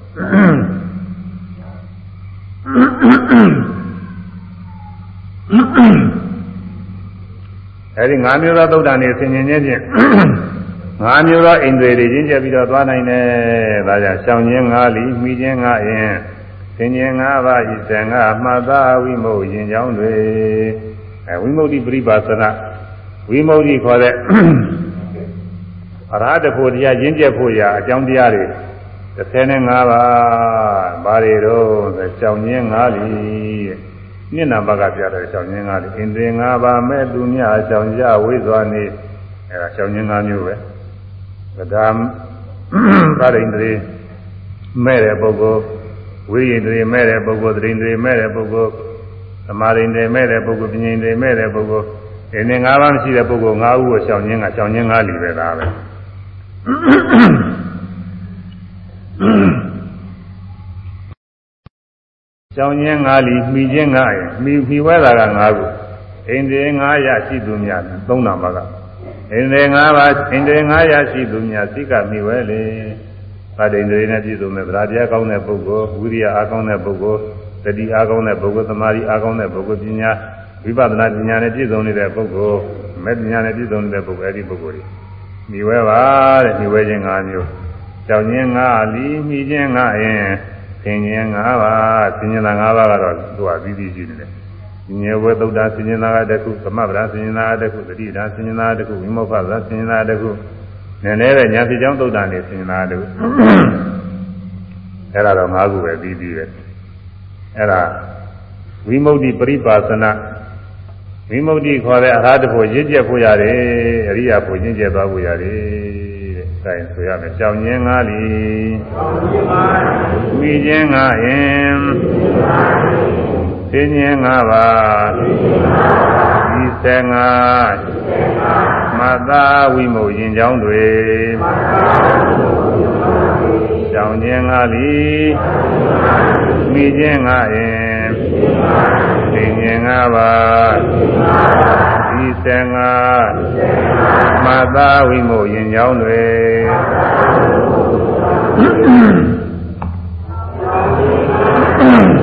အဲဒီ၅မျိုးသောသုဒ္ဓနေဆင်ញင်ခြင်းဖြင့်၅မျိုးသောအိန္ဒြေတွေရင်းကျက်ပြီးတော့သွားနိုင်တယ်။ဒါကြောင့်ရှောင်ခြင်း၅လီ၊မှီခြင်း၅ရင်ဆင်ញင်၅ပါးဤသံဃာမှတ်သားဝိမုတ်ရင်ကြောင်းတွေအဲဝိမု ക്തി ပြိပါစနာဝိမု ക്തി ခေါ်တဲ့အရဟတဖို့တရားရင်းကျက်ဖို့ရာအကြောင်းတရားတွေ 35ပါးဘာတွေတော့ဆိုရှောင်ခြင်း၅လီနိဏဘကပြတဲ့ရှောင်ခြင်း၅လီအင်္ဒြေ၅ပါးမဲ့သူများရှောင်ကြဝိဇ္ဇာနေအဲဒါရှောင်ခြင်း၅မျိုးပဲဗဒံသာရိန္ဒြေမဲ့တဲ့ပုဂ္ဂိုလ်ဝိရိယတွေမဲ့တဲ့ပုဂ္ဂိုလ်သတိတွေမဲ့တဲ့ပုဂ္ဂိုလ်သမာဓိတွေမဲ့တဲ့ပုဂ္ဂိုလ်ပညာတွေမဲ့တဲ့ပုဂ္ဂိုလ်ဒီနေ့၅ပါးမရှိတဲ့ပုဂ္ဂိုလ်၅ဦးကိုရှောင်ခြင်းကရှောင်ခြင်း၅လီပဲဒါပဲ ကြောင်ချင်း၅လီမှီချင်း၅ရမှီမှီဝဲတာက၅ခုအိန္ဒြေ900ရရှိသူများသုံးနာမှာကအိန္ဒြေ9ပါးအိန္ဒြေ900ရှိသူများစိကမှီဝဲလေဗဒိန္ဒြေနဲ့ပြည့်စုံတဲ့ဗราတရားကောင်းတဲ့ပုဂ္ဂိုလ်ဝိရိယအားကောင်းတဲ့ပုဂ္ဂိုလ်တတိအားကောင်းတဲ့ပုဂ္ဂိုလ်သမာဓိအားကောင်းတဲ့ပုဂ္ဂိုလ်ပညာဝိပဿနာပညာနဲ့ပြည့်စုံနေတဲ့ပုဂ္ဂိုလ်မဲ့ပညာနဲ့ပြည့်စုံနေတဲ့ပုဂ္ဂိုလ်အဲ့ဒီပုဂ္ဂိုလ်တွေမိဝဲပါတဲ့မိဝဲခြင်း၅မျိုး ကြောင်ခြင်း၅လီမိခြင်း၅ရင်ဆင်ခြင်း၅ပါးဆင်ခြင်းသာ၅ပါးကတော့သူကပြီးပြီးရှိနေတယ်ညေဝဲသုဒ္ဓဆင်ခြင်းသာကတခုသမဗရာဆင်ခြင်းသာကတခုသတိဒါဆင်ခြင်းသာကတခုဝိမောက္ခသာဆင်ခြင်းသာကတခုနည်းနည်းပဲညာဖြစ်ကြောင်းသုဒ္ဓနေဆင်ခြင်းသာကတခုအဲ့ဒါတော့၅ခုပဲပြီးပြီးပဲအဲ့ဒါဝိမု ക്തി ပရိပါစနာဝိမု ക്തി ခေါ်တဲ့အရာတဖို့ရင့်ကျက်ဖို့ရတယ်အရိယာဖို့ရင့်ကျက်သွားဖို့ရတယ် တဲ့။ဒါရင်ဆိုရမယ်။ကြောင်ခြင်းငါလီမိခြင်းငါရင်သိခြင်းငါပါဒီဆယ်ငါမသာဝိမုရင်ကြောင်းတွေကြောင်ခြင်းငါလီမိခြင်းငါရင်သိခြင်းငါပါ တိစင်္ဃမာသာဝိမို့ရင်ကြောင်းတွေအင်း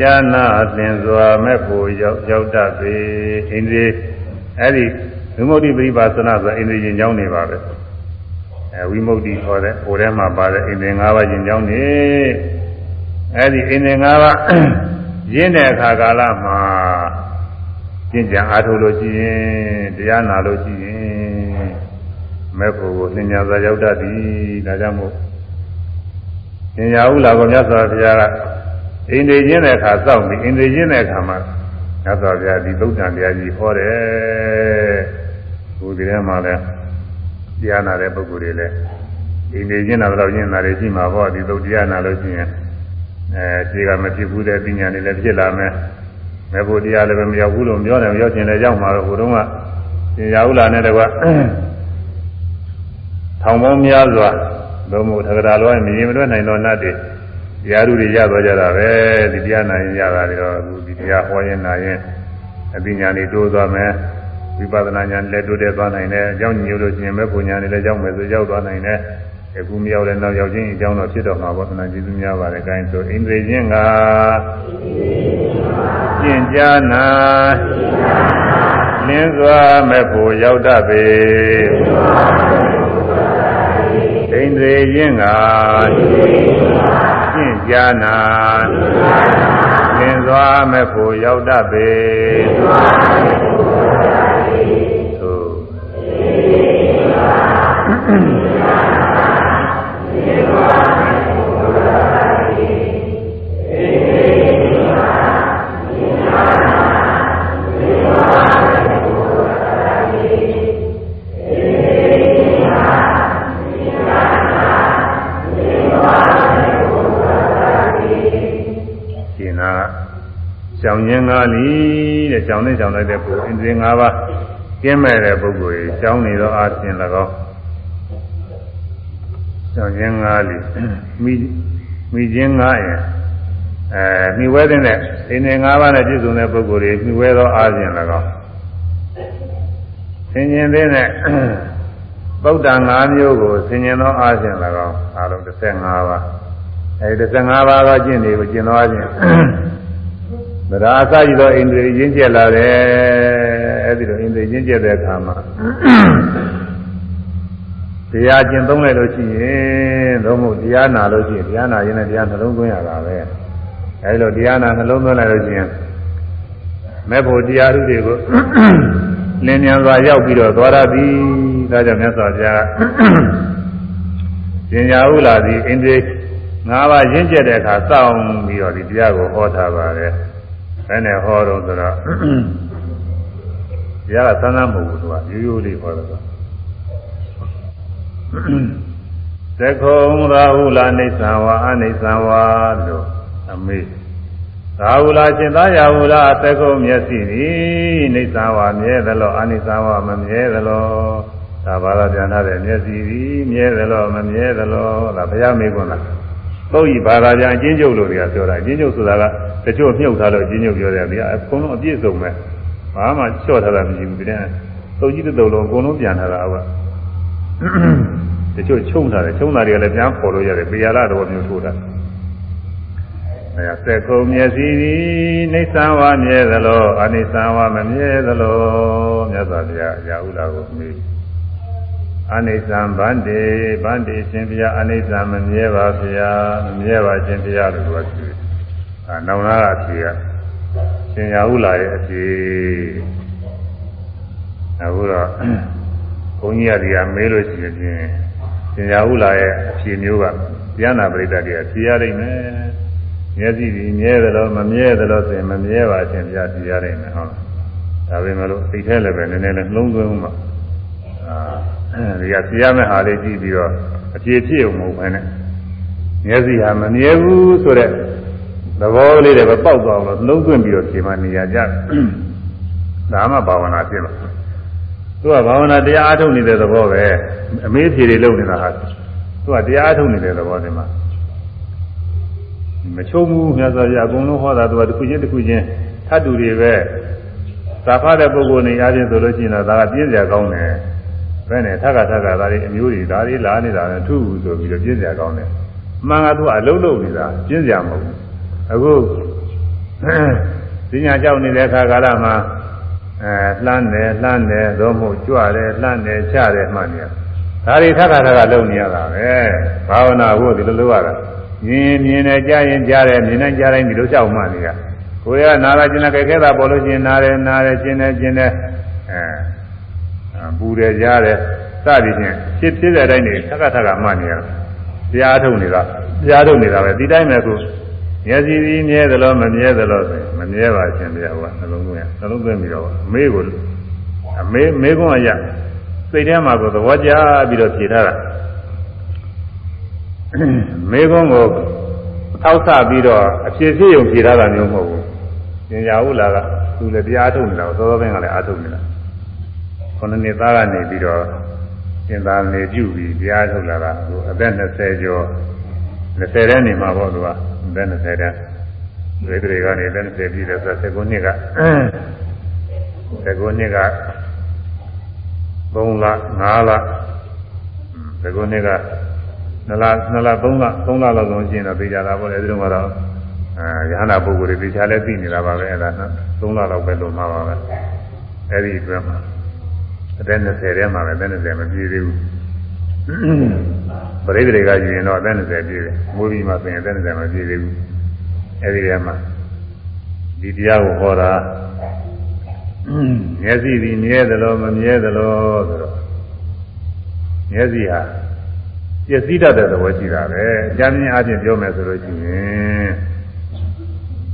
ကြာနာသင်စွာမဲ့ဖို့ရောက်ရောက်တတ်ပေဣန္ဒြေအဲ့ဒီဝိမု ക്തി ပြိပါစနာဆိုဣန္ဒြေရင်ကြောင်းနေပါပဲအဲဝိမု ക്തി ခေါ်တဲ့ဟိုထဲမှာပါတဲ့ဣန္ဒြေ၅ပါးရင်ကြောင်းနေအဲ့ဒီဣန္ဒြေ၅ပါးရင်းတဲ့အခါကာလမှာကျင့်ကြံအားထုတ်လို့ရှိရင်တရားနာလို့ရှိရင်မဲ့ဖို့ကိုသင်ညာသာရောက်တတ်သည်ဒါကြောင့်မို့သင်ညာဥလာကိုမြတ်စွာဘုရားက အိန္ဒိချင်းတဲ့အခါစောင့်ပြီးအိန္ဒိချင်းတဲ့အခါမှာမြတ်စွာဘုရားဒီသုတ်တန်တရားကြီးဟောတယ်။ဒီဒီထဲမှာလည်းတရားနာတဲ့ပုဂ္ဂိုလ်တွေလည်းအိန္ဒိချင်းတာတော့ရင်းနာတွေရှိမှာပေါ့ဒီသုတ်တရားနာလို့ရှိရင်အဲခြေကမဖြစ်ဘူးတဲ့ပညာတွေလည်းဖြစ်လာမယ်။မေဖို့တရားလည်းပဲမရောက်ဘူးလို့ပြောတယ်ရောက်ချင်လည်းရောက်မှာတော့ဟိုတုန်းကသင်ညာဥလာနဲ့တကွထောင်ပေါင်းများစွာလုံးမို့ထကရာလောမြင်မလွဲနိုင်တော့နတ်တွေ တရားဓုတွေရသွားကြတာပဲဒီတရားနာရင်ရတာတွေတော့အခုဒီတရားဟောရင်နာရင်အပညာတွေတိုးသွားမယ်ဝိပဿနာဉာဏ်လည်းတိုးတက်သွားနိုင်တယ်အကြောင်းညို့လို့ရှိရင်မဲ့ပညာတွေလည်းရောက်မယ်ဆိုရောက်သွားနိုင်တယ်အခုမရောက်လည်းနောက်ရောက်ချင်းအကြောင်းတော့ဖြစ်တော့မှာပေါ့သနာကျေးဇူးများပါတယ်အဲဒါဆိုဣန္ဒြေချင်းကကျင့်ကြနာလင်းစွာမဲ့ဖို့ရောက်တတ်ပေဣန္ဒြေချင်းက ကျင့်ကြနာသင်စွာမဲ့ဖို့ရောက်တတ်ပေ ကြောင်ရင်းကားလီတဲ့ကြောင်နဲ့ကြောင်လိုက်တဲ့ပုဂ္ဂိုလ်အင်္ဒြေ၅ပါးကျင်းမဲ့တဲ့ပုဂ္ဂိုလ်ကြီးကြောင်နေတော့အားဖြင့်၎င်းကြောင်ရင်းကားလီမိမိချင်းငားရင်အဲမိဝဲတဲ့အိန္ဒြေ၅ပါးနဲ့ပြည့်စုံတဲ့ပုဂ္ဂိုလ်ကြီးမိဝဲသောအားဖြင့်၎င်းဆင်ញင်တဲ့ဗုဒ္ဓ၅မျိုးကိုဆင်ញင်သောအားဖြင့်၎င်းအားလုံး15ပါးအဲဒီ15ပါးသောကျင့်တွေကိုကျင့်သောအားဖြင့် သရာအစရှိသောအိန္ဒြေရင်းကျက်လာတယ်အဲဒီလိုအိန္ဒြေရင်းကျက်တဲ့အခါမှာတရားကျင့်သုံးလိုက်လို့ရှိရင်သုံးမှုတရားနာလို့ရှိရင်တရားနာရင်လည်းတရားနှလုံးသွင်းရတာပဲအဲဒီလိုတရားနာနှလုံးသွင်းလိုက်လို့ရှိရင်မဲ့ဖို့တရားဓုတွေကိုလင်းမြန်စွာရောက်ပြီးတော့သွားရသည်ဒါကြောင့်မြတ်စွာဘုရားပညာဥလာသည်အိန္ဒြေ၅ပါးရင့်ကျက်တဲ့အခါစောင့်ပြီးတော့ဒီတရားကိုဟောထားပါတယ် ဘယ်နဲ့ဟောတော့ဆိုတော့တရားကသမ်းသမ်းမဟုတ်ဘူးသူကရိုးရိုးလေးဟောတယ်ဆိုသကုံရာဟုလာနေသံဝါအနိသံဝါလို့အမေသာဟုလာရှင်သာယာဟုလာသကုံမျက်စိသည်နေသံဝါမြဲသလောအနိသံဝါမမြဲသလောဒါဘာသာပြန်ထားတဲ့မျက်စိသည်မြဲသလောမမြဲသလောဒါဘုရားမေးခွန်းလားသုတ်ဤဘာသာပြန်အချင်းကျုပ်လို့တွေကပြောတာအချင်းကျုပ်ဆိုတာက တချို့မြုပ်ထားလို့အချင်းကျုပ်ပြောတယ်ဗျာအကုန်လုံးအပြည့်စုံပဲဘာမှချော့ထားတာမရှိဘူးတဲ့သုတ်ကြီးတစ်သုတ်လုံးအကုန်လုံးပြန်ထားတာဟုတ်တချို့ချုံထားတယ်ချုံတာတွေကလည်းပြန်ပေါ်လို့ရတယ်ပေရလာတော့မျိုးထိုးတာအဲစက်ကုံမျက်စိသည်နေသံဝါမြဲသလိုအနိသံဝါမမြဲသလိုမြတ်စွာဘုရားရာဟုလာကိုမေးအနိစ္စံဗန္တိဗန္တိရှင်ဘုရားအနိစ္စံမမြဲပါဗျာမမြဲပါရှင်ဘုရားလို့ပြောတယ်။ အာနောင်နာအဖြေကရှင်ရာဟုလာရဲ့အဖြေအခုတော့ဘုန်းကြီးကဒီကမေးလို့ရှိရင်ရှင်ရာဟုလာရဲ့အဖြေမျိုးကဉာဏပရိသတ်တွေဖြေရနိုင်မယ်။မျက်စိဒီမြဲတယ်လို့မမြဲတယ်လို့ဆိုရင်မမြဲပါရှင်ဘုရားဖြေရနိုင်မယ်ဟုတ်လား။ဒါပေမဲ့လို့သိထဲလည်းပဲနည်းနည်းလေးနှလုံးသွင်းမှအာဒီကပြရမယ့်ဟာလေးကြည့်ပြီးတော့အပြည့်ဖြစ်အောင်မဟုတ်ဘဲနဲ့မျက်စိဟာမမြဲဘူးဆိုတဲ့ သဘောလေးတွေပဲပေါက်သွားအောင်လို့လုံးသွင်းပြီးတော့ပြင်မနေရကြဒါမှဘာဝနာဖြစ်မှာသူကဘာဝနာတရားအားထုတ်နေတဲ့သဘောပဲအမေးဖြေတွေလုပ်နေတာဟာသူကတရားအားထုတ်နေတဲ့သဘောတည်းမှာမချုံဘူးမြတ်စွာဘုရားအကုန်လုံးဟောတာသူကတစ်ခုချင်းတစ်ခုချင်းထပ်တူတွေပဲသာဖတဲ့ပုဂ္ဂိုလ်နေရာချင်းဆိုလို့ရှိရင်တော့ဒါကပြည့်စရာကောင်းတယ်ဘယ်နဲ့ထက်ကထက်ကဒါတွေအမျိုးတွေဒါတွေလာနေတာနဲ့ထုဆိုပြီးတော့ပြင်းစရာကောင်းတယ်မှန်ကသူကအလုံးလုံးနေတာပြင်းစရာမဟုတ်ဘူး အခုပညာကြောက်နေတဲ့အခါကာလမှာအဲလှမ်းတယ်လှမ်းတယ်သို့မဟုတ်ကြွတယ်လှမ်းတယ်ချတယ်မှတ်နေရဒါတွေထပ်ခါထပ်ခါလုပ်နေရတာပဲဘာဝနာဖို့ဒီလိုလုပ်ရတာမြင်မြင်နဲ့ကြားရင်ကြားတယ်မြင်နဲ့ကြားတိုင်းဒီလိုကြောက်မှနေရကိုယ်ကနာလာကျင်တဲ့ခဲတာပေါ်လို့ကျင်နာတယ်နာတယ်ကျင်တယ်ကျင်တယ်အဲပူတယ်ကြားတယ်စသည်ဖြင့်ဖြစ်ဖြစ်တဲ့အတိုင်းနေထပ်ခါထပ်ခါမှနေရတရားထုတ်နေတာတရားထုတ်နေတာပဲဒီတိုင်းပဲကို မျက်စိပြီးမြဲသလိုမမြဲသလိုဆိုမမြဲပါရှင်ဗျာဟိုကနှလုံးသွင်းနှလုံးသွင်းပြီးတော့အမေးကိုအမေးမေးခွန်းအရာစိတ်ထဲမှာကိုသဘောကျပြီးတော့ဖြေထားတာမေးခွန်းကိုထောက်ဆပြီးတော့အဖြေဖြစ်ုံဖြေထားတာမျိုးမဟုတ်ဘူး။ဉာဏ်ရဟုလာကသူလည်းတရားထုတ်နေတာသောသောဘင်းကလည်းအားထုတ်နေတာ။ခုနှစ်နှစ်သားကနေပြီးတော့သင်္သာနေပြုပြီးတရားထုတ်လာတာသူအသက်20ကျော် 20တဲ့နေမှာပေါ့သူကအသက်20တဲ့ဝိဒရေကနေအသက်20ပြည့်တယ်ဆိုတော့19နှစ်က19နှစ်က3လ5လ19နှစ်က2လ2လ3လ3လလောက်ဆုံးရှင်းတော့သိကြတာပေါ့လေအဲဒီတော့ကတော့အဲရဟနာပုဂ္ဂိုလ်တွေသိချာလဲသိနေတာပါပဲအဲဒါ3လလောက်ပဲလို့မှာပါပဲအဲဒီအတွင်းမှာအသက်20ထဲမှာပဲအသက်20မပြည့်သေးဘူး ပရိသေတွေကယူရင်တော့အသက်20ပြည့်တယ်မိုးပြီးမှဆိုရင်အသက်20မပြည့်သေးဘူးအဲဒီထဲမှာဒီတရားကိုဟောတာမျက်စိဒီမြဲသလိုမမြဲသလိုဆိုတော့မျက်စိဟာပျက်စီးတတ်တဲ့သဘောရှိတာပဲအကြမ်းမြင်အချင်းပြောမယ်ဆိုလို့ရှိရင်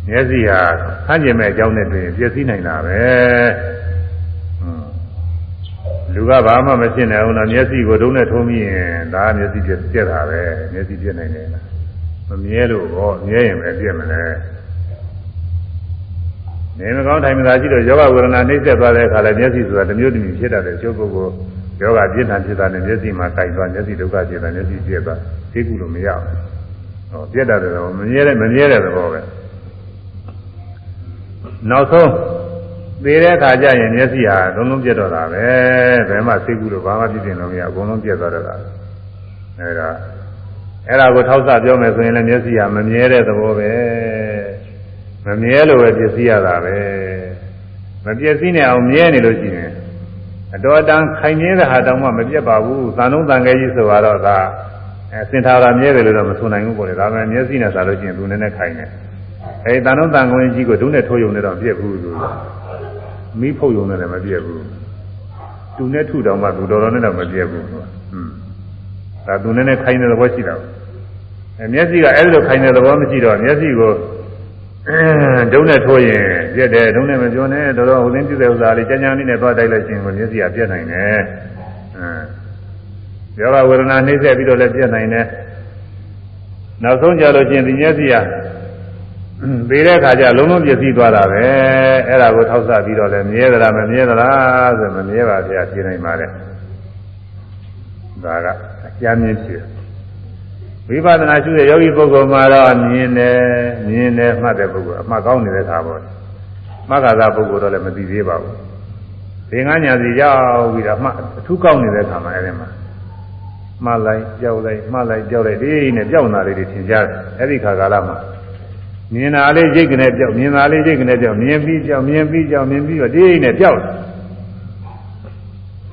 မျက်စိဟာဆန့်ကျင်မဲ့အကြောင်းနဲ့တွင်ပျက်စီးနိုင်တာပဲ လူကဘာမှမဖြစ်နိုင်ဘူးလားမျက်စိကိုဒုံးနဲ့ထုံးပြီးရင်ဒါမျက်စိပြက်ပြက်တာပဲမျက်စိပြက်နိုင်တယ်လားမမြဲလို့ဟောမြဲရင်ပဲပြက်မလဲနေမကောင်းတိုင်းမသာရှိတော့ယောဂဝေဒနာနှိမ့်ဆက်သွားတဲ့အခါလဲမျက်စိဆိုတာတစ်မျိုးတစ်မျိုးဖြစ်တတ်တယ်ကျုပ်ပုဂ္ဂိုလ်ယောဂပြင်းထန်ဖြစ်တာနဲ့မျက်စိမှာကြိုက်သွားမျက်စိဒုက္ခဖြစ်တာမျက်စိပြက်သွားသိကူလို့မရဘူးဟောပြက်တတ်တယ်တော့မမြဲတဲ့မမြဲတဲ့သဘောပဲနောက်ဆုံး သေတဲ့အခါကျရင်မျက်စိဟာလုံးလုံးပြတ်တော့တာပဲဘယ်မှသိကူလို့ဘာမှပြည့်စုံလို့မရအကုန်လုံးပြတ်သွားတော့တာအဲဒါအဲ့ဒါကိုထောက်ဆပြောမယ်ဆိုရင်လည်းမျက်စိဟာမမြဲတဲ့သဘောပဲမမြဲလို့ပဲပျက်စီးရတာပဲမပျက်စီးနေအောင်မြဲနေလို့ရှိရင်အတော်တန်ခိုင်မြဲတဲ့ဟာတောင်မှမပြတ်ပါဘူးသံလုံးတန်ခဲကြီးဆိုတော့ဒါအဲစင်ထာရာမြဲတယ်လို့တော့မဆိုနိုင်ဘူးပေါ့လေဒါပေမဲ့မျက်စိနဲ့ဆိုလို့ရှိရင်သူနည်းနည်းခိုင်တယ်အဲဒီတန်လုံးတန်ခွင်းကြီးကိုဒုနဲ့ထိုးယုံနေတော့ပြည့်ဘူးလို့ မိဖုတ်ယုံနဲ့လည်းမပြည့်ဘူးသူနဲ့ထုတောင်မှသူတော်တော်နဲ့တော့မပြည့်ဘူးဟွန်းဒါသူနည်းနည်းခိုင်တဲ့သဘောရှိတာအဲမျက်စိကအဲဒီလိုခိုင်တဲ့သဘောမရှိတော့မျက်စိကိုဒုံနဲ့ထိုးရင်ပြက်တယ်ဒုံနဲ့မပြောနဲ့တော်တော်ဟိုသင်းပြတဲ့ဥစ္စာလေးကြမ်းကြမ်းလေးနဲ့သွားတိုက်လိုက်ခြင်းကိုမျက်စိကပြက်နိုင်တယ်အင်းယောဂဝေဒနာနှိမ့်ဆက်ပြီးတော့လည်းပြက်နိုင်တယ်နောက်ဆုံးကြလို့ချင်းဒီမျက်စိက ပြီးတဲ့အခါကျလုံးလုံးပြည့်စည်သွားတာပဲအဲ့ဒါကိုထောက်ဆပြီးတော့လည်းမြဲသလားမမြဲသလားဆိုမမြဲပါဗျာပြင်နိုင်ပါတယ်ဒါကအကြမ်းမြင့်ဖြစ်ဝိပဿနာရှုတဲ့ယောဂီပုဂ္ဂိုလ်မှာတော့မြင်တယ်မြင်တယ်မှတ်တဲ့ပုဂ္ဂိုလ်အမှတ်ကောင်းနေတဲ့ခါပေါ့မှတ်ခါသာပုဂ္ဂိုလ်တော့လည်းမသိသေးပါဘူးသင်္ကညာစီရောက်ပြီးတော့မှအထူးကောင်းနေတဲ့ခါမှာအဲဒီမှာမှတ်လိုက်ကြောက်လိုက်မှတ်လိုက်ကြောက်လိုက်ဒီနဲ့ကြောက်နာလေးတွေသင်ကြားတယ်အဲဒီခါကာလမှာ မြင်တာလေးရိတ်ကနေပြောက်မြင်တာလေးရိတ်ကနေပြောက်မြင်ပြီးကြောက်မြင်ပြီးကြောက်မြင်ပြီးတော့ဒီနဲ့ပြောက်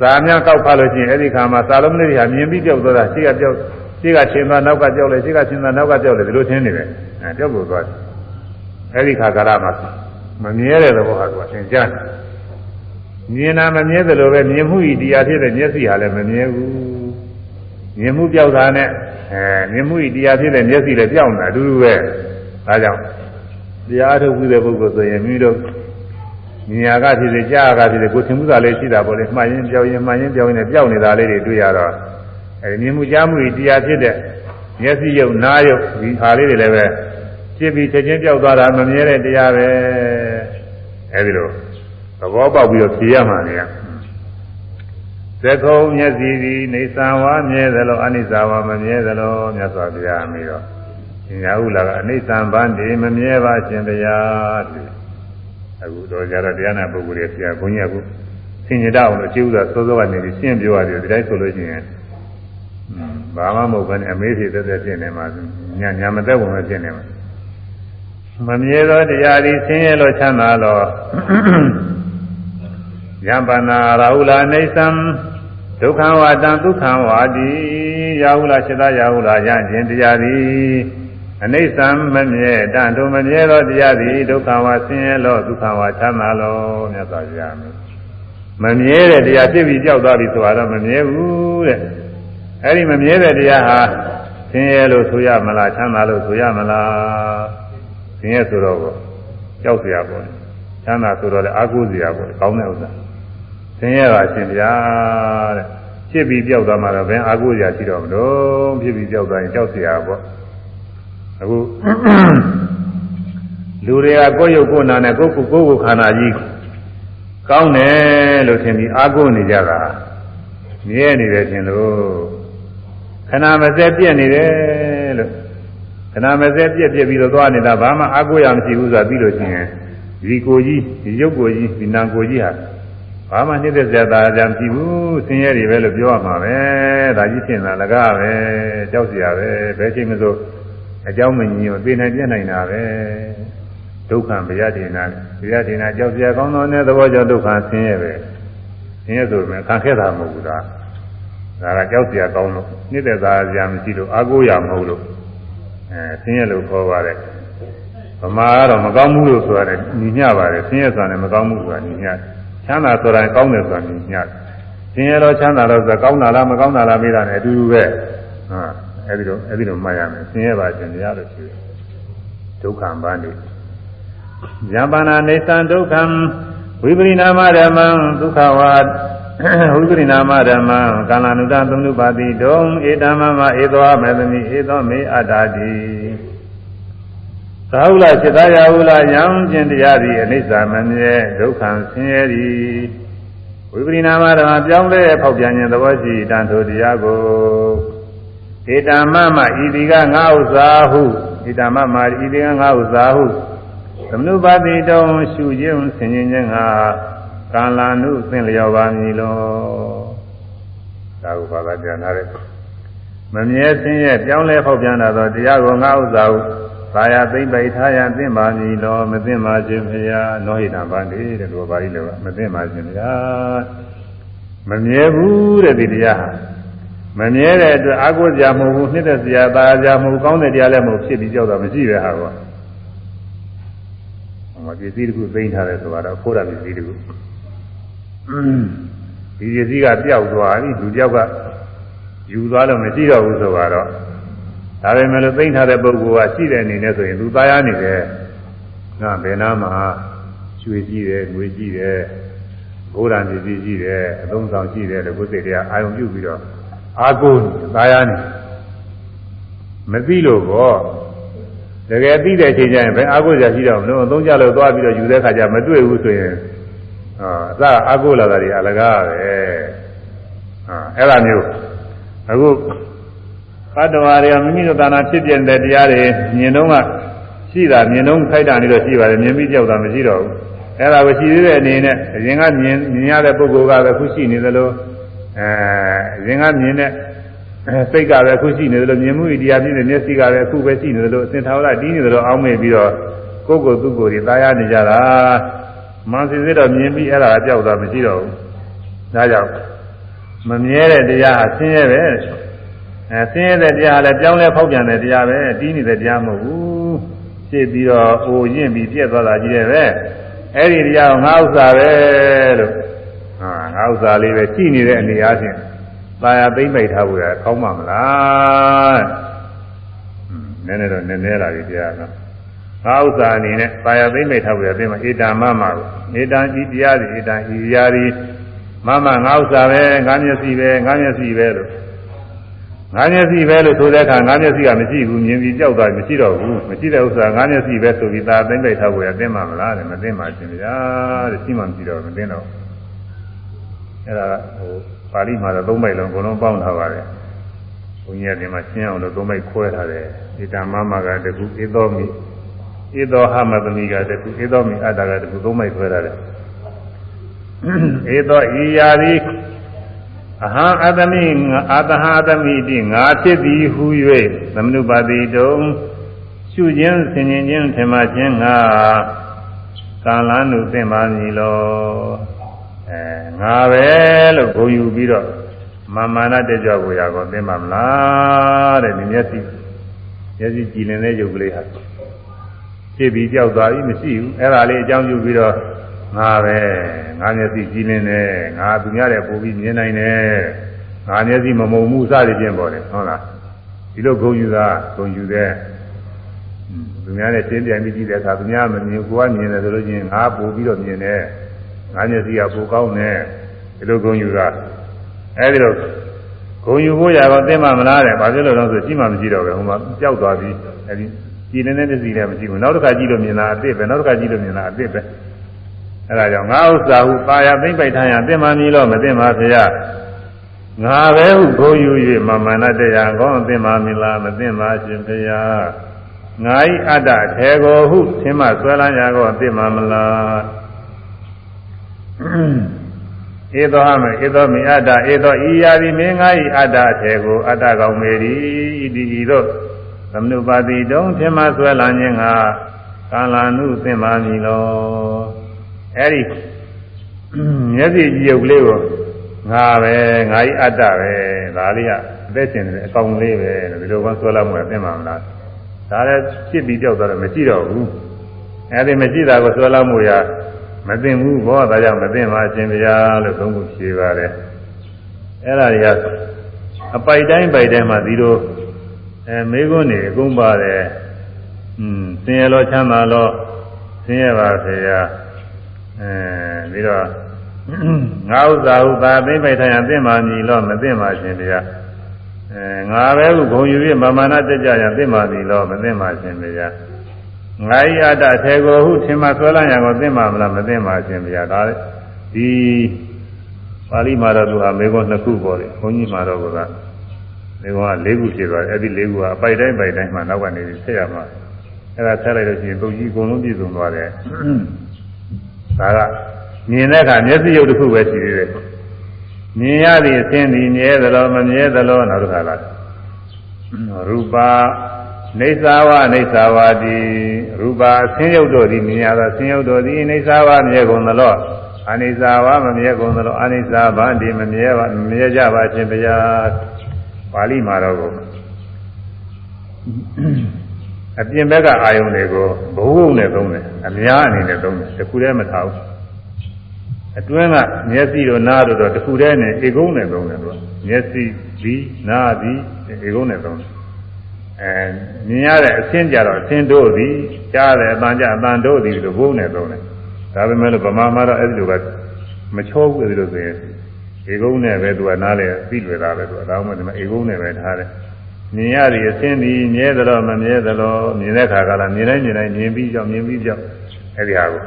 စာများကောက်ဖားလို့ရှိရင်အဲဒီခါမှာစာလုံးလေးတွေဟာမြင်ပြီးကြောက်သွားတာရှိကကြောက်ရှိကချင်းသာနောက်ကကြောက်လေရှိကချင်းသာနောက်ကကြောက်လေဒီလိုထင်းနေတယ်အဲကြောက်လို့သွားတယ်အဲဒီခါကာလမှာမမြဲတဲ့သဘောဟာကသင်ကြားတယ်မြင်တာမမြဲသလိုပဲမြင်မှုဤတရားဖြစ်တဲ့မျက်စိဟာလည်းမမြဲဘူးမြင်မှုပြောက်တာနဲ့အဲမြင်မှုဤတရားဖြစ်တဲ့မျက်စိလည်းပြောက်နေတာအတူတူပဲ ဒါကြောင့်တရားထုတ်ပြီးတဲ့ပုဂ္ဂိုလ်ဆိုရင်မိတို့မြင်ရကဖြစ်စေကြားရကဖြစ်စေကိုယ်သင်မှုသာလေးရှိတာပေါ့လေမှားရင်ပြောင်းရင်မှားရင်ပြောင်းရင်ပြောက်နေတာလေးတွေတွေ့ရတော့အဲဒီမြင်မှုကြားမှုတရားဖြစ်တဲ့မျက်စိရုပ်နားရုပ်ဒီဟာလေးတွေလည်းပဲဖြစ်ပြီးချက်ချင်းပြောက်သွားတာမမြဲတဲ့တရားပဲအဲဒီလိုသဘောပေါက်ပြီးတော့ဖြေရမှာလေသက္ကုံမျက်စိသည်နေသံဝါမြဲသလိုအနိစ္စဝါမမြဲသလိုမြတ်စွာဘုရားအမိတော့ ညာဟုလာကအနိစ္စံဗန္တိမမြဲပါခြင်းတရားတဲ့အခုတော့ကြတော့တရားနာပုဂ္ဂိုလ်တွေဆရာဘုန်းကြီးကဆင်ញတအောင်လို့ကျေဥစွာစောစောကနေပြီးရှင်းပြောရတယ်ဒီတိုင်းဆိုလို့ရှိရင်ဘာမှမဟုတ်ဘဲနဲ့အမေးဖြေသက်သက်ဖြစ်နေမှာညာညာမသက်ဝင်ဖြစ်နေမှာမမြဲသောတရားသည်ဆင်းရဲလို့ချမ်းသာလို့ယံပနာရာဟုလာနေသံဒုက္ခဝါတံဒုက္ခဝါတိရာဟုလာစိတ္တရာဟုလာယခြင်းတရားသည် အနိစ္စမမြဲတန်တို့မမြဲသောတရားသည်ဒုက္ခဝါဆင်းရဲလောဒုက္ခဝါချမ်းသာလောမြတ်စွာဘုရားမမြဲတဲ့တရားဖြစ်ပြီးကြောက်သွားပြီဆိုတာတော့မမြဲဘူးတဲ့အဲ့ဒီမမြဲတဲ့တရားဟာဆင်းရဲလို့ဆိုရမလားချမ်းသာလို့ဆိုရမလားဆင်းရဲဆိုတော့ကြောက်စရာပေါ့ချမ်းသာဆိုတော့လည်းအာဟုစရာပေါ့ကောင်းတဲ့ဥစ္စာဆင်းရဲပါရှင်ဗျာတဲ့ဖြစ်ပြီးကြောက်သွားမှတော့ဘယ်အာဟုစရာရှိတော့မလို့ဖြစ်ပြီးကြောက်သွားရင်ကြောက်စရာပေါ့ အခုလူတွေကကိုယ်ရုပ်ကိုယ်နာနဲ့ကိုယ်ကိုယ်ကိုယ်ကိုခန္ဓာကြီးကောင်းတယ်လို့ထင်ပြီးအာကိုးနေကြတာမြဲနေတယ်ထင်လို့ခဏမစက်ပြက်နေတယ်လို့ခဏမစက်ပြက်ပြက်ပြီးတော့သွားနေတာဘာမှအာကိုးရမရှိဘူးဆိုတာပြီးလို့ရှိရင်ဒီကိုကြီးဒီရုပ်ကိုကြီးဒီနာကိုကြီးဟာဘာမှနှိမ့်သက်စရာသာကြံမရှိဘူးဆင်းရဲတွေပဲလို့ပြောရမှာပဲဒါကြီးဖြစ်တာလကားပဲကြောက်စရာပဲဘယ်ချိန်မှဆို အကြောင်းမညီမသိနိုင်ပြနိုင်တာပဲဒုက္ခဗျာဒိနာဗျာဒိနာကြောက်စရာကောင်းသောနဲ့သဘောကြောင့်ဒုက္ခဆင်းရဲပဲဆင်းရဲဆိုပေမဲ့ခံခဲ့တာမဟုတ်ဘူးဒါဒါကကြောက်စရာကောင်းလို့နှိမ့်သက်သာကြံမရှိလို့အာကိုးရမဟုတ်လို့အဲဆင်းရဲလို့ခေါ်ပါတယ်ဗမာကတော့မကောင်းဘူးလို့ဆိုရတယ်ညီညပါတယ်ဆင်းရဲဆိုတာလည်းမကောင်းဘူးဆိုတာညီညချမ်းသာဆိုတာကောင်းတယ်ဆိုတာညီညဆင်းရဲတော့ချမ်းသာတော့ဆိုကောင်းတာလားမကောင်းတာလားမေးတာနဲ့အတူတူပဲဟာ အဲဒီလိုအဲဒီလိုမှတ်ရမယ်ဆင်းရဲပါခြင်းတရားလို့ရှိတယ်ဒုက္ခပန်းနေယံပါဏနေသံဒုက္ခံဝိပရိနာမဓမ္မံဒုက္ခဝါဝိပရိနာမဓမ္မံကာလနုတသုံးနုပါတိတုံဧတမမဧသောမေသမိဧသောမေအတ္တာတိသာဟုလစိတ္တရာဟုလယံကျင်တရားသည်အနိစ္စမမြဲဒုက္ခံဆင်းရဲသည်ဝိပရိနာမဓမ္မပြောင်းလဲဖောက်ပြန်ခြင်းသဘောရှိတန်ထိုတရားကို ဧတမမဤတိကငါဥစ္စာဟုဧတမမဤတိကငါဥစ္စာဟုသမနုပါတိတုံရှုခြင်းဆင်ခြင်းခြင်းဟာကာလနုသင်လျော်ပါမည်လောသာဟုဘာသာပြန်ထားတဲ့မမြဲဆင်းရဲပြောင်းလဲဖောက်ပြန်တာတော့တရားကိုငါဥစ္စာဟုသာယာသိမ့်ပိုက်ထားရသင့်ပါမည်လောမသိပါခြင်းဖရာနောဟိတံဗန္တိတဲ့လိုပါဠိလိုမသိပါခြင်းဖရာမမြဲဘူးတဲ့ဒီတရားဟာ မမြဲတဲ့အတွက်အာကိုစရာမဟုတ်ဘူးနှိမ့်တဲ့စရာသာစရာမဟုတ်ကောင်းတဲ့တရားလည်းမဟုတ်ဖြစ်ပြီးကြောက်တာမရှိပဲဟာကောမပစ္စည်းတခုသိမ်းထားတယ်ဆိုတော့ခိုးတာပစ္စည်းတခုဒီပစ္စည်းကပျောက်သွားပြီလူတယောက်ကယူသွားလို့မရှိတော့ဘူးဆိုတော့ဒါပေမဲ့လို့သိမ်းထားတဲ့ပုဂ္ဂိုလ်ကရှိတဲ့အနေနဲ့ဆိုရင်သူသားရနေတယ်ငါဘယ်နာမှာရွှေကြည့်တယ်ငွေကြည့်တယ်ဘိုးရံပစ္စည်းကြည့်တယ်အသုံးဆောင်ကြည့်တယ်လို့ကိုယ်စိတ်တွေကအာယုံပြုပြီးတော့ အာကိုသားရနေမသိလို့ကောတကယ်သိတဲ့အချိန်ကျရင်ဘယ်အာကိုကြရှိတော့မလို့အသုံးကြလို့သွားပြီးတော့ယူတဲ့ခါကျမတွေ့ဘူးဆိုရင်အာအစအာကိုလာတာတွေအလကားပဲအာအဲ့လိုမျိုးအခုဘတ်တော်ရီမိမိတို့သာနာဖြစ်ပြတဲ့တရားတွေမြင်တော့ကရှိတာမြင်တော့ခိုက်တာနေတော့ရှိပါတယ်မြင်ပြီးကြောက်တာမရှိတော့ဘူးအဲ့ဒါကိုရှိသေးတဲ့အနေနဲ့အရင်ကမြင်မြင်ရတဲ့ပုဂ္ဂိုလ်ကပဲခုရှိနေသလို အဲအရင်ကမြင်တဲ့စိတ်ကပဲအခုရှိနေတယ်လို့မြင်မှုဤတရားပြည့်တဲ့မျက်စိကပဲအခုပဲရှိနေတယ်လို့အစင်ထာဝရတီးနေတယ်လို့အောင်းမေ့ပြီးတော့ကိုယ်ကိုယ်သူ့ကိုယ်တွေသားရနေကြတာမှန်စီစစ်တော့မြင်ပြီးအဲ့ဒါအပြောက်တာမရှိတော့ဘူးဒါကြောင့်မမြဲတဲ့တရားအဆင်းရဲပဲအဲဆင်းရဲတဲ့တရားလည်းပြောင်းလဲဖောက်ပြန်တဲ့တရားပဲတီးနေတဲ့တရားမဟုတ်ဘူးရှင်းပြီးတော့အိုရင့်ပြီးပြက်သွားတာကြီးတယ်ပဲအဲ့ဒီတရားကငါဥစ္စာပဲလို့ဟာ ငါဥစ္စာလေးပဲရှိနေတဲ့အနေအားဖြင့်သာယာသိမ့်ပိုက်ထားဖို့ရကောင်းပါမလားနည်းနည်းတော့နည်းနည်းလာပြီတရားနော်ငါဥစ္စာအနေနဲ့သာယာသိမ့်ပိုက်ထားဖို့ရပြင်မှာဧတံမမကိုဧတံဤတရားဒီဧတံဤရာဒီမမငါဥစ္စာပဲငါမျက်စိပဲငါမျက်စိပဲလို့ငါမျက်စိပဲလို့ဆိုတဲ့အခါငါမျက်စိကမရှိဘူးမြင်ပြီးကြောက်တာမရှိတော့ဘူးမရှိတဲ့ဥစ္စာငါမျက်စိပဲဆိုပြီးသာသိမ့်ပိုက်ထားဖို့ရသိမှာမလားတဲ့မသိမှာရှင်ဗျာတဲ့ရှိမှမရှိတော့မသိတော့ အဲ့ဒါဟိုပါဠိမှာတော့သုံးပိုက်လုံးအကုန်လုံးပေါင်းထားပါတယ်ဘုန်းကြီးကဒီမှာရှင်းအောင်လို့သုံးပိုက်ခွဲထားတယ်ဣတမမကတကူဧသောမိဧသောဟမသမိကတကူဧသောမိအတ္တကတကူသုံးပိုက်ခွဲထားတယ်ဧသောဤယာတိအဟံအတမိအတဟအတမိတိငါဖြစ်သည်ဟူ၍သမနုပါတိတုံရှုခြင်းဆင်ញင်ခြင်းထင်မှခြင်းငါကာလနုသင်ပါမည်လော အဲငါပဲလို့ဂုံယူပြီးတော့မာမာနတက်ကြွကိုရကောသင်ပါမလားတဲ့ဒီမျက်စိမျက်စိကြည်နေတဲ့ရုပ်ကလေးဟာဖြစ်ပြီးကြောက်သွားပြီမရှိဘူးအဲ့ဒါလေးအကြောင်းပြုပြီးတော့ငါပဲငါမျက်စိကြည်နေတယ်ငါသူများတဲ့ပို့ပြီးမြင်နိုင်တယ်ငါမျက်စိမမုံမှုစသည်ဖြင့်ပေါ်တယ်ဟုတ်လားဒီလိုဂုံယူတာဂုံယူတဲ့သူများနဲ့ရှင်းပြန်ပြီးကြည့်တဲ့အခါသူများမမြင်ကိုကမြင်တယ်ဆိုလို့ချင်းငါပို့ပြီးတော့မြင်တယ် ငါမျက်စိကပိုကောင်းတယ်ဒီလိုဂုံယူတာအဲဒီလိုဂုံယူဖို့ရတော့သိမှမလားတဲ့ဘာဖြစ်လို့လဲဆိုရှိမှမရှိတော့ပဲဟိုမှာကြောက်သွားပြီအဲဒီကြည်နေတဲ့မျက်စိလည်းမရှိဘူးနောက်တစ်ခါကြည့်လို့မြင်တာအစ်စ်ပဲနောက်တစ်ခါကြည့်လို့မြင်တာအစ်စ်ပဲအဲဒါကြောင့်ငါဥစ္စာဟုပါရသိမ့်ပိုက်ထားရသိမှမည်လို့မသိမှဖေရငါပဲဟုဂုံယူ၍မမနာတရားကောင်းသိမှမည်လားမသိမှရှင်ဖေရငါဤအတ္တထေကိုဟုသင်မဆွဲလန်းရာကိုသိမှမလား ဧသောဟမေဧသောမိအတ္တဧသောဤယာတိမင်းငါဤအတ္တထေကိုအတ္တကောင်းမေရီဤဒီဤသို့သမနုပါတိတုံသင်မဆွဲလန်းခြင်းကကာလနုသင်ပါမည်လောအဲ့ဒီမျက်စိကြည့်ုပ်ကလေးကိုငါပဲငါဤအတ္တပဲဒါလေးကအသက်ရှင်နေတဲ့အကောင်လေးပဲဒီလိုကဆွဲလာမှသိမှာမလားဒါလည်းဖြစ်ပြီးကြောက်တော့မရှိတော့ဘူးအဲဒီမရှိတာကိုဆွဲလာမှုရ မသိဘူးဘောဒါကြောင့်မသိမှအရှင်ဘုရားလို့သုံးခုဖြေပါတယ်အဲ့ဒါတွေကအပိုက်တိုင်းပိုက်တိုင်းမှာဒီလိုအဲမေးခွန်းနေအကုန်ပါတယ်อืมဆင်းရဲလို့ချမ်းသာလို့ဆင်းရဲပါဖေရာအဲပြီးတော့ငါဥစ္စာဥပါသိမ့်ပိုက်ထိုင်ရသိမှမည်လို့မသိမှရှင်ဘုရားအဲငါပဲခုဂုံယူပြီးမမာနတက်ကြရသိမှသည်လို့မသိမှရှင်ဘုရား ငါဤအတ္တထေကိုဟုထင်မှဆွဲလန်းရကိုသိမှမလားမသိမှရှင်ဘုရားဒါဒီပါဠိမှာတော့သူဟာမေခွန်းနှစ်ခုပေါ်တယ်ဘုန်းကြီးမှာတော့ကမေခွန်းက၄ခုဖြစ်သွားတယ်အဲ့ဒီ၄ခုကအပိုက်တိုင်းပိုက်တိုင်းမှာနောက်ကနေပြီးဆက်ရမှာအဲ့ဒါဆက်လိုက်လို့ရှိရင်ပုတ်ကြီးအကုန်လုံးပြည့်စုံသွားတယ်ဒါကမြင်တဲ့အခါမျက်စိရုပ်တစ်ခုပဲရှိသေးတယ်မြင်ရသည်အသင်သည်မြဲသလိုမမြဲသလိုနောက်တစ်ခါလာရူပါနေသာဝနေသာဝတိ ရူပါအသင်ရုပ်တို့သည်မြင်ရသောအသင်ရုပ်တို့သည်နေသာဝမြဲကုန်သလိုအနိစ္စဝမမြဲကုန်သလိုအနိစ္စဗန္တိမမြဲပါမမြဲကြပါခြင်းဗျာပါဠိမှာတော့အပြင်ဘက်ကအာယုန်တွေကိုဘုဟုနဲ့သုံးတယ်အများအနေနဲ့သုံးတယ်တခုတည်းမထားဘူးအတွင်းကမျက်စိတို့နားတို့တော့တခုတည်းနဲ့ဧကုံးနဲ့သုံးတယ်သူကမျက်စိဒီနားဒီဧကုံးနဲ့သုံးတယ် အဲမြင်ရတဲ့အဆင်းကြတော့အဆင်းတို့သည်ကြားတယ်အတန်ကြအတန်တို့သည်လို့ဘုံနဲ့သုံးတယ်ဒါပေမဲ့လို့ဗမာမှာတော့အဲ့ဒီလိုကမချောဘူးအဲ့ဒီလိုဆိုရင်ဧကုံးနဲ့ပဲသူကနားလေပြီးလွယ်တာပဲသူကဒါမှမဟုတ်ဒီမှာဧကုံးနဲ့ပဲထားတယ်မြင်ရတဲ့အဆင်းသည်မြဲသလိုမမြဲသလိုမြင်တဲ့ခါကလာမြင်တိုင်းမြင်တိုင်းမြင်ပြီးကြောက်မြင်ပြီးကြောက်အဲ့ဒီဟာကို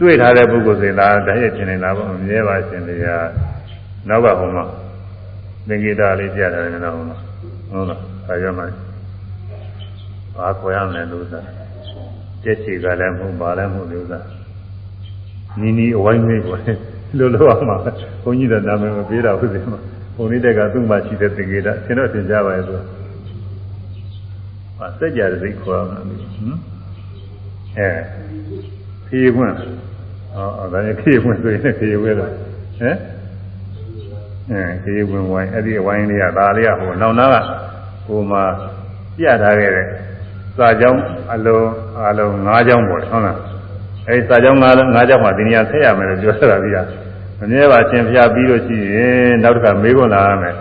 တွေ့ထားတဲ့ပုဂ္ဂိုလ်စိတ်သားတည်းရဖြစ်နေတာပေါ့မြဲပါရှင်တရားနောက်ကဟိုမှာသင်္ကေတလေးပြထားတယ်နော်ဟုတ်လားဟုတ်လားဒါကြောင့်မှ ဘာခေါ်ရမလဲလို့သာတက်ချီကလည်းမဟုတ်ပါလည်းမဟုတ်လို့သာနီးနီးအဝိုင်းလေးပေါ့လို့လို့အောင်ပါဘုန်းကြီးတို့နာမည်မပေးတော့ဘူးဒီမှာဘုန်းကြီးတက်ကသူ့မှာရှိတဲ့သင်္ကေတသင်တော့သင်ကြပါရဲ့ဆိုဟာစက်ကြတဲ့စိတ်ခေါ်ရမှာဟမ်အဲဖြေခွန်းဟောဒါနဲ့ဖြေခွန်းဆိုရင်ဖြေဝဲတော့ဟမ်အဲဖြေခွန်းဝိုင်းအဲ့ဒီဝိုင်းလေးကဒါလေးကဟိုနောက်နာကဟိုမှာပြထားခဲ့တဲ့ စာကြောင်းအလုံးအလုံး၅ကြောင်းပေါ့ဟုတ်လားအဲဒီစာကြောင်း၅၅ကြောင်းမှာဒီနေရာဆက်ရမယ်လို့ပြောတာပြီးတာမမြဲပါချင်းဖျားပြီးလို့ရှိရင်နောက်တစ်ခါမေးခွန်းလာရမယ်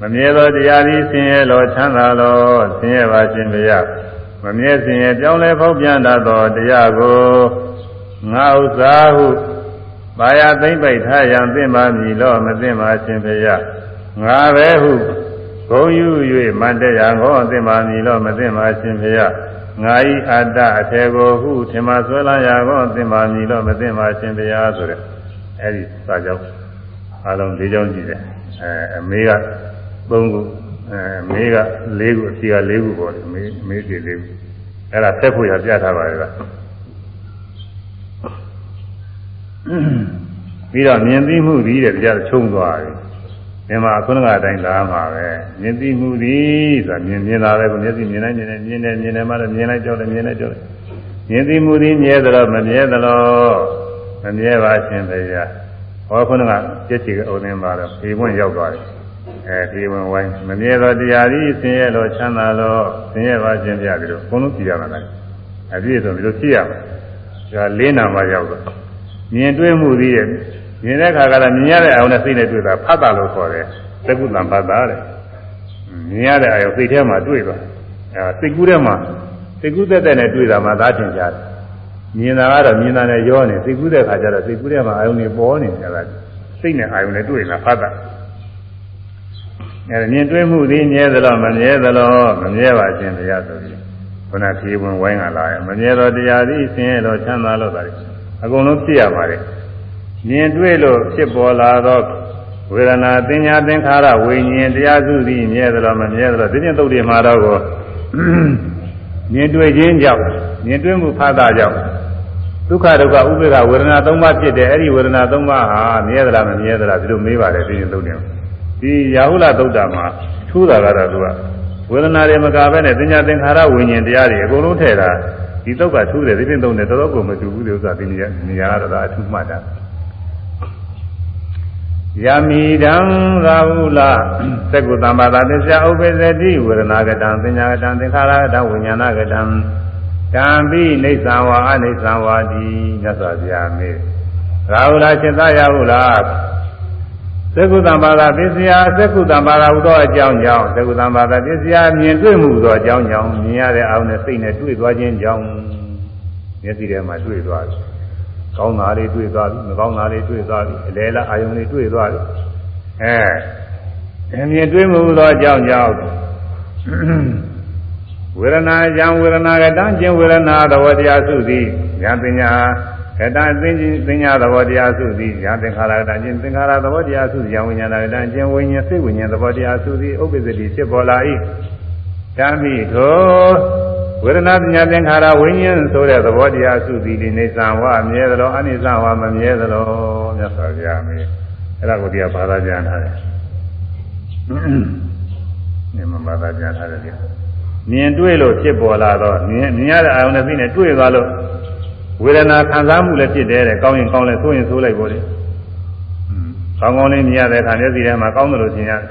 မမြဲသောတရားသည်ဆင်းရဲလောချမ်းသာလောဆင်းရဲပါခြင်းဗျာမမြဲဆင်းရဲပြောင်းလဲဖောက်ပြန်တတ်သောတရားကိုငါဥစ္စာဟုဘာယာသိမ့်ပိုက်ထားရန်သိမှမည်လောမသိမှခြင်းဗျာငါပဲဟု ဂုံယူ၍မတ္တရာဟောသိမှမည်လောမသိမှခြင်းဗျာငါဤအတ္တအထေကိုဟုထင်မှဆွဲလာရာကောသိမှမည်လောမသိမှခြင်းဗျာဆိုတဲ့အဲဒီစာကြောင်းအလုံး၄ကြောင်းကြည့်တယ်အဲအမေက၃ခုအဲအမေက၄ခုအစီက၄ခုပေါ့လေအမေအမေစီ၄ခုအဲ့ဒါဆက်ဖို့ရပြထားပါလေကပြီးတော့မြင်သိမှုသည်တဲ့တရားချုံသွားပြီ ဒီမှာခုနကအတိုင်းလာမှာပဲမြင်သိမှုသည်ဆိုတာမြင်မြင်တာပဲကိုမျက်စိမြင်နိုင်မြင်နေမြင်နေမြင်နေမှလည်းမြင်လိုက်ကြောက်တယ်မြင်လိုက်ကြောက်တယ်မြင်သိမှုသည်မြဲသလားမမြဲသလားမမြဲပါရှင်ဗျာဟောခုနကပြည့်ချီကဥဒင်းပါတော့ဒီဝင်ရောက်သွားတယ်အဲဒီဝင်ဝိုင်းမမြဲသောတရားသည်ဆင်းရဲလို့ချမ်းသာလို့ဆင်းရဲပါခြင်းပြတယ်လို့ဘုန်းလုံးကြည့်ရမှာလားအပြည့်ဆိုဒီလိုကြည့်ရမှာဒါလေးနာမှာရောက်တော့မြင်တွေ့မှုသည်ရဲ့ မြင်တဲ့အခါကလည်းမြင်ရတဲ့အာရုံနဲ့စိတ်နဲ့တွေ့တာဖတ်တာလို့ခေါ်တယ်သက္ကုတံဖတ်တာတဲ့မြင်ရတဲ့အာရုံစိတ်ထဲမှာတွေ့သွားအဲစိတ်ကူးထဲမှာစိတ်ကူးသက်သက်နဲ့တွေ့တာမှသာထင်ရှားတယ်မြင်တာကတော့မြင်တာနဲ့ရောနေစိတ်ကူးတဲ့အခါကျတော့စိတ်ကူးထဲမှာအာရုံတွေပေါ်နေတယ်လားစိတ်နဲ့အာရုံနဲ့တွေ့နေတာဖတ်တာအဲမြင်တွေ့မှုသည်မြဲသလားမမြဲသလားမမြဲပါခြင်းတရားဆိုပြီးခုနဖြေဝင်ဝိုင်းကလာရမမြဲတော့တရားသည်ဆင်းရဲတော့ချမ်းသာလို့ပါတယ်အကုန်လုံးဖြစ်ရပါတယ် မြင်တွေ့လို့ဖြစ်ပေါ်လာသောဝေဒနာသင်ညာသင်္ခါရဝိညာဉ်တရားစုသည်မြဲသလားမမြဲသလားဒီပြင်သုတ်တွေမှာတော့ကိုမြင်တွေ့ခြင်းကြောင့်မြင်တွေ့မှုဖတ်တာကြောင့်ဒုက္ခဒုက္ခဥပေက္ခဝေဒနာ၃ပါးဖြစ်တယ်အဲ့ဒီဝေဒနာ၃ပါးဟာမြဲသလားမမြဲသလားဒီလိုမေးပါတယ်ဒီပြင်သုတ်တွေဒီရာဟုလသုတ်တာမှာထူးတာကတော့သူကဝေဒနာတွေမကဘဲနဲ့သင်ညာသင်္ခါရဝိညာဉ်တရားတွေအကုန်လုံးထည့်တာဒီသုတ်ကထူးတယ်ဒီပြင်သုတ်နဲ့တော်တော်ကိုမတူဘူးလို့ဆိုတာဒီနေရာနေရာကတော့အထူးမှတ်တာ ယမိတံသာဟုလသက္ကုတံပါဒသစ္စာဥပ္ပဇတိဝေဒနာကတံပညာကတံသင်္ခါရကတံဝိညာဏကတံကံပိနေသံဝါအနိသံဝါတိမြတ်စွာဘုရားမေရာဟုလจิตယဟုလသက္ကုတံပါဒသစ္စာသက္ကုတံပါဒဟူသောအကြောင်းကြောင့်သက္ကုတံပါဒသစ္စာမြင်တွေ့မှုသောအကြောင်းကြောင့်မြင်ရတဲ့အောင်းနဲ့စိတ်နဲ့တွေ့သွားခြင်းကြောင့်မျက်စိထဲမှာတွေ့သွားတယ် ကောင်းတာလေးတွေ့သွားပြီမကောင်းတာလေးတွေ့သွားပြီအလဲလားအာယုံလေးတွေ့သွားပြီအဲအမြင်တွေ့မှုသောအကြောင်းကြောင့်ဝေဒနာယံဝေဒနာကတံကျင်ဝေဒနာသဘောတရားစုသည်ဉာဏ်ပညာကတံသိဉ္ပညာသဘောတရားစုသည်ဉာဏ်သင်္ခါရကတံကျင်သင်္ခါရသဘောတရားစုဉာဏ်ဝိညာဏကတံကျင်ဝိညာဉ်စိတ်ဝိညာဉ်သဘောတရားစုသည်ဥပ္ပဇ္ဇတိဖြစ်ပေါ်လာ၏ဓမ္မိသော ဝေဒနာပညာသင်္ခါရဝိညာဉ်ဆိုတဲ့သဘောတရားစုသည်ဒီနေသံဝအမြဲသလိုအနိစ္စဝမမြဲသလိုမြတ်စွာဘုရားမေးအဲ့ဒါကိုတရားဘာသာပြန်ထားတယ်မြင်မှဘာသာပြန်ထားတယ်ဒီမြင်တွေ့လို့ဖြစ်ပေါ်လာတော့မြင်မြင်ရတဲ့အာရုံနဲ့သိနေတွေ့သွားလို့ဝေဒနာခံစားမှုလည်းဖြစ်တယ်တဲ့ကောင်းရင်ကောင်းလဲဆိုရင်ဆိုလိုက်ပေါ်တယ်ကောင်းကောင်းလေးမြင်ရတဲ့အခါမျက်စိထဲမှာကောင်းတယ်လို့ထင်ရတယ်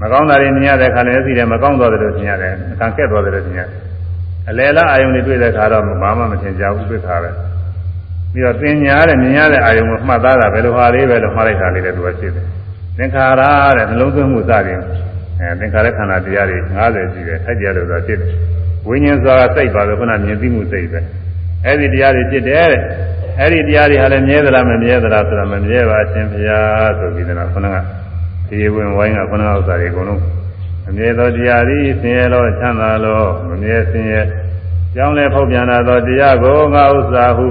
မကောင်းတာတွေမြင်ရတဲ့အခါလည်းမျက်စိထဲမကောင်းသွားတယ်လို့ထင်ရတယ်အကံကက်သွားတယ်လို့ထင်ရတယ် အလယ်လားအာယုံတွေတွေ့တဲ့အခါတော့ဘာမှမထင်ကြဘူးသိခါပဲပြီးတော့သင်ညာတဲ့မြင်ရတဲ့အာယုံကိုမှတ်သားတာဘယ်လိုဟာလေးပဲလို့မှားလိုက်တာလေးလည်းသူကရှိတယ်သင်္ခါရတဲ့နှလုံးသွင်းမှုစသည်အဲသင်္ခါရခန္ဓာတရားတွေ90ရှိတယ်အဲ့ဒီလိုဆိုဖြစ်တယ်ဝိညာဉ်ဆိုတာစိတ်ပါပဲခုနမြင်သိမှုစိတ်ပဲအဲ့ဒီတရားတွေဖြစ်တယ်တဲ့အဲ့ဒီတရားတွေဟာလည်းမြဲသလားမမြဲသလားဆိုတာမမြဲပါရှင်ဘုရားဆိုပြီးတော့ခုနကဒီဝင်ဝိုင်းကခုနကဥစ္စာတွေအကုန်လုံး အမြဲသောတရားသည်ဆင်းရဲသောချမ်းသာသောမမြဲဆင်းရဲကြောင်းလဲဖောက်ပြန်လာသောတရားကိုငါဥစ္စာဟု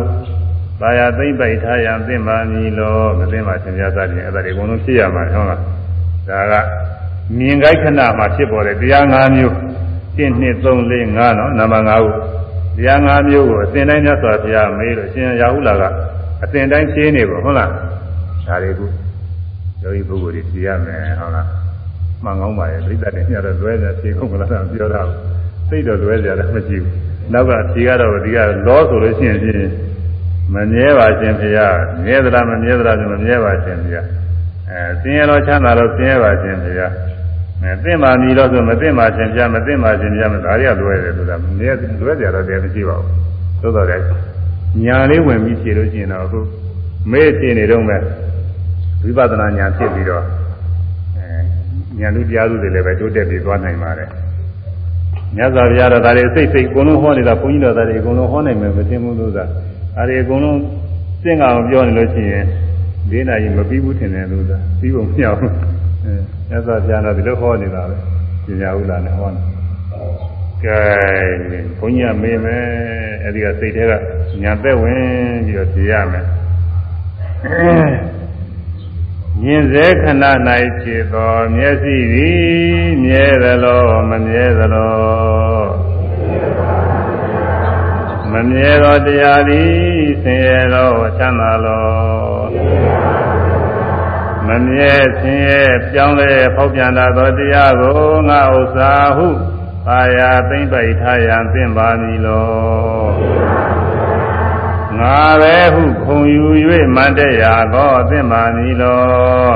ပါရသိမ့်ပိုက်ထားရန်သိမှမည်လောမသိမှသင်ပြသတည်းအဲ့ဒါတွေအကုန်လုံးဖြစ်ရမှာဟုတ်လားဒါကမြင်ကြိုက်ခဏမှာဖြစ်ပေါ်တဲ့တရား၅မျိုး1 2 3 4 5နော်နံပါတ်5ခုတရား၅မျိုးကိုအစဉ်တိုင်းမြတ်စွာဘုရားမေးလို့ရှင်ရာဟုလာကအစဉ်တိုင်းရှင်းနေပါဟုတ်လားဒါတွေကယောဂီပုဂ္ဂိုလ်တွေသိရမယ်ဟုတ်လား မှန်ကောင်းပါရဲ့ပြိတ္တတွေညတော့လွဲတယ်ဖြေကုန်မလားပြောတာစိတ်တော့လွဲကြတယ်မရှိဘူးနောက်ကဖြေကတော့ဒီကလောဆိုလို့ရှိရင်ဖြင့်မမြဲပါခြင်းဖေရမြဲသလားမမြဲသလားမမြဲပါခြင်းဖေရအဲဆင်းရဲတော့ချမ်းသာတော့ဆင်းရဲပါခြင်းဖေရအဲသိမှမီလို့ဆိုမသိမှခြင်းပြမသိမှခြင်းပြမဒါရီကလွဲတယ်ဆိုတာမြဲလွဲကြတော့တည်းမရှိပါဘူးသို့တော်လည်းညာလေးဝင်ပြီးဖြေလို့ရှိရင်တော့အခုမေ့ဖြေနေတော့မဲ့ဝိပဿနာဉာဏ်ဖြစ်ပြီးတော့ ဉာဏ်လူတရားစုတွေလည်းပဲတိုးတက်ပြီးသွားနိုင်ပါတယ်မြတ်စွာဘုရားတော်ဒါတွေစိတ်စိတ်အကုန်လုံးဟောနေတာဘုန်းကြီးတော်ဒါတွေအကုန်လုံးဟောနိုင်မယ်မသိဘူးလို့သာဒါတွေအကုန်လုံးစင့်ကောင်ပြောနေလို့ရှိရင်ဒီနာကြီးမပြီးဘူးထင်တယ်လို့သာပြီးဖို့မရဘူးအဲမြတ်စွာဘုရားတော်ဒီလိုဟောနေတာပဲပညာဥလာနဲ့ဟောနေကဲဘုန်းကြီးကမေးမယ်အဲဒီကစိတ်ထဲကညာသက်ဝင်ပြီးတော့ဖြေရမယ် မြင်စေခဏ၌ဖြစ်သောမျက်စိသည်မြဲသလိုမမြဲသလိုမမြဲသောတရားသည်ဆင်းရဲသောချမ်းသာလောမမြဲဆင်းရဲပြောင်းလဲဖောက်ပြန်တာသောတရားကိုငါဥစ္စာဟုပါယာသိမ့်ပိုက်ထားရန်သင်ပါမည်လော ငါပဲဟုခုံယူ၍မတည့်ရာကောသင်ပါမည်လော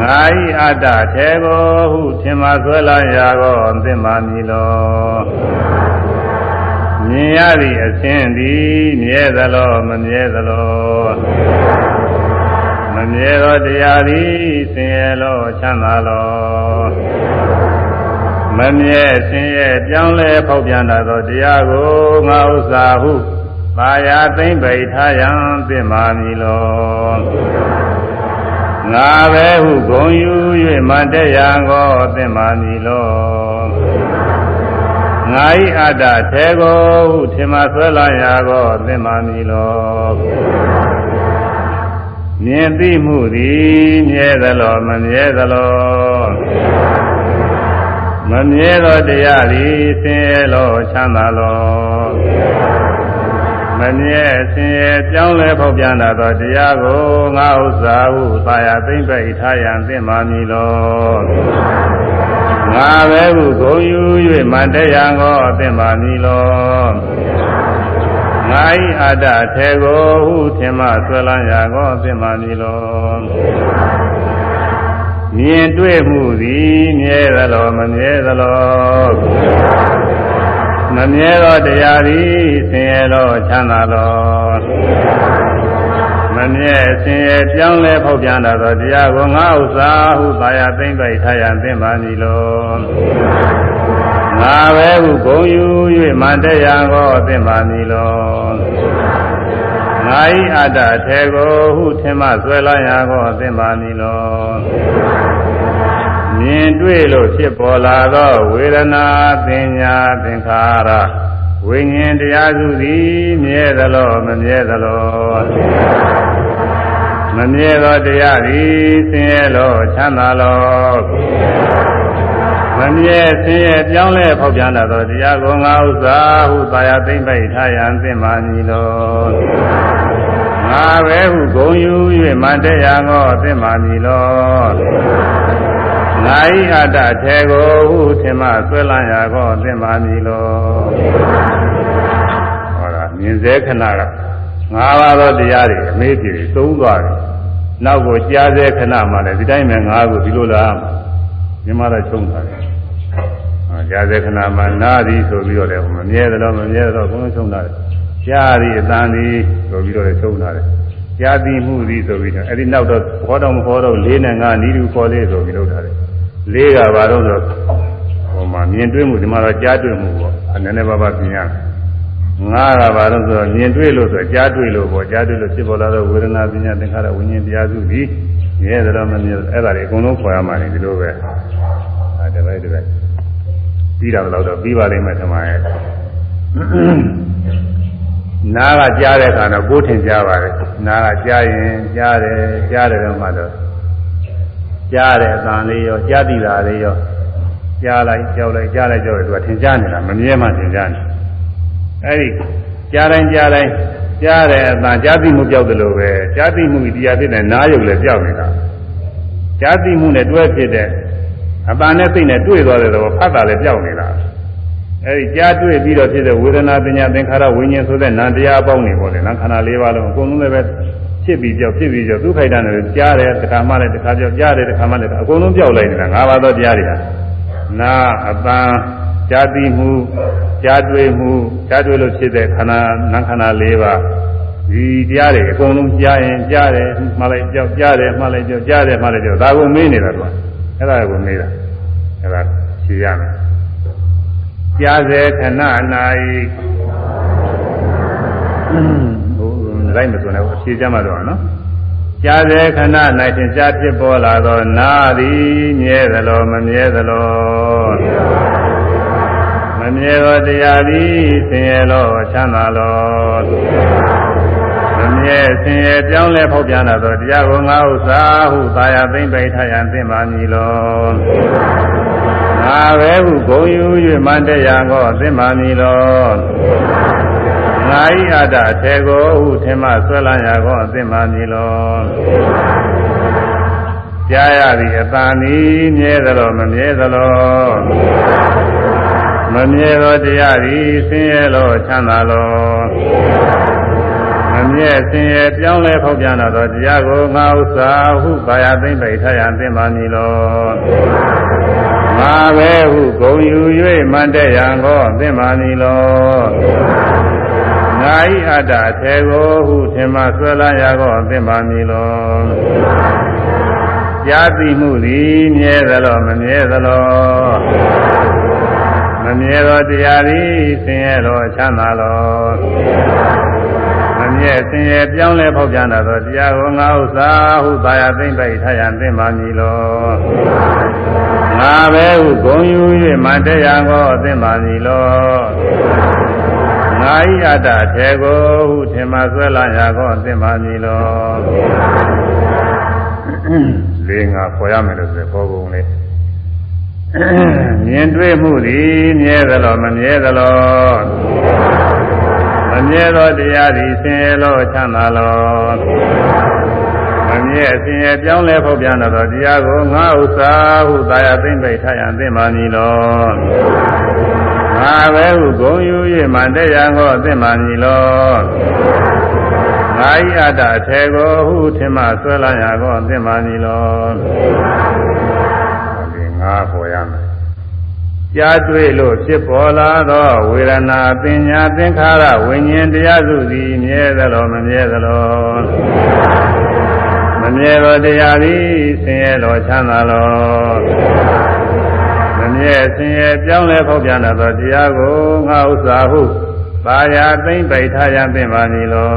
ငါဤအတ္တထေကိုဟုထင်မှဆွဲလာရာကောသင်ပါမည်လောမြင်ရသည့်အခြင်းသည်မြဲသလောမမြဲသလောမမြဲသောတရားသည်ဆင်းရဲလောချမ်းသာလောမမြဲဆင်းရဲပြောင်းလဲဖောက်ပြန်တတ်သောတရားကိုငါဥစ္စာဟု ပါယာသိမ့်ပိထားရန်သင်ပါမည်လောငါပဲဟုဂုံယူ၍မတည့်ရန်ကိုသင်ပါမည်လောငါဤအတ္တထေကိုဟုထင်မှဆွဲလာရာကိုသင်ပါမည်လောမြင်သိမှုသည်မြဲသလောမမြဲသလောမမြဲသောတရားသည်ဆင်းရဲလောချမ်းသာလော မမြဲဆင်းရဲပြောင်းလဲဖောက်ပြန်တာသောတရားကိုငါဥစ္စာဟုသာယာသိမ့်ပိတ်ထားရန်သင်ပါမည်လောငါပဲဟုဂုံယူ၍မတရားကိုသင်ပါမည်လောငါဤအတ္တထေကိုဟုထင်မှဆွဲလန်းရာကိုသင်ပါမည်လောမြင်တွေ့မှုသည်မြဲသလောမမြဲသလော မမြဲသောတရားသည်ဆင်းရဲလောချမ်းသာလောမမြဲဆင်းရဲပြောင်းလဲဖောက်ပြန်တာသောတရားကိုငါဥစ္စာဟုသာယာသိမ့်ပိုက်ထားရန်သင်ပါမည်လောငါပဲဟုဂုံယူ၍မတရားကိုသင်ပါမည်လောငါဤအတ္တထေကိုဟုထင်မှဆွဲလာရာကိုသင်ပါမည်လော မြင်တွေ့လို့ဖြစ်ပေါ်လာသောဝေဒနာပညာသင်္ခါရဝိညာဉ်တရားစုသည်မြဲသလောမမြဲသလောမမြဲသောတရားသည်ဆင်းရဲလောချမ်းသာလောမမြဲဆင်းရဲပြောင်းလဲဖောက်ပြန်လာသောတရားကိုငါဥစ္စာဟုသာယာသိမ့်ပိုက်ထားရန်သင်ပါမည်လောငါပဲဟုဂုံယူ၍မတရားကိုသင်ပါမည်လော ငါဤအတ္တထေကိုဟုထင်မှဆွဲလန်းရာကိုသင်ပါမည်လောဟောတာမြင်စေခဏကငါးပါးသောတရားတွေအမေးပြေသုံးသွားတယ်နောက်ကိုကြားစေခဏမှလည်းဒီတိုင်းပဲငါးကိုဒီလိုလားမြင်မှတော့ချုံတာတယ်ဟောကြားစေခဏမှနာသည်ဆိုပြီးတော့လည်းမမြဲသလိုမမြဲသလိုဘုံချုံတာတယ်ကြားသည်အတန်သည်ဆိုပြီးတော့လည်းချုံတာတယ်ကြားသည်မှုသည်ဆိုပြီးတော့အဲ့ဒီနောက်တော့ခေါ်တော့မခေါ်တော့လေးနဲ့ငါနီးတူခေါ်လေးဆိုပြီးလုပ်တာတယ် လေးကဘာလို့ဆိုဟိုမှာမြင်တွေ့မှုဒီမှာတော့ကြားတွေ့မှုပေါ့အနည်းနည်းပါးပါးပြင်ရတယ်ငါးကဘာလို့ဆိုတော့မြင်တွေ့လို့ဆိုကြားတွေ့လို့ပေါ့ကြားတွေ့လို့ဖြစ်ပေါ်လာတဲ့ဝေဒနာပညာသင်္ခါရဝိညာဉ်တရားစုပြီးမြဲတယ်တော့မမြဲအဲ့ဒါတွေအကုန်လုံးခေါ်ရမှာလေဒီလိုပဲအဲတပိုက်တပိုက်ပြီးတာတော့တော့ပြီးပါလိမ့်မယ်ထမရဲ့နားကကြားတဲ့အခါတော့ကိုယ်ထင်ကြားပါတယ်နားကကြားရင်ကြားတယ်ကြားတယ်တော့မှတော့ ကြားတဲ့အတန်လေးရောကြားသိတာလေးရောကြားလိုက်ကြောက်လိုက်ကြားလိုက်ကြောက်လိုက်သူကထင်ရှားနေတာမမြဲမှထင်ရှားနေအဲဒီကြားတိုင်းကြားတိုင်းကြားတဲ့အတန်ကြားသိမှုပြောက်တယ်လို့ပဲကြားသိမှုတရားဖြစ်တဲ့နားယုတ်လည်းပြောက်နေတာကြားသိမှုနဲ့တွဲဖြစ်တဲ့အတန်နဲ့စိတ်နဲ့တွေ့သွားတဲ့တော့ဖတ်တာလည်းပြောက်နေတာအဲဒီကြားတွေ့ပြီးတော့ဖြစ်တဲ့ဝေဒနာပညာသင်္ခါရဝိညာဉ်ဆိုတဲ့နာမ်တရားအပေါင်းတွေပေါ့လေနာခန္ဓာ၄ပါးလုံးအကုန်လုံးလည်းပဲ ဖြစ်ပြီးကြောက်ဖြစ်ပြီးကြောက်သူခိုက်တာနဲ့ကြားတယ်တစ်ခါမှလည်းတစ်ခါကြောက်ကြားတယ်တစ်ခါမှလည်းအကုန်လုံးပြောက်လိုက်နေတာ၅ပါးသောတရားတွေဟာနာအပန်းကြားသိမှုကြားတွေ့မှုကြားတွေ့လို့ဖြစ်တဲ့ခန္ဓာနာခန္ဓာ၄ပါးဒီတရားတွေအကုန်လုံးကြားရင်ကြားတယ်မှလိုက်ကြောက်ကြားတယ်မှလိုက်ကြောက်ကြားတယ်မှလိုက်ကြောက်ဒါကိုမေးနေတာကွာအဲ့ဒါကိုမေးတာအဲ့ဒါရှင်းရမယ်ကြားစေခဏ၌ လိုက်မစွန်လည်းအဖြေကြမှာတော့နော်ကြားစေခဏ၌သင်ကြားဖြစ်ပေါ်လာသောနာသည်မြဲသလိုမမြဲသလိုမမြဲသောတရားသည်ဆင်းရဲလောချမ်းသာလောမမြဲဆင်းရဲပြောင်းလဲဖောက်ပြန်လာသောတရားကိုငါဥစ္စာဟုသာယာသိမ့်ပိထားရန်သင်ပါမည်လောငါပဲဟုဂုံယူ၍မတရားကိုသင်ပါမည်လော ငါဤအတ္တထေကိုဟုထင်မှဆွဲလန်းရာကိုအသင်ပါမည်လောကြားရသည်အတန်သည်မြဲသလိုမမြဲသလိုမမြဲသောတရားသည်ဆင်းရဲလိုချမ်းသာလိုမမြဲဆင်းရဲပြောင်းလဲဖောက်ပြန်သောတရားကိုငါဥစ္စာဟုကာယသိမ့်ပိထရန်သိမှမည်လောငါပဲဟုဂုံယူ၍မန္တရံကိုသိမှမည်လော ငါဤအတ္တထေကိုဟုထင်မှဆွဲလာရကိုသိမှမည်လောကြားသိမှုသည်မြဲသလိုမမြဲသလိုမမြဲသောတရားသည်ဆင်းရဲသောချမ်းသာသောမြဲဆင်းရဲပြောင်းလဲဖောက်ပြန်တာသောတရားကိုငါဥစ္စာဟုသာယာသိမ့်ပိုက်ထားရသိမှမည်လောငါပဲဟုဂုံယူ၍မတရားကိုသိမှမည်လော ငါဤအတ္တထေကိုဟုထင်မှဆွဲလာရာကိုသိမှမည်လောလေးငါခေါ်ရမယ်လို့ဆိုပေါ်ကုန်လေမြင်တွေ့မှုသည်မြဲသလားမမြဲသလားမမြဲသောတရားသည်ဆင်းရဲလောချမ်းသာလော မမြဲဆင်းရဲပြောင်းလဲဖောက်ပြန်သောတရားကိုငါဥစ္စာဟုသာယာသိမ့်ပိထရန်သိမှမည်လောငါပဲဟုဂုံယူ၍မတရားကိုသိမှမည်လောငါဤအတ္တထေကိုဟုထင်မှဆွဲလာရကိုသိမှမည်လောဒီငါပေါ်ရမယ်ကြားတွေ့လို့ဖြစ်ပေါ်လာသောဝေဒနာပညာသင်္ခါရဝိညာဉ်တရားစုသည်မြဲသလိုမမြဲသလို မမြဲသောတရားသည်ဆင်းရဲလောချမ်းသာလောမမြဲဆင်းရဲပြောင်းလဲဖောက်ပြန်သောတရားကိုငါဥစ္စာဟုပါရာသိမ့်ပိဋ္ဌာယပင်ပါနေလော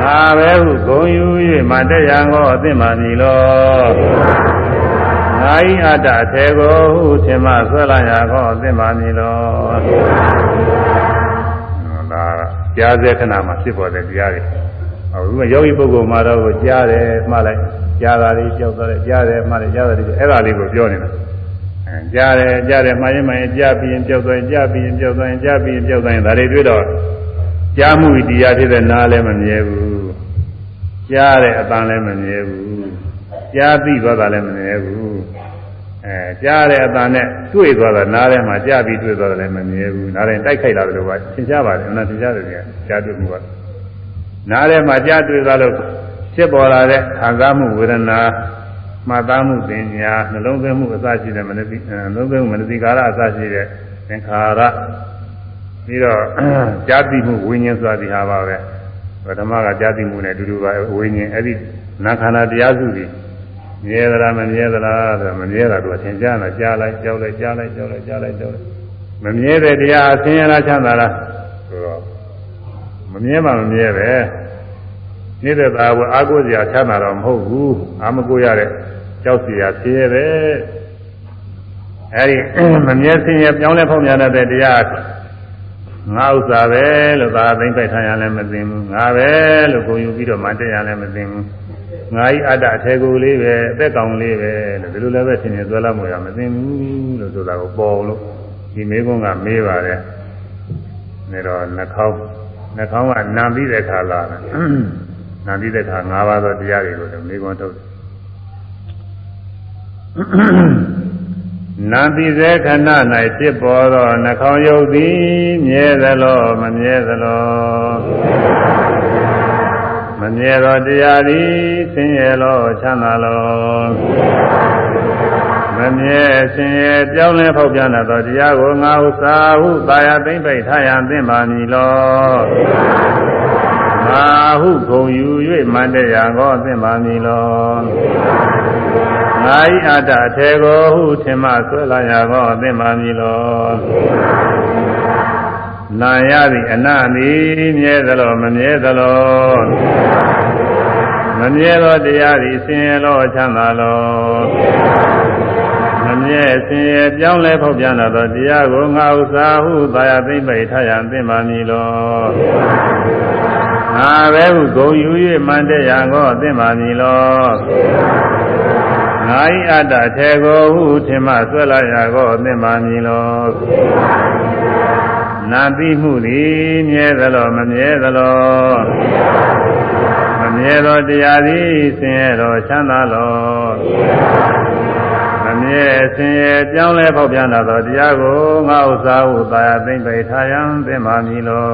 ငါပဲဟုဂုံယူ၍မတရားကိုအသိမှနေလောငါဤအတ္တထေကိုဟုထင်မှဆွဲလာရကောအသိမှမည်လောဒါကြားစေခဏမှာဖြစ်ပေါ်တဲ့တရားတွေ အခုကယောဂီပုဂ္ဂိုလ်မှာတော့ကြားတယ်မှလိုက်ကြားတာလေးကြောက်တယ်ကြားတယ်မှလည်းကြားတယ်အဲ့ဒါလေးကိုပြောနေတာအဲကြားတယ်ကြားတယ်မှရင်မှရင်ကြားပြီးရင်ကြောက်သွားရင်ကြားပြီးရင်ကြောက်သွားရင်ကြားပြီးရင်ကြောက်သွားရင်ဒါတွေတွေ့တော့ကြားမှုတရားဖြစ်တဲ့နားလည်းမမြဲဘူးကြားတဲ့အတန်လည်းမမြဲဘူးကြားသိသွားတာလည်းမမြဲဘူးအဲကြားတဲ့အတန်နဲ့တွေ့သွားတာနားထဲမှာကြားပြီးတွေ့သွားတာလည်းမမြဲဘူးနားထဲတိုက်ခိုက်လာတယ်လို့ကသင်ကြားပါတယ်အမှန်သင်ကြားတယ်ကကြားတွေ့မှုက နားထဲမှာကြားတွေ့သွားလို့ဖြစ်ပေါ်လာတဲ့ခံစားမှုဝေဒနာမှတ်သားမှုပညာနှလုံးသွင်းမှုအစရှိတဲ့မနတိနှလုံးသွင်းမှုမနတိကာရအစရှိတဲ့သင်္ခါရပြီးတော့ကြားသိမှုဝိညာဉ်ဆိုတာဒီဟာပါပဲပထမကကြားသိမှုနဲ့အတူတူပါဝိညာဉ်အဲ့ဒီနာခန္ဓာတရားစုတွေမြဲသလားမမြဲသလားဆိုမမြဲတာသူအထင်ရှားလာကြားလိုက်ကြောက်လိုက်ကြားလိုက်ကြောက်လိုက်ကြားလိုက်ကြောက်လိုက်မမြဲတဲ့တရားအဆင်းရဲလားချမ်းသာလားဆိုတော့ မမြဲမှမမြဲပဲနေတဲ့သားကအာကိုစရာချမ်းသာတော့မဟုတ်ဘူးအာမကိုရတဲ့ကြောက်စရာဆင်းရဲပဲအဲဒီမမြဲဆင်းရဲပြောင်းလဲဖောက်ပြန်တဲ့တရားငါဥစ္စာပဲလို့သာသိမ့်ပိုက်ထားရလည်းမသိဘူးငါပဲလို့ကိုယူပြီးတော့မတည့်ရလည်းမသိဘူးငါဤအတ္တအထေကိုလေးပဲအသက်ကောင်လေးပဲလို့ဒီလိုလည်းပဲသင်နေသွဲလာမို့ရမသိဘူးလို့ဆိုတာကိုပေါ်လို့ဒီမေကုန်းကမေးပါတယ်နေတော့နှာခေါင်း နှာခေါင်းကနာပြီးတဲ့ခါလာတယ်နာပြီးတဲ့ခါ၅ပါးသောတရားတွေကိုလည်းမေကုန်းထုတ်တယ်နာပြီးတဲ့ခဏ၌ဖြစ်ပေါ်သောနှာခေါင်းယုတ်သည်မြဲသလိုမမြဲသလိုမမြဲသောတရားသည်ဆင်းရဲလောချမ်းသာလော မမြဲဆင်းရဲပြောင်းလဲဖောက်ပြန်သောတရားကိုငါဥစ္စာဟုသာယာသိမ့်ပိတ်ထားရန်သင်ပါမည်လောငါဟုဂုံယူ၍မန္တရာကိုသင်ပါမည်လောငါဤအတ္တထေကိုဟုထင်မှဆွဲလာရာကိုသင်ပါမည်လောနာရသည်အနသည်မြဲသလိုမမြဲသလိုမမြဲသောတရားသည်ဆင်းရဲလောချမ်းသာလော မမြဲဆင်းရဲပြောင်းလဲဖောက်ပြန်သောတရားကိုငါဥစ္စာဟုသာယာသိမ့်ပိထရန်သိမှမည်လောငါပဲဟုဂုံယူ၍မန္တရာကိုသိမှမည်လောငါဤအတ္တထေကိုဟုထင်မှဆွဲလာရာကိုသိမှမည်လောနာသိမှုသည်မြဲသလိုမမြဲသလိုမမြဲသောတရားသည်ဆင်းရဲသောချမ်းသာလော မမြဲဆင်းရဲပြောင်းလဲပေါက်ပြန်လာသောတရားကိုငါဥစ္စာဟုသာယာသိမ့်ပိထားရန်သင်ပါမည်လော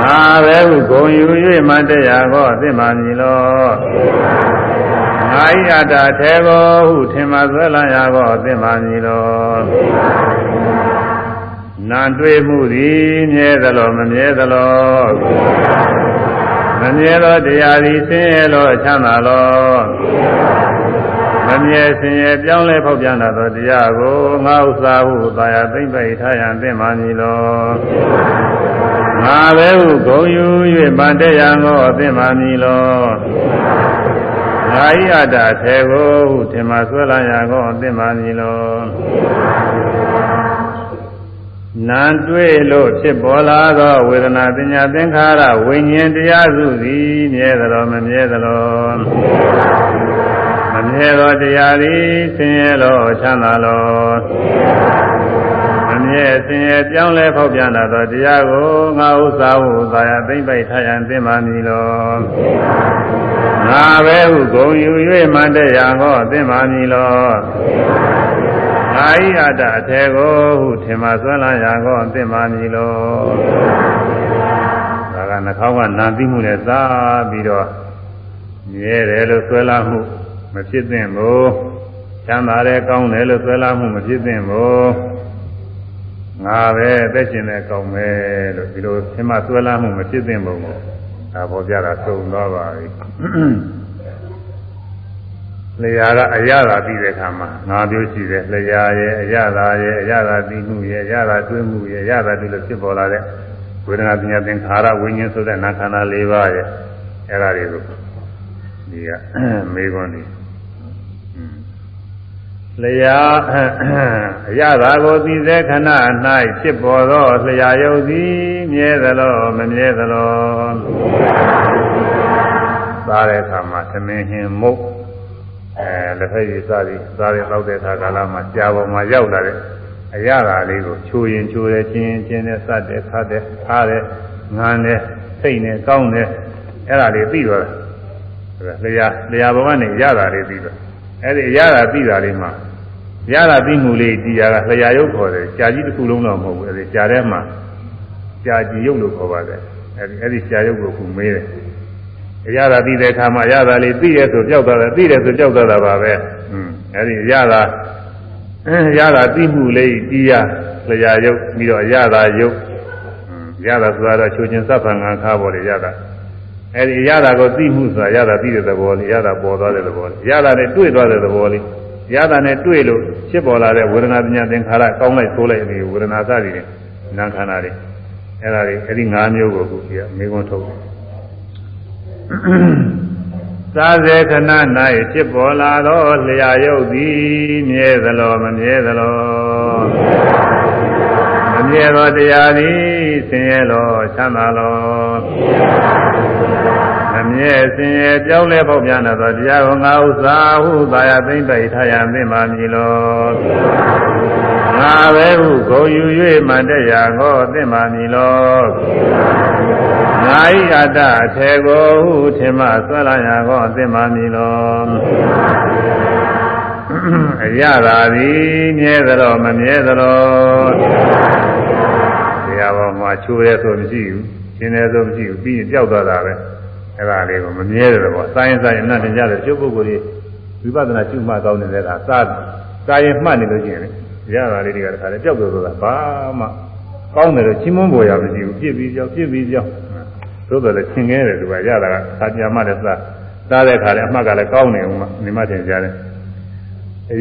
ငါပဲဟုဂုံယူ၍မတရားကိုသင်ပါမည်လောငါဤအတ္တထေကိုဟုထင်မှဆွဲလန်းရာကိုသင်ပါမည်လောနာတွေ့မှုသည်မြဲသလိုမမြဲသလိုမမြဲသောတရားသည်ဆင်းရဲလို့ချမ်းသာလို့ မမြဲဆင်းရဲပြောင်းလဲဖောက်ပြန်လာသောတရားကိုငါဥစ္စာဟုသာယာသိမ့်ပိထားရန်သင်မှမည်လောငါပဲဟုဂုံယူ၍ဗန္တရံကိုအသင်မှမည်လောငါဤအတ္တထေကိုဟုထင်မှဆွဲလာရာကိုအသင်မှမည်လောနာတွေ့လို့ဖြစ်ပေါ်လာသောဝေဒနာပညာသင်္ခါရဝိညာဉ်တရားစုသည်မြဲသလိုမမြဲသလို မမြဲသောတရားသည်ဆင်းရဲလို့ချမ်းသာလို့မမြဲဆင်းရဲပြောင်းလဲဖောက်ပြန်လာသောတရားကိုငါဥစ္စာဟုသာယာသိမ့်ပိုက်ထားရန်သင်ပါမည်လောငါပဲဟုဂုံယူ၍မတရားဟောသင်ပါမည်လောငါဤအတ္တအထေကိုဟုထင်မှဆွဲလန်းရာကိုသိမှမည်လို့ဒါကနှာခေါင်းကနာသိမှုနဲ့သာပြီးတော့မြဲတယ်လို့ဆွဲလန်းမှု မဖြစ်သင့်ဘူးချမ်းသာတယ်ကောင်းတယ်လို့ဆွဲလန်းမှုမဖြစ်သင့်ဘူးငါပဲသက်ရှင်တဲ့ကောင်းပဲလို့ဒီလိုသင်မှဆွဲလန်းမှုမဖြစ်သင့်ဘူးကိုဒါပေါ်ပြတာသုံသွားပါပြီလျာကအရသာပြီးတဲ့အခါမှာငါမျိုးရှိတယ်လျာရဲ့အရသာရဲ့အရသာပြီးမှုရဲ့အရသာတွင်းမှုရဲ့အရသာတူလို့ဖြစ်ပေါ်လာတဲ့ဝေဒနာပညာသင်္ခါရဝိညာဉ်ဆိုတဲ့နာခန္ဓာ၄ပါးရဲ့အဲ့ဒါတွေကိုဒီကမေးခွန်းနေ လျာအရသာကိုသိစေခဏ၌ဖြစ်ပေါ်သောလျာယုတ်သည်မြဲသလိုမမြဲသလိုသာတဲ့အခါမှာသမင်းဟင်မုတ်အဲလက်ဖက်ရည်စားပြီးစားရင်တော့တဲ့အခါကာလမှာကြာပေါ်မှာရောက်လာတဲ့အရာဓာလေးကိုချိုးရင်ချိုးတယ်ကျင်းကျင်းနဲ့စတဲ့ခတ်တဲ့ခါတဲ့ငန်းတဲ့စိတ်နဲ့ကောင်းတဲ့အဲ့ဒါလေးပြီးတော့လျာလျာဘဝနဲ့ရတာလေးပြီးတော့ အဲ့ဒီရတာသိတာလေးမှာရတာသိမှုလေးကြည်ရတာလျှာရုပ်ခေါ်တယ်ကြာကြီးတစ်ခုလုံးတော့မဟုတ်ဘူးအဲ့ဒီကြာထဲမှာကြာကြည်ရုပ်လို့ခေါ်ပါတယ်အဲ့ဒီအဲ့ဒီကြာရုပ်ကိုခုမေးတယ်ရတာသိတဲ့အခါမှာရတာလေးသိရဲဆိုကြောက်တာလေသိတယ်ဆိုကြောက်တာပါပဲอืมအဲ့ဒီရတာအဲရတာသိမှုလေးကြည်ရလျှာရုပ်ပြီးတော့ရတာရုပ်ရတာဆိုတာတော့ချုပ်ချင်းစပ်ဖန်ခံခါပေါ်တယ်ရတာ အဲဒီရတာကိုသိမှုဆိုတာရတာသိတဲ့သဘောလေးရတာပေါ်သွားတဲ့သဘောလေးရတာနဲ့တွေ့သွားတဲ့သဘောလေးရတာနဲ့တွေ့လို့ဖြစ်ပေါ်လာတဲ့ဝေဒနာပညာသင်္ခါရကောင်းလိုက်ဆိုးလိုက်ဒီဝေဒနာစသည်တွေနာခန္ဓာတွေအဲဒါတွေအဲဒီ၅မျိုးကိုခုကြည့်ရမေခွန်းထုတ်တယ်သာစေခဏ၌ဖြစ်ပေါ်လာသောလျာယုတ်သည်မြဲသလိုမမြဲသလိုမမြဲသောတရားသည်ဆင်းရဲလောချမ်းသာလော မမြဲဆင်းရဲကြောင်းလဲပေါက်ပြန်သောတရားကိုငါဥစ္စာဟုသာယာသိမ့်ပိုက်ထားရမင်းပါမည်လောငါပဲဟုဂုံယူ၍မတရားကိုသိမ့်ပါမည်လောငါဤအတ္တအထေကိုဟုထင်မှဆွဲလာရကောအသိမှမည်လောအရသာသည်မြဲသလိုမမြဲသလိုတရားပေါ်မှာချိုးရဲဆိုမရှိဘူးရှင်းရဲဆိုမရှိဘူးပြီးရင်ကြောက်သွားတာပဲ အဲ့ဒါလေးကိုမမြဲတယ်ပေါ့စာရင်စာရင်နဲ့တင်ကြတယ်ကျုပ်ပုဂ္ဂိုလ်ကြီးဝိပဿနာရှုမှတ်ကောင်းနေတဲ့အခါစာစာရင်မှတ်နေလို့ရှိရင်ရတာလေးတွေကတခါလေကြောက်သွားတာဘာမှကောင်းတယ်လို့ချင်းမွန်းပေါ်ရမရှိဘူးပြစ်ပြီးကြောက်ပြစ်ပြီးကြောက်သို့တော်လည်းသင်ခဲ့တယ်သူကရတာကသာပြမတဲ့စားစားတဲ့ခါလည်းအမှတ်ကလည်းကောင်းနေဦးမှာနေမတင်ကြတယ်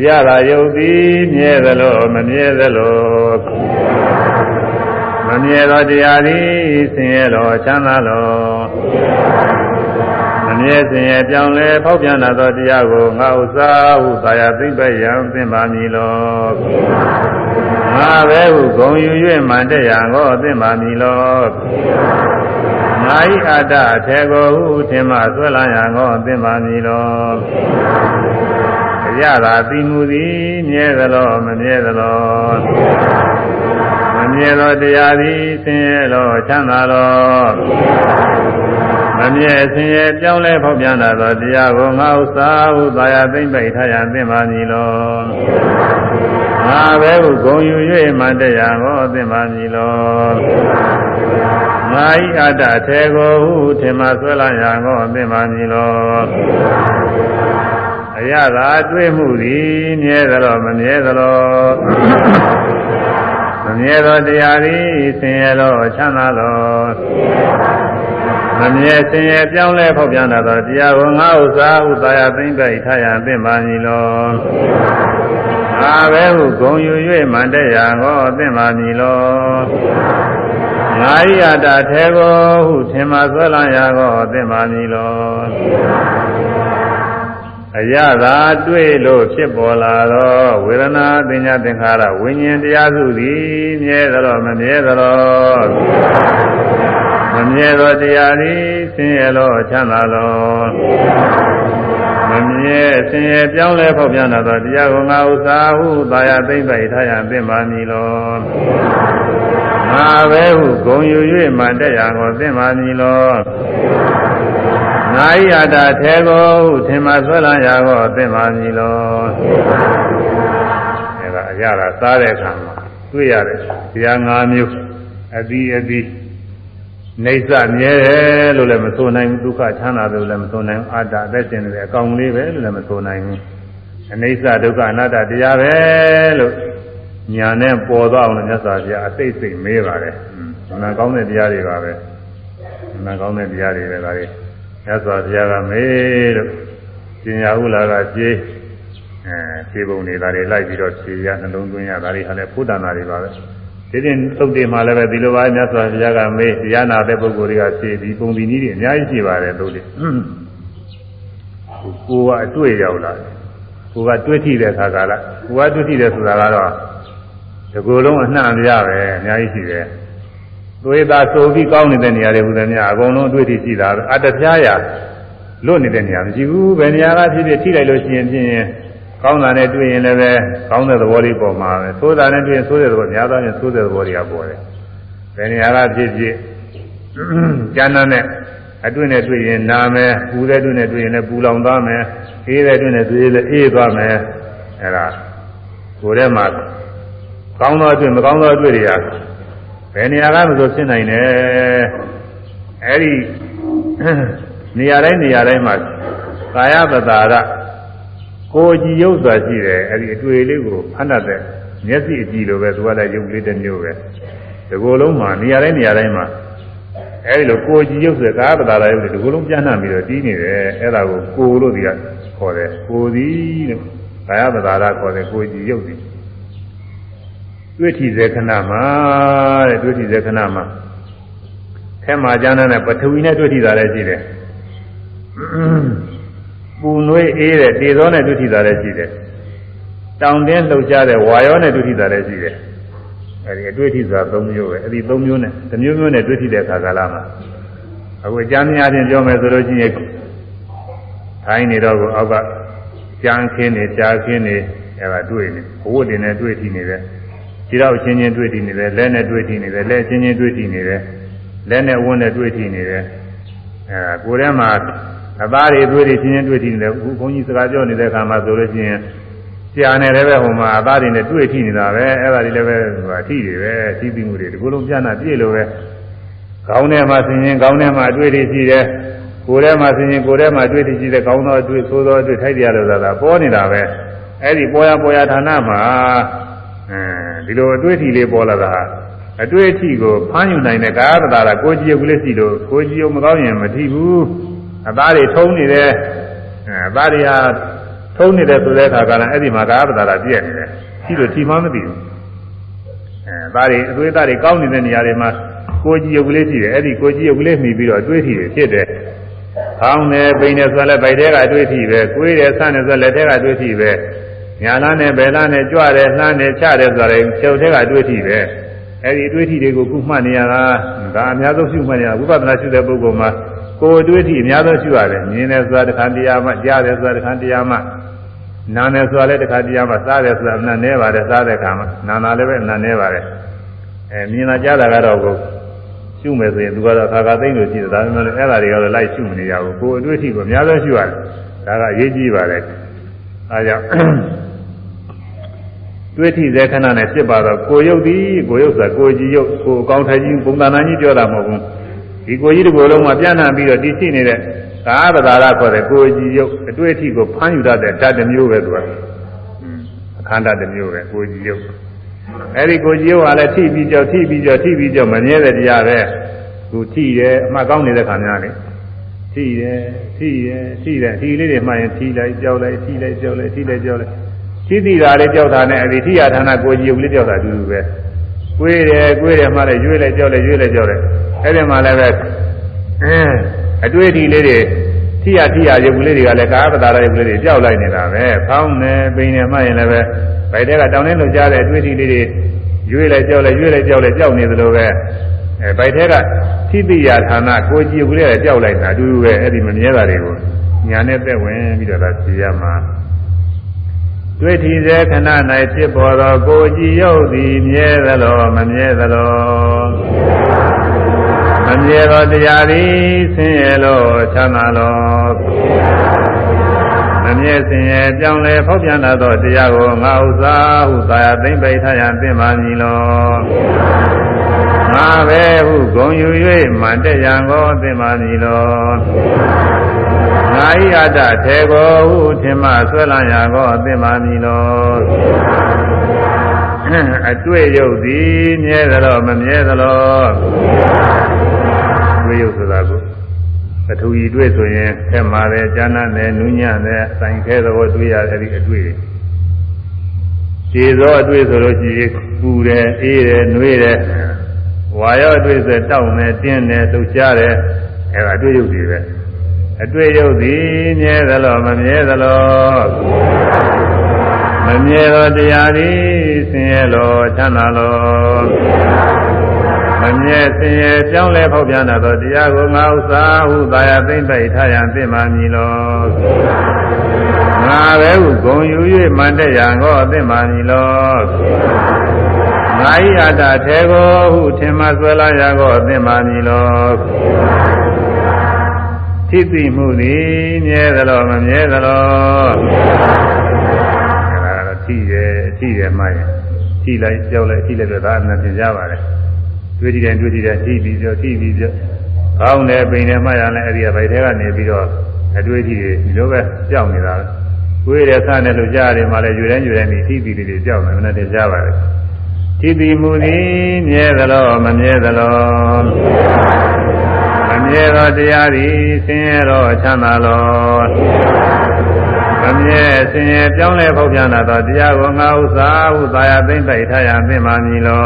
ရတာယုတ်သည်မြဲသလိုမမြဲသလို မမြဲသောတရားသည်ဆင်းရဲတော်ချမ်းသာတော်မမြဲဆင်းရဲပြောင်းလဲဖောက်ပြန်လာသောတရားကိုငါဥစ္စာဟုသာယာသိမ့်ပဲ့ရန်သင်ပါမည်လောငါပဲဟုဂုံယူ၍မှန်တဲ့ရန်ကိုသင်ပါမည်လောငါဤအတ္တထေကိုဟုထင်မှဆွဲလန်းရန်ကိုသင်ပါမည်လောအရသာသိမှုသည်မြဲသလိုမမြဲသလို မမြဲသောတရားသည်ဆင်းရဲသောချမ်းသာသောမမြဲဆင်းရဲပြောင်းလဲဖောက်ပြန်လာသောတရားကိုငါဥစ္စာဟုသာယာသိမ့်ပိတ်ထားရသင့်ပါမည်လောငါပဲဟုဂုံယူ၍မတရားကိုသင့်ပါမည်လောငါဤအတ္တထေကိုဟုထင်မှဆွဲလာရာကိုသင့်ပါမည်လောအရသာတွေ့မှုသည်မြဲသလိုမမြဲသလို မမြဲသောတရားသည်ဆင်းရဲသောချမ်းသာသောမမြဲဆင်းရဲပြောင်းလဲဖောက်ပြန်လာသောတရားကိုငါဥစ္စာဥသာယသိမ့်ပိုက်ထားရသင့်ပါမည်လောငါပဲဟုဂုံယူ၍မန္တရာကိုသင့်ပါမည်လောငါဤအတာထေကိုဟုထင်မှဆွဲလန်းရာကိုသင့်ပါမည်လော အရသာတွေ့လို့ဖြစ်ပေါ်လာသောဝေဒနာပညာသင်္ခါရဝိညာဉ်တရားစုသည်မြဲသလိုမမြဲသလိုမမြဲသောတရားသည်ဆင်းရဲလောချမ်းသာလောမမြဲဆင်းရဲပြောင်းလဲဖောက်ပြန်လာသောတရားကိုငါဥစ္စာဟုသာယာသိမ့်ပိုက်ထားရသင့်ပါမည်လောငါပဲဟုဂုံယူ၍မှတက်ရာကိုသင့်ပါမည်လော ငါဤအတာထဲကိုဟုထင်မှဆွဲလန်းရာကိုသင့်ပါမည်လောအဲကအရာသာစားတဲ့အခါမှာတွေ့ရတယ်တရား၅မျိုးအပြီးအပြီးနေစမြဲတယ်လို့လည်းမဆိုနိုင်ဘူးဒုက္ခချမ်းသာတယ်လို့လည်းမဆိုနိုင်ဘူးအတ္တအသက်ရှင်နေတယ်အကောင်လေးပဲလို့လည်းမဆိုနိုင်ဘူးအနေစဒုက္ခအနတ္တတရားပဲလို့ညာနဲ့ပေါ်သွားအောင်လို့မြတ်စွာဘုရားအသိစိတ်မေးပါတယ်။နာကောင်းတဲ့တရားတွေပါပဲ။နာကောင်းတဲ့တရားတွေပဲဒါတွေ မြတ်စွာဘုရားကမေးလို့ပညာဥလာကကြေးအဲခြေပုံတွေဒါတွေလိုက်ပြီးတော့ခြေရနှလုံးသွင်းရဒါတွေဟာလည်းဘုဒ္ဓနာတွေပါပဲ။ဒီတင်သုတ်တင်မှာလည်းပဲဒီလိုပါမြတ်စွာဘုရားကမေးတရားနာတဲ့ပုဂ္ဂိုလ်တွေကဖြေဒီပုံဒီနည်းတွေအများကြီးရှိပါတယ်သုတ်တင်ကိုကအတွေ့ရောက်လာကိုကတွေ့ထိတဲ့ခါကလာကိုကတွေ့ထိတယ်ဆိုတာကတော့ဒီကိုယ်လုံးအနှံ့ပြပဲအများကြီးရှိတယ် သွေးသားဆိုပြီးကောင်းနေတဲ့နေရာတွေဟူသည်များအကုန်လုံးတွေ့ထိရှိတာအတ္တပြားရလွတ်နေတဲ့နေရာမရှိဘူးဘယ်နေရာကဖြစ်ဖြစ်ထိလိုက်လို့ရှိရင်ဖြင့်ကောင်းတာနဲ့တွေ့ရင်လည်းပဲကောင်းတဲ့သဘောလေးပေါ်မှာပဲဆိုးတာနဲ့တွေ့ရင်ဆိုးတဲ့သဘောများသောအားဖြင့်ဆိုးတဲ့သဘောတွေကပေါ်တယ်။ဘယ်နေရာကဖြစ်ဖြစ်ကျမ်းနာနဲ့အတွင်းနဲ့တွေ့ရင်နာမယ်ပူတဲ့အတွင်းနဲ့တွေ့ရင်လည်းပူလောင်သွားမယ်အေးတဲ့အတွင်းနဲ့တွေ့ရင်လည်းအေးသွားမယ်အဲဒါကိုယ်ထဲမှာကောင်းသောအတွင်းမကောင်းသောအတွင်းတွေက ဘယ်နေရာကမဆိုဖြစ်နိုင်တယ်အဲဒီနေရာတိုင်းနေရာတိုင်းမှာကာယပတာရကိုကြည်ရုပ်စွာရှိတယ်အဲ့ဒီအတွေ့လေးကိုဖတ်တတ်တဲ့မျက်စိအကြည့်လိုပဲသူကလည်းရုပ်လေးတစ်မျိုးပဲဒီကိုယ်လုံးမှာနေရာတိုင်းနေရာတိုင်းမှာအဲ့ဒီလိုကိုကြည်ရုပ်ဆိုကာပတာလာရုပ်တွေဒီကိုယ်လုံးပြန့်နှံ့ပြီးတော့တီးနေတယ်အဲ့ဒါကိုကိုလို့ဒီကခေါ်တယ်ကိုသည်လို့ကာယပတာလာခေါ်တယ်ကိုကြည်ရုပ်သည် တွေ့ထီစေခဏမှာတဲ့တွေ့ထီစေခဏမှာထဲမှာကျမ်းတဲ့ပထဝီနဲ့တွေ့ထီတာလည်းရှိတယ်ပူနွေးအေးတဲ့တေသောနဲ့ဒုတိတာလည်းရှိတယ်တောင်တင်းလှုပ်ရှားတဲ့ဝါရောနဲ့ဒုတိတာလည်းရှိတယ်အဲဒီအတွေ့အထိဆိုတာ၃မျိုးပဲအဲဒီ၃မျိုးနဲ့တစ်မျိုးမျိုးနဲ့တွေ့ထိတဲ့အခါကာလမှာအခုအကျမ်းများချင်းပြောမယ်ဆိုလို့ရှိရင်ထိုင်းနေတော့ကိုအောက်ကကြမ်းခင်းနေကြားခင်းနေအဲဒါတွေ့နေဘဝတင်နဲ့တွေ့ထိနေတယ် ခြေတော့ချင်းချင်းတွေ့ထိနေတယ်လက်နဲ့တွေ့ထိနေတယ်လက်ချင်းချင်းတွေ့ထိနေတယ်လက်နဲ့ဝန်းနဲ့တွေ့ထိနေတယ်အဲကိုယ်ထဲမှာအသားတွေတွေ့တွေချင်းချင်းတွေ့ထိနေတယ်ဘုန်းကြီးစကားပြောနေတဲ့အခါမှာဆိုလို့ရှိရင်ကြာနေတယ်ပဲဟိုမှာအသားတွေနဲ့တွေ့ထိနေတာပဲအဲ့ဒါတွေလည်းပဲဟိုအထိတွေပဲထိပြီးမှုတွေဒီကုလုံးပြနာပြည့်လို့ပဲခေါင်းထဲမှာဆင်ရင်ခေါင်းထဲမှာတွေ့တွေရှိတယ်ကိုယ်ထဲမှာဆင်ရင်ကိုယ်ထဲမှာတွေ့တွေရှိတယ်ခေါင်းသောအတွေ့သိုးသောအတွေ့ထိုက်တရားလို့ဆိုတာပေါ်နေတာပဲအဲ့ဒီပေါ်ရပေါ်ရဌာနမှာ အဲဒီလိုအတွေ့အထိလေးပေါ်လာတာအတွေ့အထိကိုဖမ်းယူနိုင်တဲ့ကာယပဒါကကိုကြည်ရုပ်ကလေးရှိလို့ကိုကြည်ရုပ်မကောင်းရင်မထိဘူးအသားတွေထုံးနေတယ်အသားတွေဟာထုံးနေတယ်ဆိုတဲ့အခါကလည်းအဲ့ဒီမှာကာယပဒါရပြည့်နေတယ်ရှိလို့ထိမှမသိဘူးအဲသားတွေအသွေးသားတွေကောင်းနေတဲ့နေရာတွေမှာကိုကြီးရုပ်ကလေးရှိတယ်အဲ့ဒီကိုကြီးရုပ်ကလေးမှီပြီးတော့အတွေးထီတွေဖြစ်တယ်ခေါင်းနဲ့ပိန်နဲ့ဆိုလည်းဗိုက်ထဲကအတွေးထီပဲကိုယ်တယ်ဆန်းတယ်ဆိုလက်ထဲကအတွေးထီပဲ ညာလားနဲ့ဘယ်လားနဲ့ကြွတယ်နှမ်းတယ်ချတယ်ဆိုတယ်ခြေထဲကအတွေးထီပဲအဲ့ဒီအတွေးထီတွေကိုခုမှတ်နေရတာဒါအများဆုံးရှုမှတ်နေရဝိပဿနာရှုတဲ့ပုဂ္ဂိုလ်မှာကိုယ်တွေ့ထိအများဆုံးရှိရတယ်မြင်တယ်ဆိုတာတစ်ခါတရားမှကြားတယ်ဆိုတာတစ်ခါတရားမှနာတယ်ဆိုတာလည်းတစ်ခါတရားမှစားတယ်ဆိုတာအနံ့နေပါတယ်စားတဲ့အခါမှာနာနာလည်းပဲအနံ့နေပါတယ်အဲမြင်တာကြားတာကတော့ကိုရှုမယ်ဆိုရင်သူကတော့ခါခါသိမ့်လို့ရှိတယ်ဒါပေမဲ့အဲ့ဒါတွေကတော့လိုက်ရှုမနေရဘူးကိုယ်အတွေ့အထိကိုအများဆုံးရှုရတယ်ဒါကအရေးကြီးပါတယ်အဲကြောင့် တွေ့ထိတဲ့ခဏနဲ့ဖြစ်ပါတော့ကိုရုပ်သည်ကိုရုပ်ဆိုကိုကြည်ရုပ်ကိုအကောင်းထိုင်ကြီးပုံသဏ္ဍာန်ကြီးပြောတာမဟုတ်ဘူးဒီကိုကြီးတစ်ကိုယ်လုံးမှာပြန့်နှံ့ပြီးတော့တည်ရှိနေတဲ့ကာသဒါရခေါ်တဲ့ကိုကြည်ရုပ်အတွေ့အထိကိုဖမ်းယူတတ်တဲ့ဓာတ်တစ်မျိုးပဲသူကအခန္ဓာတစ်မျိုးပဲကိုကြည်ရုပ်အဲဒီကိုကြည်ရုပ်ကလည်းထိပြီးကြောက်ထိပြီးကြောက်ထိပြီးကြောက်မမြဲတဲ့တရားပဲသူထိတယ်အမှတ်ကောင်းနေတဲ့ခါများလေထိတယ်ထိတယ်ထိတယ်ထိလေးတွေမှရင်ထိလိုက်ကြောက်လိုက်ထိလိုက်ကြောက်လိုက်ထိလိုက်ကြောက်လိုက် ထိတိတာလေးကြောက်တာနဲ့အဲဒီထိရဌာနကိုကြည်ရုပ်လေးကြောက်တာအတူတူပဲကွေးတယ်ကွေးတယ်မှလည်းရွေးလိုက်ကြောက်လိုက်ရွေးလိုက်ကြောက်လိုက်အဲဒီမှာလည်းပဲအင်းအတွေ့အထိလေးတွေထိရထိရရုပ်ကလေးတွေကလည်းကာပတာရရုပ်ကလေးတွေကြောက်လိုက်နေတာပဲဖောင်းနေပိန်နေမှရင်လည်းပဲဗိုက်တဲကတောင်းနေလို့ကြားတဲ့အတွေ့အထိလေးတွေရွေးလိုက်ကြောက်လိုက်ရွေးလိုက်ကြောက်လိုက်ကြောက်နေသလိုပဲအဲဗိုက်တဲကထိတိယဌာနကိုကြည့်ကလေးတွေကြောက်လိုက်တာအတူတူပဲအဲ့ဒီမမြဲတာတွေကိုညာနဲ့သက်ဝင်ပြီးတော့ဒါဖြေရမှာ တွေ့ထီစေခဏ၌ဖြစ်ပေါ်သောကိုကြည်ရုပ်သည်မြဲသလိုမမြဲသလိုမမြဲသောတရားသည်ဆင်းရဲလို့ချမ်းသာလို့မမြဲဆင်းရဲပြောင်းလဲဖောက်ပြန်လာသောတရားကိုငါဥစ္စာဟုသာယာသိမ့်ပိထရန်သိမှမည်လောငါပဲဟုဂုံယူ၍မန်တက်ရန်ကိုသိမှမည်လော ငါဤအတ္တထေကိုဟုထင်မှဆွဲလန်းရာကိုသိမှမည်လောအတွေ့ရုပ်သည်မြဲသလိုမမြဲသလိုတွေ့ရုပ်ဆိုတာကိုပထဝီတွေ့ဆိုရင်ခက်မာတယ်ကျမ်းနာတယ်နူးညံ့တယ်ဆိုင်ခဲသဘောတွေ့ရတဲ့ဒီအတွေ့တွေခြေသောအတွေ့ဆိုလို့ရှိရင်ပူတယ်အေးတယ်နှွေးတယ်ဝါရောအတွေ့ဆိုတောက်တယ်တင်းတယ်လှုပ်ရှားတယ်အဲဒါအတွေ့ရုပ်တွေပဲ အတွေ့ရုပ်သည်မြဲသလားမမြဲသလားမမြဲသောတရားသည်ဆင်းရဲလောချမ်းသာလောမမြဲစင်ရဲ့ပြောင်းလဲဖောက်ပြန်တတ်သောတရားကိုငါဥစ္စာဟုသာယာသိမ့်ပိုက်ထားရန်သိမှမည်လောငါပဲဟုဂုံယူ၍မန်တဲ့ရန်ကိုသိမှမည်လောငါဤအတ္တထေကိုဟုထင်မှဆွဲလာရကိုသိမှမည်လော သိသိမှုသည်မြဲသလားမမြဲသလားအဲဒါကတော့ထိတယ်ထိတယ်မှရင်ထိလိုက်ကြောက်လိုက်ထိလိုက်တော့ဒါအမှန်ပြင်ကြပါလေတွေ့ကြည့်တယ်တွေ့ကြည့်တယ်ထိပြီးပြောထိပြီးပြောကောင်းတယ်ပိန်တယ်မှရလဲအဲ့ဒီကဗိုက်ထဲကနေပြီးတော့အတွေ့အထိတွေဒီလိုပဲကြောက်နေတာကိုယ်ရဆနဲ့လို့ကြားရတယ်မှလည်းယူတိုင်းယူတိုင်းဒီထိပြီးတွေကြောက်နေမှလည်းကြားပါလေထိပြီးမှုသည်မြဲသလားမမြဲသလား မမြဲသောတရားသည်ဆင်းရဲတော့ချမ်းသာလောမမြဲဆင်းရဲပြောင်းလဲဖောက်ပြန်လာသောတရားကိုငါဥစ္စာဟုသာယာသိမ့်ပိုက်ထားရသိမှမည်လော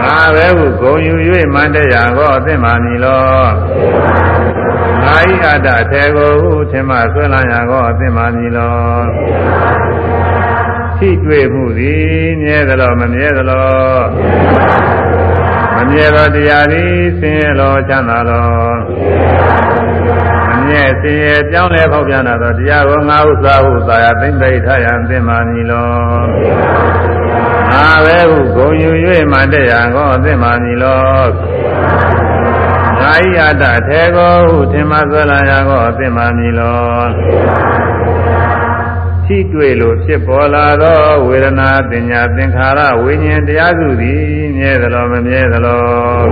ငါပဲဟုဂုံယူ၍မန္တရာကိုအသိမှမည်လောငါဤအတ္တထေကိုဟုထင်မှဆွဲလန်းရာကိုအသိမှမည်လောထိတွေ့မှုသည်မြဲသလားမမြဲသလား မမြဲသောတရားသည်ဆင်းရဲလောချမ်းသာလောမမြဲဆင်းရဲပြောင်းလဲဖောက်ပြန်သောတရားကိုငါဥစ္စာဟုသာယာသိမ့်သိထားရန်သိမှမည်လောငါပဲဟုဂုံယူ၍မှတဲ့ရန်ကိုအသိမှမည်လောငါဤအတ္တထေကိုဟုထင်မှဆွဲလာရကိုအသိမှမည်လော ထိတွေ့လို့ဖြစ်ပေါ်လာသောဝေဒနာပညာသင်္ခါရဝိညာဉ်တရားစုသည်မြဲသလားမမြဲသလား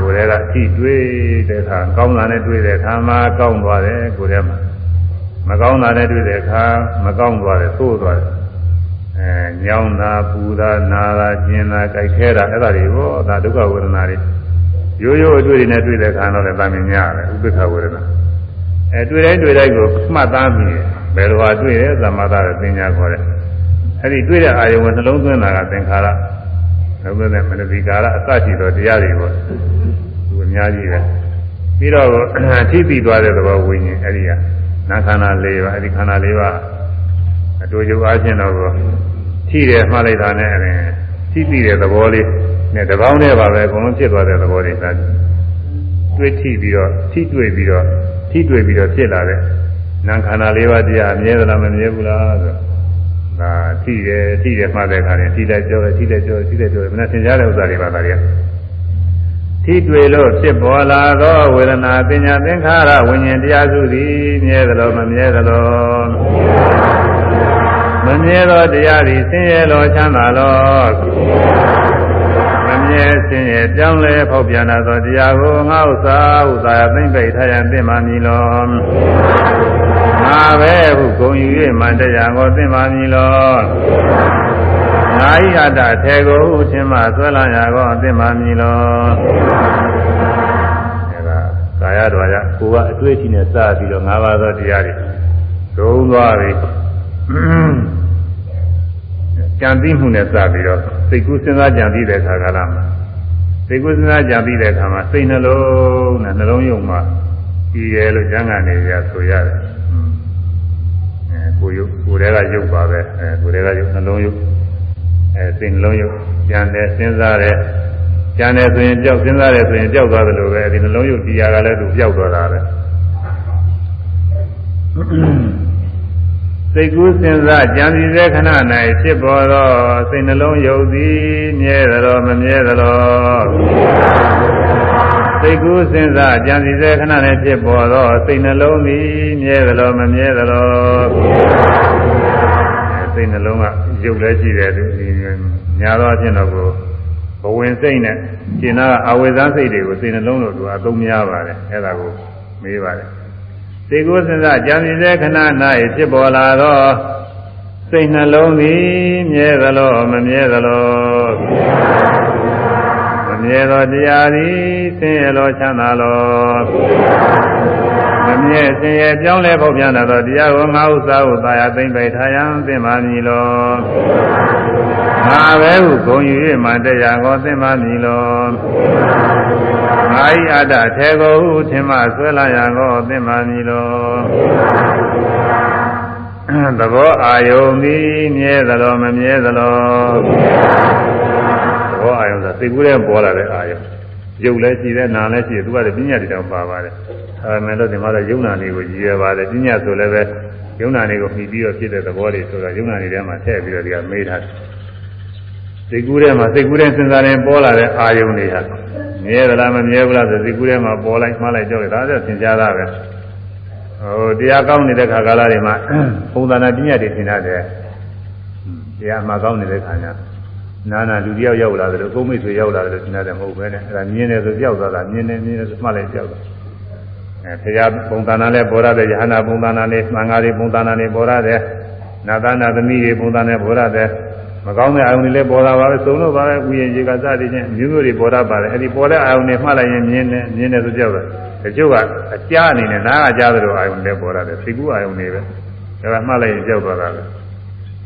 ကိုယ်တည်းကထိတွေ့တဲ့အခါကောင်းတာနဲ့တွေ့တဲ့အခါမှာကောင်းသွားတယ်ကိုယ်တည်းမှာမကောင်းတာနဲ့တွေ့တဲ့အခါမကောင်းသွားတယ်သို့သွားတယ်အဲညောင်းတာပူတာနာတာကျင်တာကြိုက်ခဲတာအဲ့ဒါတွေဘောဒါဒုက္ခဝေဒနာတွေရိုးရိုးအတွေ့တွေနဲ့တွေ့တဲ့ခါတော့လည်းတာမင်ညာတယ်ဥပ္ပခဝေဒနာအဲတွေ့တိုင်းတွေ့တိုင်းကိုမှတ်သားပြီး ဘယ်လိုဟာတွေ့တယ်သမထရဲ့သင်ညာခေါ်တယ်အဲ့ဒီတွေ့တဲ့အာယုံကနှလုံးသွင်းတာကသင်္ခါရနှလုံးသွင်းတဲ့မနတိကာရအစရှိသောတရားတွေပေါ့သူအများကြီးပဲပြီးတော့ထိပြီးသွားတဲ့သဘောဝိညာဉ်အဲ့ဒီကနာခန္ဓာ၄ပါးအဲ့ဒီခန္ဓာ၄ပါးအတူတူအားဖြင့်တော့ထိတယ်မှားလိုက်တာနဲ့အရင်ထိပြီးတဲ့သဘောလေးနဲ့တပေါင်းနဲ့ပါပဲအကုန်လုံးဖြစ်သွားတဲ့သဘောတွေသာတွေ့ထိပြီးတော့ထိတွေ့ပြီးတော့ထိတွေ့ပြီးတော့ဖြစ်လာတဲ့ နာခန္ဓာလေးပါးတရားအမြဲသလားမမြဲဘူးလားဆိုသဒါထိတယ်ထိတယ်မှတဲ့ခါနဲ့ထိလိုက်ကြောတယ်ထိလိုက်ကြောတယ်ထိလိုက်ကြောတယ်မနဲ့သင်ကြားတဲ့ဥစ္စာတွေပါဒါတွေကထိတွေ့လို့ဖြစ်ပေါ်လာသောဝေဒနာပညာသင်္ခါရဝิญဉ်တရားစုသည်မြဲသလိုမမြဲသလိုမမြဲသောတရားသည်ဆင်းရဲလောချမ်းသာလော မမြဲဆင်းရဲကြောင်းလဲဖောက်ပြန်သောတရားကိုငါဥစ္စာဥစ္စာသိမ့်ပိတ်ထားရန်သိမှမည်လောငါပဲဟုဂုံယူ၍မန္တရားကိုသိမှမည်လောငါဤအတ္တထေကိုဟုထင်မှဆွဲလန်းရာကိုသိမှမည်လောအဲဒါကာယတော်ရကိုကအတွေ့အထိနဲ့စပြီးတော့၅ပါးသောတရားတွေသုံးသွားပြီ ကြံသိမှုနဲ့စပြီးတော့စိတ်ကူးစဉ်းစားကြံသိတဲ့အခါကလာမှာစိတ်ကူးစဉ်းစားကြံသိတဲ့အခါမှာစိတ်နှလုံးနဲ့နှလုံးယုံမှာကြည်ရလို့ကျမ်းဂန်နေရဆိုရတယ်အဲကိုယုတ်ကိုယ်တည်းကယုတ်ပါပဲအဲကိုယ်တည်းကယုတ်နှလုံးယုတ်အဲစိတ်နှလုံးယုတ်ကြံတယ်စဉ်းစားတယ်ကြံတယ်ဆိုရင်ကြောက်စဉ်းစားတယ်ဆိုရင်ကြောက်သွားတယ်လို့ပဲဒီနှလုံးယုတ်တရားကလည်းသူကြောက်သွားတာပဲ စိတ်ကူးစဉ်းစားကြံစည်တဲ့ခဏ၌ဖြစ်ပေါ်သောစိတ်နှလုံးယုတ်သည်မြဲသလိုမမြဲသလိုစိတ်ကူးစဉ်းစားကြံစည်တဲ့ခဏ၌ဖြစ်ပေါ်သောစိတ်နှလုံးသည်မြဲသလိုမမြဲသလိုစိတ်နှလုံးကယုတ်လည်းရှိတယ်သူညာတော့အဖြစ်တော့ကိုဘဝင်စိတ်နဲ့ကျင်နာအဝိဇ္ဇစိတ်တွေကိုစိတ်နှလုံးတို့ကအသုံးများပါတယ်အဲ့ဒါကိုမေးပါတယ် စိတ်ကိုယ်စဉ်းစားကြံစည်တဲ့ခဏ၌ဖြစ်ပေါ်လာသောစိတ်နှလုံးသည်မြဲသလိုမမြဲသလိုမမြဲသောတရားသည်ဆင်းရဲလိုချမ်းသာလို မမြဲဆင်းရဲပြောင်းလဲဖောက်ပြန်သောတရားကိုငါဥစ္စာဟုသာယာသိမ့်ပိထားရန်သင်ပါမည်လောငါပဲဟုဂုံယူ၍မှတရားကိုသင်ပါမည်လောငါဤအတ္တထေကိုဟုထင်မှဆွဲလာရန်ကိုသင်ပါမည်လောသဘောအာယုန်သည်မြဲသလိုမမြဲသလိုသဘောအာယုန်ဆိုစိတ်ကူးတဲ့ပေါ်လာတဲ့အာယုန် ရုပ်လည်းရှိတယ်နာလည်းရှိတယ်သူကလည်းပညာတွေတောင်ပါပါတယ်အဲမဲ့လို့ဒီမှာတော့ယုံနာနေကိုရည်ရပါတယ်ပညာဆိုလည်းပဲယုံနာနေကိုမှီပြီးတော့ဖြစ်တဲ့သဘောတွေဆိုတော့ယုံနာနေထဲမှာထည့်ပြီးတော့ဒီကမေးထားတယ်စိတ်ကူးထဲမှာစိတ်ကူးတဲ့စဉ်းစားရင်ပေါ်လာတဲ့အာယုန်တွေဟာမြဲသလားမမြဲဘူးလားဆိုစိတ်ကူးထဲမှာပေါ်လိုက်မှားလိုက်ကြောက်ရတာဒါသင်ကြားတာပဲဟိုတရားကောင်းနေတဲ့ခါကာလတွေမှာပုံသဏ္ဍာန်ပညာတွေသင်ရတယ်တရားမှာကောင်းနေတဲ့ခါညာ နာနာလူတယောက်ရောက်လာတယ်လို့ကိုမိတ်ဆွေရောက်လာတယ်လို့သင်ရတယ်မဟုတ်ပဲနဲ့အဲ့ဒါမြင်တယ်ဆိုကြောက်သွားတာမြင်တယ်မြင်တယ်ဆိုမှလည်းကြောက်တာအဲတရားပုံသဏ္ဍာန်လည်းပေါ်ရတယ်ယဟနာပုံသဏ္ဍာန်လည်းသံဃာတွေပုံသဏ္ဍာန်တွေပေါ်ရတယ်နာသနာသမီးတွေပုံသဏ္ဍာန်လည်းပေါ်ရတယ်မကောင်းတဲ့အာယုန်တွေလည်းပေါ်လာပါပဲသုံးလို့ပါပဲဥယျာဉ်ရေကစသည်ချင်းမျိုးမျိုးတွေပေါ်တတ်ပါတယ်အဲ့ဒီပေါ်တဲ့အာယုန်တွေမှတ်လိုက်ရင်မြင်တယ်မြင်တယ်ဆိုကြောက်တယ်တချို့ကအကြားအနေနဲ့နားကကြားတယ်လို့အာယုန်တွေပေါ်ရတယ်စိတ်ကူးအာယုန်တွေပဲဒါကမှတ်လိုက်ရင်ကြောက်သွားတာပဲ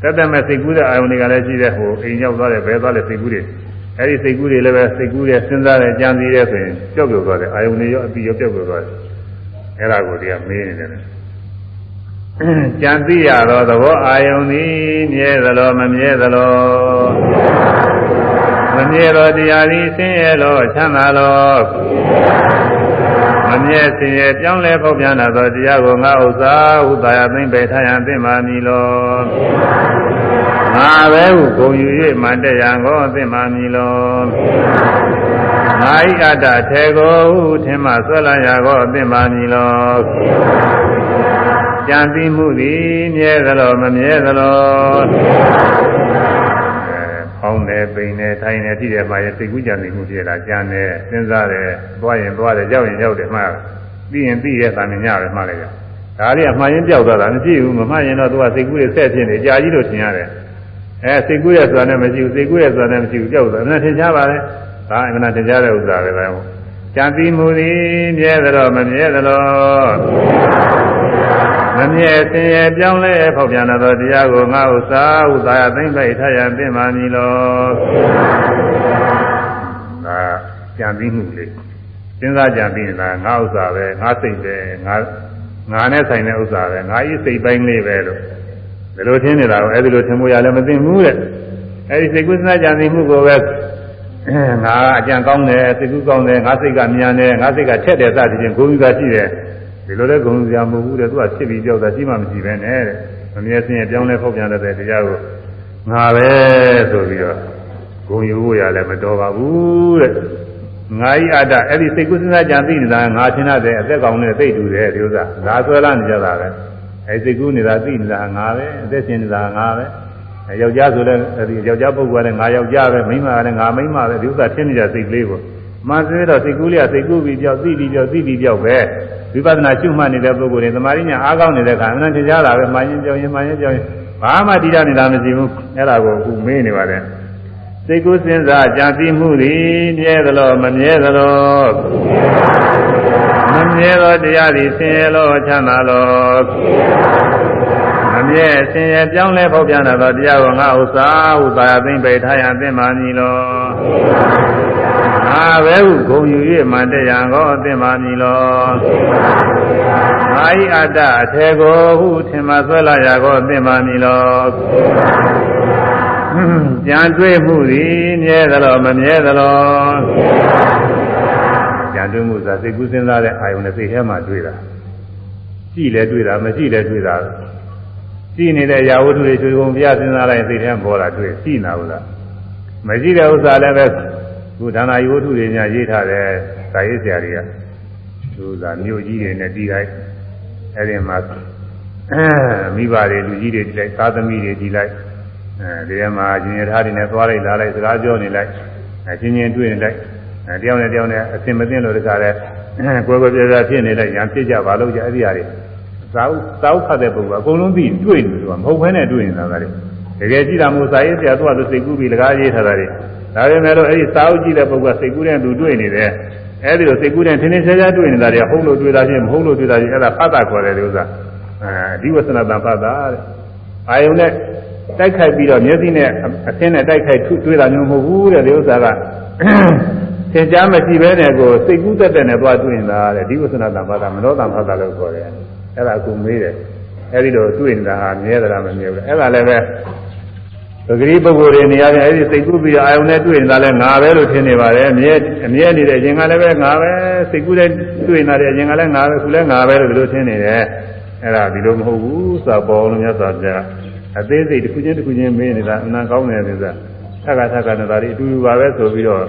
တက်တက်မဲ့စိတ်ကူးတဲ့အာယုန်တွေကလည်းရှိတဲ့ဟိုအိမ်ရောက်သွားတယ်ဘယ်သွားလဲစိတ်ကူးတွေအဲ့ဒီစိတ်ကူးတွေလည်းပဲစိတ်ကူးတွေစဉ်းစားတယ်ကြံစည်တယ်ဆိုရင်ကြောက်ကြောက်သွားတယ်အာယုန်တွေရောအပြီးရောကြောက်ကြောက်သွားတယ်အဲ့ဒါကိုတရားမေးနေတယ်ကြံသိရသောသဘောအာယုန်သည်မြဲသလိုမမြဲသလိုမမြဲသောတရားသည်ဆင်းရဲလောချမ်းသာလော မမြဲဆင်းရဲပြောင်းလဲဖောက်ပြန်သောတရားကိုငါဥစ္စာဥသာယသိမ့်ပေထားရန်သိမှမည်လောငါပဲဟုဂုံယူ၍မတရားကိုသိမှမည်လောငါဤအတ္တထေကိုဟုထင်မှဆွဲလာရာကိုသိမှမည်လောကြံသိမှုသည်မြဲသလိုမမြဲသလို ဖောင်းတယ်ပိန်တယ်ထိုင်တယ်ကြည့်တယ်မှာရစိတ်ကူးကြံသိမှုဖြစ်တာကြံတယ်စဉ်းစားတယ်သွားရင်သွားတယ်ရောက်ရင်ရောက်တယ်မှားပြီးရင်ပြီးရဲ့သာမညပဲမှားလိုက်ရဒါလေးအမှားရင်ပြောက်သွားတာမရှိဘူးမမှားရင်တော့သူကစိတ်ကူးတွေဆက်ဖြစ်နေကြာကြီးလို့ထင်ရတယ်အဲစိတ်ကူးရဆိုတာနဲ့မရှိဘူးစိတ်ကူးရဆိုတာနဲ့မရှိဘူးကြောက်သွားတယ်ထင်ရှားပါလေဒါအမှန်တရားတဲ့ဥစ္စာပဲပဲကြံသိမှုသည်မြဲသလိုမမြဲသလို မမြဲဆင်းရဲပြောင်းလဲဖောက်ပြန်သောတရားကိုငါဥစ္စာဥသာယသိမ့်လိုက်ထားရပြင်ပါမည်လောဒါကြံပြီးမှုလေးစဉ်းစားကြံပြီးနေတာငါဥစ္စာပဲငါစိတ်ပဲငါငါနဲ့ဆိုင်တဲ့ဥစ္စာပဲငါဤစိတ်ပိုင်းလေးပဲလို့ဒီလိုထင်နေတာကိုအဲဒီလိုထင်မှုရလည်းမသိဘူးတဲ့အဲဒီစိတ်ကူးစဉ်းစားကြံပြီးမှုကိုပဲငါအကြံကောင်းတယ်စိတ်ကူးကောင်းတယ်ငါစိတ်ကမြန်တယ်ငါစိတ်ကထက်တယ်စသည်ဖြင့်ဂုဏ်ယူတာရှိတယ် ဒီလိုလဲဂုဏ်စရာမဟုတ်ဘူးတဲ့သူကဖြစ်ပြီးကြောက်တာရှိမှမရှိပဲနဲ့တဲ့မမြဲစင်ရဲ့ပြောင်းလဲဖောက်ပြန်တဲ့တရားကိုငါပဲဆိုပြီးတော့ဂုံယူဖို့ရလည်းမတော်ပါဘူးတဲ့ငါဤအတ္တအဲ့ဒီစိတ်ကူးစဉ်းစားကြံသိနေတာငါထင်တဲ့အသက်ကောင်နဲ့သိတူတယ်ဒီဥစ္စာငါဆွဲလာနေကြတာပဲအဲ့စိတ်ကူးနေတာသိနေတာငါပဲအသက်ရှင်နေတာငါပဲယောက်ျားဆိုလည်းဒီယောက်ျားပုဂ္ဂိုလ်ကလည်းငါယောက်ျားပဲမိန်းမကလည်းငါမိန်းမပဲဒီဥစ္စာထင်နေတဲ့စိတ်ကလေးကို မှန်သေးတော့စိတ်ကူးလေးကစိတ်ကူးပြီးကြောက်သိပြီးကြောက်သိပြီးကြောက်ပဲဝိပဿနာရှုမှတ်နေတဲ့ပုဂ္ဂိုလ်တွေသမာဓိညာအားကောင်းနေတဲ့ခါအမှန်တရားလာပဲမှန်ရင်ကြောက်ရင်မှန်ရင်ကြောက်ရင်ဘာမှတည်ရနေတာမရှိဘူးအဲ့ဒါကိုအခုမေးနေပါတယ်စိတ်ကူးစဉ်းစားကြံစည်မှုသည်မြဲသလိုမမြဲသလိုမမြဲသောတရားသည်ဆင်းရဲလို့ချမ်းသာလို့မမြဲဆင်းရဲပြောင်းလဲဖောက်ပြန်သောတရားကိုငါဥစ္စာဥပါသိမ့်ပေထားရန်သင်ပါမည်လော ငါပဲဟုဂုံယူ၍မှန်တရားကိုသင်ပါမည်လောငါဤအတ္တအထေကိုဟုထင်မှဆွဲလာရာကိုသင်ပါမည်လောကြံတွေ့မှုသည်မြဲသလားမမြဲသလားကြံတွေ့မှုဆိုတာစိတ်ကူးစဉ်းစားတဲ့အာယုန်နဲ့စိတ်ထဲမှာတွေ့တာကြည့်လဲတွေ့တာမကြည့်လဲတွေ့တာကြည့်နေတဲ့ရာဝတ္ထုတွေကျွေးကုန်ပြစဉ်းစားလိုက်စိတ်ထဲပေါ်လာတွေ့ကြည့်နာဘူးလားမကြည့်တဲ့ဥစ္စာလည်းပဲ ခုဒါနာယဝတ္ထုတွေညာရေးထားတယ်စာရေးဆရာတွေကသူကမြို့ကြီးတွေနဲ့တီးလိုက်အဲ့ဒီမှာမိဘတွေလူကြီးတွေတီးလိုက်သာသမီတွေတီးလိုက်အဲဒီမှာရှင်ရထားတွေနဲ့သွားလိုက်လာလိုက်စကားပြောနေလိုက်အချင်းချင်းတွေ့နေလိုက်အဲတယောက်နဲ့တယောက်နဲ့အစင်မသိလို့တခါလဲကွယ်ကွယ်ပြားပြားဖြစ်နေလိုက်ရံဖြစ်ကြပါလို့ကြအဲ့ဒီဟာတွေသာဥသာဥဖတ်တဲ့ပုဂ္ဂိုလ်အကုန်လုံးသိတွေ့နေတယ်မဟုတ်ဘဲနဲ့တွေ့နေတာကလေတကယ်ကြည့်တာမို့စာရေးဆရာသူ့အတူစိတ်ကူးပြီးလကားရေးထားတာတွေ ဒါပေမဲ့လို့အဲ့ဒီစာအုပ်ကြည့်တဲ့ပုဂ္ဂိုလ်စိတ်ကူးတဲ့သူတွေ့နေတယ်အဲ့ဒီလိုစိတ်ကူးတဲ့ထင်းထင်းရှားရှားတွေ့နေတာတွေဟုတ်လို့တွေ့တာချင်းမဟုတ်လို့တွေ့တာချင်းအဲ့ဒါဖတ်တာခေါ်တယ်ဒီဥစ္စာအဲဒီဝဆနာတန်ဖတ်တာတဲ့အာယုန်နဲ့တိုက်ခိုက်ပြီးတော့မျက်စိနဲ့အသင်းနဲ့တိုက်ခိုက်တွေးတာမျိုးမဟုတ်ဘူးတဲ့ဒီဥစ္စာကသင်ကြားမရှိဘဲနဲ့ကိုစိတ်ကူးတက်တဲ့နဲ့သွားတွေ့နေတာတဲ့ဒီဝဆနာတံဘာသာမနောတံဘာသာလို့ခေါ်တယ်အဲ့ဒါအခုမေးတယ်အဲ့ဒီလိုတွေ့နေတာဟာမြဲသလားမမြဲဘူးအဲ့ဒါလည်းပဲ ပဂရိပုဂ္ဂိုလ်တွေနေရာချင်းအဲ့ဒီစိတ်ကူးပြီးအာယုန်နဲ့တွေ့နေတာလဲငါပဲလို့ထင်နေပါတယ်အမြဲအမြဲနေတဲ့အချိန်ကလည်းပဲငါပဲစိတ်ကူးတဲ့တွေ့နေတဲ့အချိန်ကလည်းငါပဲခုလည်းငါပဲလို့ဒီလိုထင်နေတယ်အဲ့ဒါဒီလိုမဟုတ်ဘူးစပေါ်လို့မြတ်စွာဘုရားအသေးစိတ်တစ်ခုချင်းတစ်ခုချင်းမေးနေတာအနံကောင်းတယ်ဆိုတာထက်ကထက်ကနေတာတွေအတူတူပါပဲဆိုပြီးတော့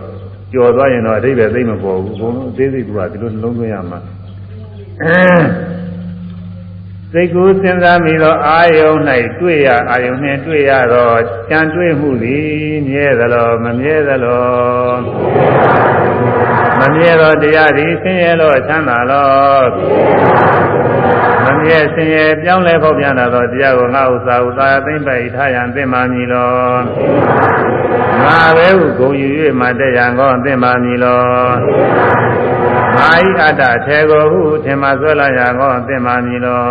ကြော်သွားရင်တော့အတိတ်ပဲသိမပေါ်ဘူးဘုံလုံးအသေးစိတ်ကဒီလိုနှလုံးသွင်းရမှာ စိတ်ကူးစဉ်းစားမိသောအာယုန်၌တွေ့ရအာယုန်နှင့်တွေ့ရသောကြံတွေ့မှုသည်မြဲသလိုမမြဲသလိုမမြဲသောတရားသည်ဆင်းရဲသောချမ်းသာသော မမြဲဆင်းရဲပြောင်းလဲဖောက်ပြန်လာသောတရားကိုငါဥစ္စာဥသာသိမ့်ပိုက်ထားရန်သင်ပါမည်လောငါပဲဟုဂုံယူ၍မတည့်ရန်ကောသင်ပါမည်လောငါဤအတ္တထေကိုဟုထင်မှဆွဲလာရန်ကောသင်ပါမည်လော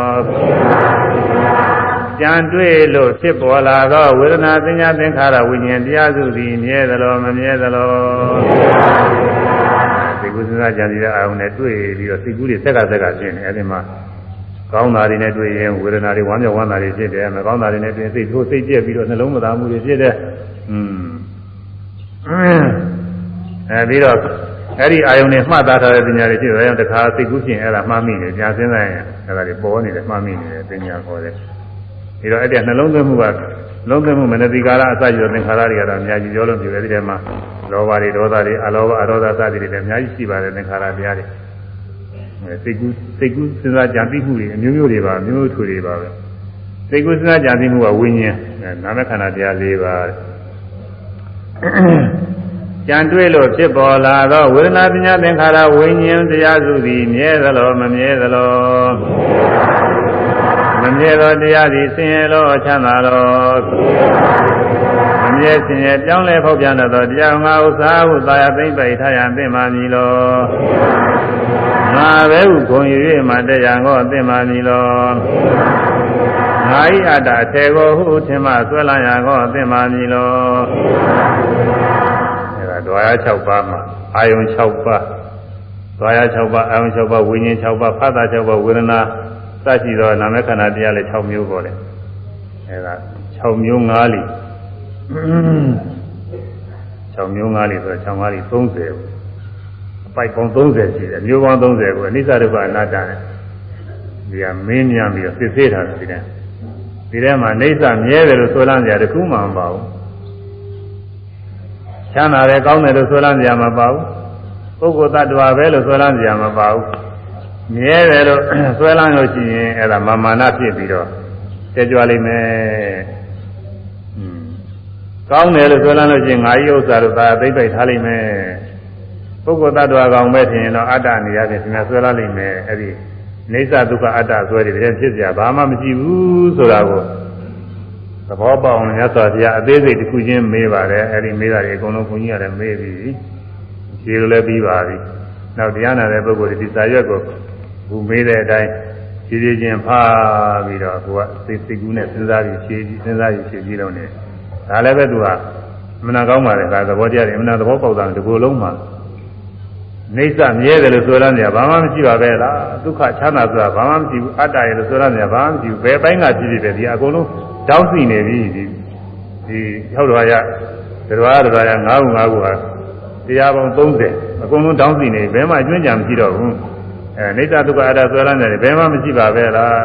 ကြံတွေ့လို့ဖြစ်ပေါ်လာသောဝေဒနာပညာသင်္ခါရဝိညာဉ်တရားစုသည်မြဲသလိုမမြဲသလိုဒီကုသနာကြံရတဲ့အာရုံနဲ့တွေ့ပြီးတော့စိတ်ကူးတွေဆက်ကဆက်ကဖြစ်နေအဲဒီမှာ ကောင်းတာတွေနဲ့တွေ့ရင်ဝေဒနာတွေဝမ်းမြောက်ဝမ်းသာတွေဖြစ်တယ်မကောင်းတာတွေနဲ့တွေ့စိတ်ထိုးစိတ်ပြက်ပြီးတော့နှလုံးမသားမှုတွေဖြစ်တယ်อืมအဲပြီးတော့အဲ့ဒီအာယုန်နဲ့မှတ်သားထားတဲ့ပညာတွေဖြစ်တယ်အဲတခါစိတ်ကူးဖြစ်အဲ့ဒါမှတ်မိတယ်ပြန်စဉ်းစားရင်အဲ့ဒါတွေပေါ်နေတယ်မှတ်မိနေတယ်ပညာခေါ်တယ်ပြီးတော့အဲ့ဒီနှလုံးသွင်းမှုကလုံးသွင်းမှုမနတိကာရအစရှိတဲ့သင်္ခါရတွေကတော့အများကြီးပြောလို့ပြတယ်ဒီထဲမှာလောဘတွေဒေါသတွေအလောဘအရောဓစသည်တွေလည်းအများကြီးရှိပါတယ်သင်္ခါရတရားတွေ စိတ်ကူးစိတ်ကူးစဉ်းစားကြံသိမှုတွေအမျိုးမျိုးတွေပါမျိုးမျိုးထူတွေပါပဲစိတ်ကူးစဉ်းစားကြံသိမှုကဝိညာဉ်နာမခန္ဓာတရား၄ပါးကြံတွေ့လို့ဖြစ်ပေါ်လာသောဝေဒနာပညာသင်္ခါရဝိညာဉ်တရားစုသည်မြဲသလိုမမြဲသလိုမမြဲသောတရားသည်ဆင်းရဲသောချမ်းသာသော မမြဲဆင်းရဲပြောင်းလဲဖောက်ပြန်သောတရားငါဥစ္စာဟုသာယာသိမ့်ပိတ်ထားရန်သင်ပါမည်လောငါပဲဟုဂုံယူ၍မှတရားကိုအသင်ပါမည်လောငါဤအတ္တအထေကိုဟုထင်မှဆွဲလန်းရာကိုအသင်ပါမည်လောအဲဒါဒွါရ6ပါးမှာအာယုံ6ပါးဒွါရ6ပါးအာယုံ6ပါးဝိညာဉ်6ပါးဖတ်တာ6ပါးဝေဒနာစရှိသောနာမခန္ဓာတရားလည်း6မျိုးပေါ်တယ်အဲဒါ6မျိုး5လီ 6မျိုး5လီဆိုတော့6 5လီ30ပိုက်ပေါင်း30ရှိတယ်မျိုးပေါင်း30ကိုအနိစ္စဒုက္ခအနတ္တနဲ့ဒီကမင်းမြန်ပြီးစစ်ဆေးထားတယ်ဒီတဲ့ဒီဒီထဲမှာနေဆမြဲတယ်လို့ဆိုလမ်းကြတခုမှမပါဘူးချမ်းသာတယ်ကောင်းတယ်လို့ဆိုလမ်းကြမပါဘူးပုဂ္ဂိုလ်တ attva ပဲလို့ဆိုလမ်းကြမပါဘူးမြဲတယ်လို့ဆွဲလမ်းလို့ရှိရင်အဲ့ဒါမာမာနဖြစ်ပြီးတော့ကြကြွလိမ့်မယ် ကောင်းတယ်လို့ဆွဲလမ်းလို့ရှိရင်ငါကြီးဥစ္စာတို့သာသိမ့်ပိုက်ထားလိမ့်မယ်ပုဂ္ဂိုလ်တ attva ကောင်ပဲထင်ရင်တော့အတ္တနေရာဖြင့်သင်္ခါဆွဲလာလိမ့်မယ်အဲ့ဒီနေသဒုက္ခအတ္တဆွဲတယ်တကယ်ဖြစ်ကြဘာမှမရှိဘူးဆိုတာကိုသဘောပေါက်အောင်မြတ်စွာဘုရားအသေးစိတ်တစ်ခုချင်းမေးပါတယ်အဲ့ဒီမေးတာတွေအကုန်လုံးဘုန်းကြီးကလည်းမေးပြီးခြေလိုလည်းပြီးပါပြီနောက်တရားနာတဲ့ပုဂ္ဂိုလ်ဒီစာရွက်ကိုဘူးမေးတဲ့အတိုင်းခြေခြေချင်းဖားပြီးတော့ကိုကစိတ်စိတ်ကူးနဲ့စဉ်းစားပြီးခြေကြီးစဉ်းစားပြီးခြေကြီးလုံးနေ ဒါလည်းပဲသူကအမှန်ကောင်းပါလေဒါသဘောတရားတွေအမှန်သဘောပေါက်တာဒီကိုယ်လုံးမှာနေဆမြဲတယ်လို့ဆိုရမ်းကြဘာမှမရှိပါပဲလားဒုက္ခချမ်းသာဆိုတာဘာမှမရှိဘူးအတ္တရလို့ဆိုရမ်းကြဘာမှမရှိဘူးဘယ်ပိုင်းကဖြစ်ဖြစ်ပဲဒီအကုန်လုံးတောင်းစီနေပြီဒီဒီရောက်တော်ရတရားတော်ရ၅ခု၅ခုဟာတရားပေါင်း30အကုန်လုံးတောင်းစီနေဘယ်မှအကျွမ်းကြံမရှိတော့ဘူးအဲနေတ္တဒုက္ခအတ္တဆိုရမ်းကြဘယ်မှမရှိပါပဲလား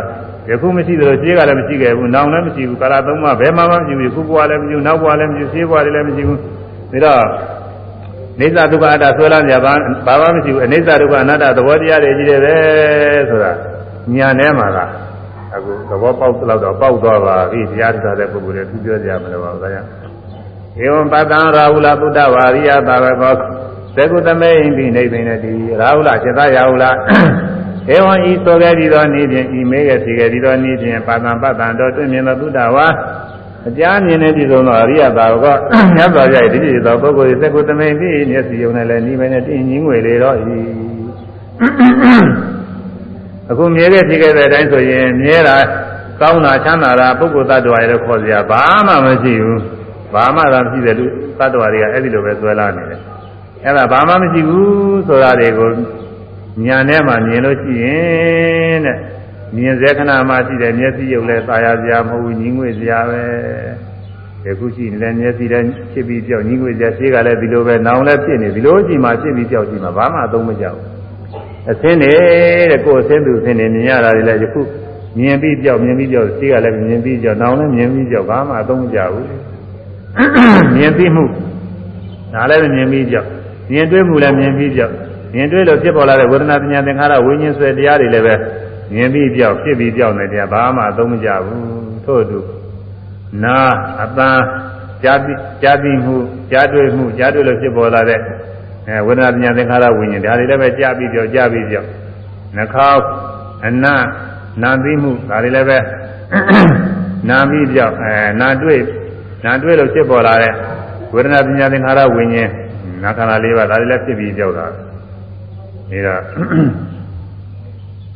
ယခုမရှိသလိုရှင်းကလည်းမရှိခဲ့ဘူးနောင်လည်းမရှိဘူးကာလသုံးပါးဘယ်မှမရှိဘူးခုဘဝလည်းမရှိဘူးနောက်ဘဝလည်းမရှိဘူးရှင်းဘဝလည်းမရှိဘူးဒါတော့နေသဒုက္ခအတ္တဆွဲလန်းကြဘာဘာမှမရှိဘူးအနိစ္စဒုက္ခအနတ္တသဘောတရားတွေကြီးတယ်ပဲဆိုတာညာထဲမှာကအခုသဘောပေါက်တော့တော့ပေါက်သွားပါပြီတရားတရားတဲ့ပုဂ္ဂိုလ်တွေသူပြောကြမလို့ပါဗျာဧဝံပတ္တံရာဟုလသုတ္တဝါရိယသာဝကောသေကုသမေဟိတိနေသိနေတိရာဟုလစေတရာဟုလ ဧဝံဤဆိုခဲ့ပြီးသောနေ့ဖြင့်ဤမေခဲ့စီခဲ့ပြီးသောနေ့ဖြင့်ပတ္တံပတ္တံတော်တွင်မြင်သောသုတ္တဝါအကြမြင်နေပြီဆိုတော့အရိယသာကမြတ်စွာဘုရားဒီပြည့်သောပုဂ္ဂိုလ်ရဲ့သက္ကုသမိန်ပြီးမျက်စိုံနဲ့လည်းဤမနဲ့တင်းငင်းငွေလေတော့ဤအခုမြဲခဲ့ဖြစ်ခဲ့တဲ့အတိုင်းဆိုရင်မြဲတာကောင်းတာချမ်းသာတာပုဂ္ဂိုလ်တ attva ရဲ့ခေါ်စရာဘာမှမရှိဘူးဘာမှသာမရှိတဲ့လူတ attva တွေကအဲ့ဒီလိုပဲဆွဲလာနေတယ်အဲ့ဒါဘာမှမရှိဘူးဆိုတာတွေကို ညာထဲမှာမြင်လို့ရှိရင်တဲ့မြင်စေခဏမှရှိတယ်မျက်စိရုပ်လည်းตายရစရာမဟုတ်ဘူးညီငွေစရာပဲဒီခုရှိနေတဲ့မျက်စိလည်းဖြစ်ပြီးပြောက်ညီငွေစရာရှိကလည်းဒီလိုပဲနောင်လည်းဖြစ်နေဒီလိုကြည့်မှဖြစ်ပြီးပြောက်ကြည့်မှဘာမှအသုံးမကျဘူးအသင်းနေတဲ့ကိုယ်အသင်းသူအသင်းနေမြင်ရတာတွေလည်းယခုမြင်ပြီးပြောက်မြင်ပြီးပြောက်ရှိကလည်းမြင်ပြီးပြောက်နောင်လည်းမြင်ပြီးပြောက်ဘာမှအသုံးမကျဘူးမြင်ပြီးမှုဒါလည်းမြင်ပြီးပြောက်မြင်တွေ့မှုလည်းမြင်ပြီးပြောက် မြင်တွေ့လို့ဖြစ်ပေါ်လာတဲ့ဝေဒနာပညာသင်္ခါရဝိညာဉ်ဆွဲတရားတွေလည်းပဲမြင်ပြီးပြောက်ဖြစ်ပြီးပြောက်နေတယ်ဘာမှအသုံးမကျဘူးထို့အတူနာအပန်းကြာတိကြာတိမှုကြာတွေ့မှုကြာတွေ့လို့ဖြစ်ပေါ်လာတဲ့အဲဝေဒနာပညာသင်္ခါရဝိညာဉ်ဒါတွေလည်းပဲကြာပြီးပြောက်ကြာပြီးပြောက်နှာခေါင်းအနံ့နာသိမှုဒါတွေလည်းပဲနာပြီးပြောက်အဲနာတွေ့နာတွေ့လို့ဖြစ်ပေါ်လာတဲ့ဝေဒနာပညာသင်္ခါရဝိညာဉ်နာခန္ဓာ၄ပါးဒါတွေလည်းဖြစ်ပြီးပြောက်တာ ဒါ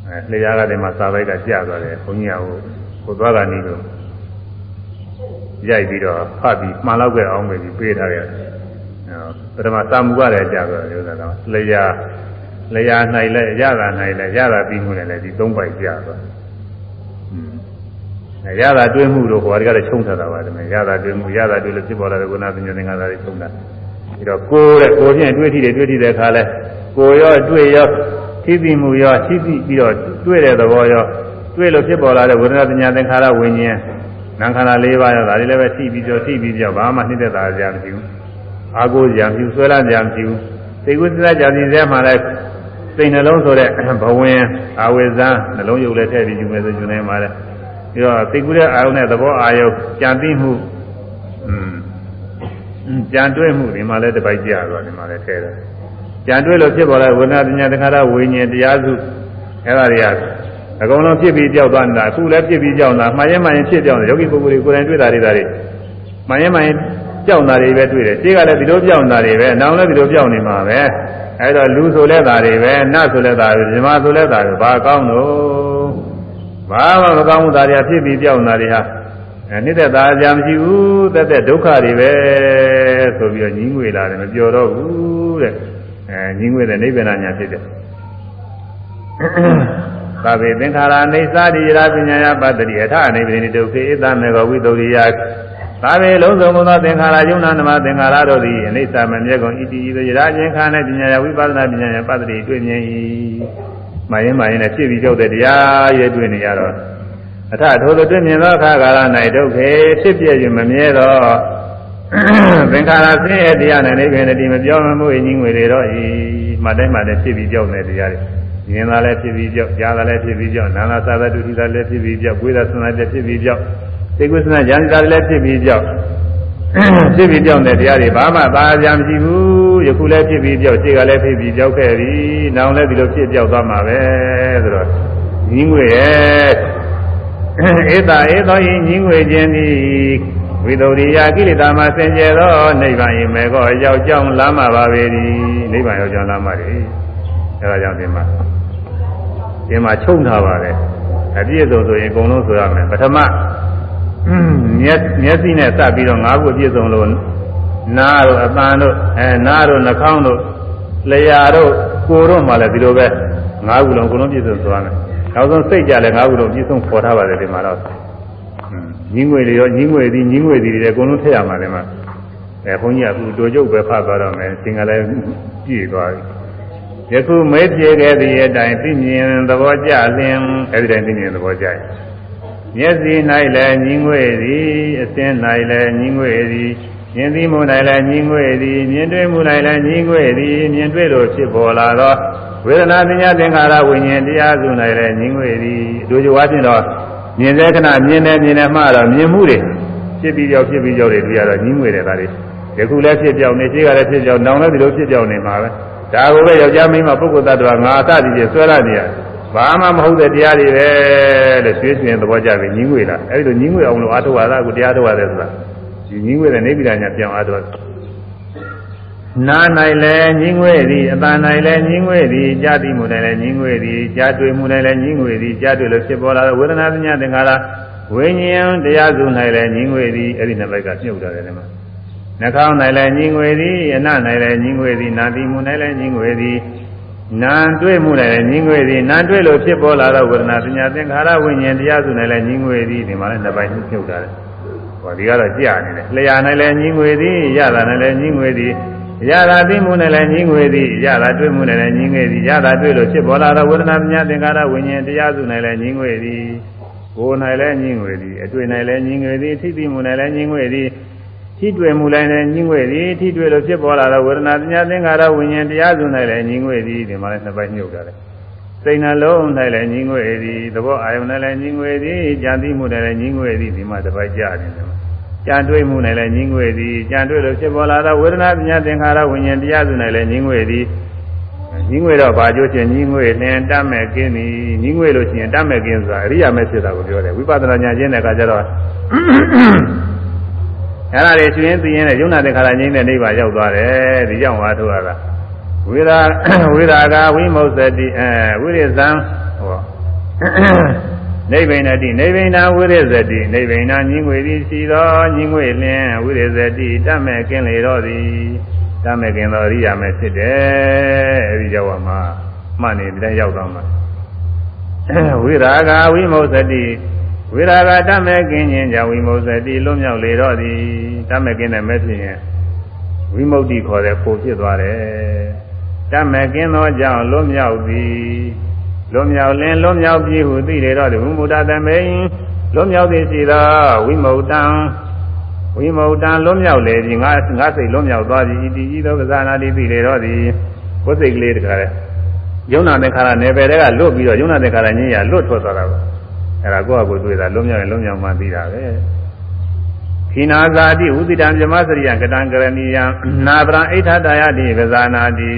အဲလျှာကတည်းကစာပိုက်ကကြာသွားတယ်ဘုန်းကြီးကဟိုကိုသွားတာနေလို့ရိုက်ပြီးတော့ဖတ်ပြီးမှန်လောက်ခဲ့အောင်ပဲပြီးပေးထားရတယ်ပထမစာမူကလည်းကြာသွားတယ်ဥစ္စာတော့လျှာလျှာနိုင်လဲရတာနိုင်လဲရတာပြီးမှုနဲ့လည်းဒီ၃ပိုက်ကြာသွားရတာတွင်းမှုတို့ဟိုကလည်းချုံထားတာပါဒီမဲ့ရတာတွင်းမှုရတာတွေ့လို့ဖြစ်ပေါ်လာတဲ့ကုဏပညာသင်္ကန်းသားတွေချုံတာပြီးတော့ကိုယ်တဲ့ကိုယ်ချင်းတွေ့ထိတယ်တွေ့ထိတဲ့အခါလဲ ကိုရောတွေ့ရောသိသိမှုရောသိသိပြီးတော့တွေ့တဲ့သဘောရောတွေ့လို့ဖြစ်ပေါ်လာတဲ့ဝေဒနာပညာသင်္ခါရဝิญဉာဏ်နာခန္ဓာ၄ပါးရောဒါတွေလည်းပဲသိပြီးကြောသိပြီးကြောဘာမှနှိမ့်သက်တာကြမရှိဘူးအာကိုကြံပြူဆွဲလာကြံပြူသိကုသကြံပြူထဲမှာလည်းစိတ်နှလုံးဆိုတဲ့ဘဝင်အာဝေဇံနှလုံးယုတ်လည်းထည့်ပြီးယူမယ်ဆိုယူနိုင်ပါတယ်ပြီးတော့သိကုတဲ့အာယုနဲ့သဘောအာယုကြံသိမှုကြံတွေ့မှုဒီမှာလည်းတပိုက်ကြရတော့ဒီမှာလည်းထည့်တယ် ကြံတွေ့လို့ဖြစ်ပေါ်လာဝိညာဉ်ပညာတခါရဝိညာဉ်တရားစုအဲ့ဒါတွေကအကုန်လုံးဖြစ်ပြီးကြောက်သွားနေတာအခုလည်းဖြစ်ပြီးကြောက်နေတာမှားရင်မှန်ရင်ဖြစ်ကြောက်နေယောဂီပုဂ္ဂိုလ်တွေကိုယ်တိုင်တွေ့တာတွေဒါတွေမှားရင်မှန်ရင်ကြောက်တာတွေပဲတွေ့တယ်ရှင်းကလည်းဒီလိုကြောက်တာတွေပဲနောင်လည်းဒီလိုကြောက်နေမှာပဲအဲ့တော့လူဆိုလဲတာတွေပဲနတ်ဆိုလဲတာတွေဇမဆိုလဲတာတွေဘာကောင်းလို့ဘာမှမကောင်းဘူးဒါတွေဖြစ်ပြီးကြောက်နေတာတွေဟာအဲနှစ်သက်သာကြမရှိဘူးသက်သက်ဒုက္ခတွေပဲဆိုပြီးတော့ညီးငွေလာတယ်မပြောတော့ဘူးတဲ့ အဲညီငွေတဲ့နိဗ္ဗာန်ညာဖြစ်တယ်သဗ္ဗေသင်္ခါရအိသတိရာပညာယပတ္တိအထနိဗ္ဗာန်ဒုက္ခေအတမေဃဝိသုရိယသဗ္ဗေလုံးစုံသောသင်္ခါရယုံနာနမသင်္ခါရတို့သည်အိသမမြဲကုန်ဣတိဤသောရာခြင်းခါနဲ့ပညာယဝိပဿနာပညာယပတ္တိတွေ့မြင်၏မရင်မရင်နဲ့ဖြစ်ပြီးကြောက်တဲ့တရားရဲ့တွေ့နေရတော့အထထိုသို့တွေ့မြင်သောအခါကာလ၌ဒုက္ခေဖြစ်ပြ၍မမြဲသော သင်္ခါရဆင်းရဲတရားနဲ့နေပင်တည်းမပြောမမှုညင်းငွေတွေတော့ဤမှတ်တိုင်းမှလည်းဖြစ်ပြီးကြောက်နေတရားတွေမြင်တာလည်းဖြစ်ပြီးကြောက်ကြားတာလည်းဖြစ်ပြီးကြောက်နာနာသာသတုတိတာလည်းဖြစ်ပြီးကြောက်ကိုယ်သာသနာလည်းဖြစ်ပြီးကြောက်သိကုသနာဉာဏ်သာလည်းဖြစ်ပြီးကြောက်ဖြစ်ပြီးကြောက်တဲ့တရားတွေဘာမှသာကြမရှိဘူးယခုလည်းဖြစ်ပြီးကြောက်ရှေ့ကလည်းဖြစ်ပြီးကြောက်ခဲ့ပြီနောင်လည်းဒီလိုဖြစ်ကြောက်သွားမှာပဲဆိုတော့ညင်းငွေရဲ့ဧတာဧသောယညင်းငွေခြင်းသည် ဝိသုရိယကိလေသာမှစင်ကြယ်သောနိဗ္ဗာန်၏မေကောရောက်ကြောင်းလမ်းမှာပါပဲဒီနိဗ္ဗာန်ရောက်ကြောင်းလမ်းမှာဒီအဲဒါကြောင့်ဒီမှာဒီမှာချုပ်ထားပါတယ်အပြည့်စုံဆိုရင်အကုန်လုံးဆိုရမယ်ပထမမျက်မျက်စိနဲ့စပ်ပြီးတော့ငါးခုအပြည့်စုံလို့နားတို့အပန်းတို့အဲနားတို့နှာခေါင်းတို့လျှာတို့ကိုယ်တို့မှလည်းဒီလိုပဲငါးခုလုံးအကုန်လုံးပြည့်စုံဆိုရမယ်နောက်ဆုံးစိတ်ကြလည်းငါးခုလုံးပြည့်စုံပေါ်ထားပါတယ်ဒီမှာတော့ ညင်းငွေတွေရောညင်းငွေသည်ညင်းငွေသည်တွေအကုန်လုံးထည့်ရမှာဒီမှာအဲခွန်ကြီးကအခုတိုကျုပ်ပဲဖတ်သွားတော့မယ်သင်္ကလည်းပြည့်သွားပြီယခုမေးပြေခဲ့သည့်အတိုင်းသိမြင်သဘောကျလင်အဲဒီတိုင်းသိမြင်သဘောကျရင်မျက်စိ၌လည်းညင်းငွေသည်အစင်း၌လည်းညင်းငွေသည်မြင်သိမှု၌လည်းညင်းငွေသည်မြင်တွေ့မှု၌လည်းညင်းငွေသည်မြင်တွေ့လို့ဖြစ်ပေါ်လာသောဝေဒနာသင်ညာသင်္ခါရဝိညာဉ်တရားစု၌လည်းညင်းငွေသည်အတူတူအချင်းတော့ မြင်တဲ့ခဏမြင်တယ်မြင်တယ်မှတော့မြင်မှုတွေဖြစ်ပြီးကြောက်ဖြစ်ပြီးကြောက်တွေတွေ့ရတော့ညင်းငွေတယ်ဒါတွေယခုလည်းဖြစ်ပြောင်းနေရှိကလည်းဖြစ်ပြောင်းနောင်လည်းဒီလိုဖြစ်ပြောင်းနေမှာပဲဒါကိုပဲယောက်ျားမိန်းမပုဂ္ဂိုလ်သတ္တဝါငါအသတိကြီးဆွဲရနေရဘာမှမဟုတ်တဲ့တရားတွေပဲလို့ဆွေးဆွေးသဘောကျပြီးညင်းငွေလားအဲဒီလိုညင်းငွေအောင်လို့အာထုဝါဒကိုတရားထုတ်ရတယ်ဆိုတာဒီညင်းငွေတဲ့နေပြည်တော်ညာပြောင်းအားထုတ် နား၌လည်းညင်းငွေသည်အပန်း၌လည်းညင်းငွေသည်ကြားသိမှု၌လည်းညင်းငွေသည်ကြားတွေ့မှု၌လည်းညင်းငွေသည်ကြားတွေ့လို့ဖြစ်ပေါ်လာတဲ့ဝေဒနာပညာသင်္ခါရဝိညာဉ်တရားစု၌လည်းညင်းငွေသည်အဲ့ဒီနှစ်ဘက်ကမြုပ်တာတယ်မှာနှာခေါင်း၌လည်းညင်းငွေသည်အန၌လည်းညင်းငွေသည်နာသိမှု၌လည်းညင်းငွေသည်နာတွေ့မှုနဲ့လည်းညင်းငွေသည်နာတွေ့လို့ဖြစ်ပေါ်လာသောဝေဒနာပညာသင်္ခါရဝိညာဉ်တရားစုနဲ့လည်းညင်းငွေသည်ဒီမှာလည်းနှစ်ပိုင်းမြုပ်တာတယ်ဟောဒီကတော့ကြာနေတယ်လျှာ၌လည်းညင်းငွေသည်ရတာ၌လည်းညင်းငွေသည် ရတာသိမှုနဲ့လည်းညင်းငွေသည်ရတာတွေ့မှုနဲ့လည်းညင်းငွေသည်ရတာတွေ့လို့ဖြစ်ပေါ်လာသောဝေဒနာပညာသင်္ခါရဝိညာဉ်တရားစုနဲ့လည်းညင်းငွေသည်ကိုယ်၌လည်းညင်းငွေသည်အတွေ့၌လည်းညင်းငွေသည်သိသိမှုနဲ့လည်းညင်းငွေသည်ထိတွေ့မှုလည်းညင်းငွေသည်ထိတွေ့လို့ဖြစ်ပေါ်လာသောဝေဒနာပညာသင်္ခါရဝိညာဉ်တရားစု၌လည်းညင်းငွေသည်ဒီမှာလည်းနှစ်ပိုင်းညှုပ်တာလေစိတ်နှလုံး၌လည်းညင်းငွေသည်သဘောအာယုန်၌လည်းညင်းငွေသည်ကြံသိမှု၌လည်းညင်းငွေသည်ဒီမှာတစ်ပိုင်းကြားနေတယ် ကြံတွေ့မှုနဲ့လည်းညင်းငွေသည်ကြံတွေ့လို့ဖြစ်ပေါ်လာသောဝေဒနာပညာသင်္ခါရဝိညာဉ်တရားစုနဲ့လည်းညင်းငွေသည်ညင်းငွေတော့ဘာကြိုးချင်းညင်းငွေလင်တတ်မဲ့ကင်းသည်ညင်းငွေလို့ရှိရင်တတ်မဲ့ကင်းဆိုတာအရိယာမဲ့ဖြစ်တာကိုပြောတယ်ဝိပဿနာဉာဏ်ချင်းတဲ့အခါကျတော့အဲ့ဒါတွေရှင်သိရင်လည်းယုံနာသင်္ခါရငြိမ်းတဲ့နိဗ္ဗာန်ရောက်သွားတယ်ဒီကြောင့်ဟာထုတ်ရတာဝိရာဝိရာဂဝိမု စ္စတိအဲဝိရိဇံဟော နိဗ္ဗိဏတိနိဗ္ဗိဏဝိရဇတိနိဗ္ဗိဏညီငွေသည်ရှိသောညီငွေလင်းဝိရဇတိတတ်မဲ့ကင်းလေတော့သည်တတ်မဲ့ကင်းသောအရိယာမဲ့ဖြစ်တယ်အဲဒီရောက်မှာမှတ်နေတယ်ရောက်တော့မှာဝိရာဂဝိမုစ္စတိဝိရာဂတတ်မဲ့ကင်းခြင်းကြောင့်ဝိမုစ္စတိလွတ်မြောက်လေတော့သည်တတ်မဲ့ကင်းတဲ့မဲ့ဖြစ်ရင်ဝိမု ക്തി ခေါ်တဲ့ပုံဖြစ်သွားတယ်တတ်မဲ့ကင်းသောကြောင့်လွတ်မြောက်သည် လွန်မြောက်လင်းလွန်မြောက်ပြီဟုသိတယ်တော့ဒီဝိမုဒ္ဒသမိန်လွန်မြောက်သည်ရှိသောဝိမုဒ္ဒံဝိမုဒ္ဒံလွန်မြောက်လေပြီငါငါစိတ်လွန်မြောက်သွားပြီဤတည်ဤသောကစားနာတိသိတယ်တော့ဒီကိုယ်စိတ်ကလေးတခါလဲယုံနာတဲ့ခါရနယ်ပယ်တွေကလွတ်ပြီးတော့ယုံနာတဲ့ခါရညင်းရလွတ်ထွက်သွားတာပါအဲ့ဒါကိုယ့်အကိုတွေ့တာလွန်မြောက်ရင်လွန်မြောက်မှသိတာပဲခိနာဇာတိဥဒိတံမြမစရိယကတံကရဏီယံနာပရံအိဋ္ဌတယတိကဇာနာတိ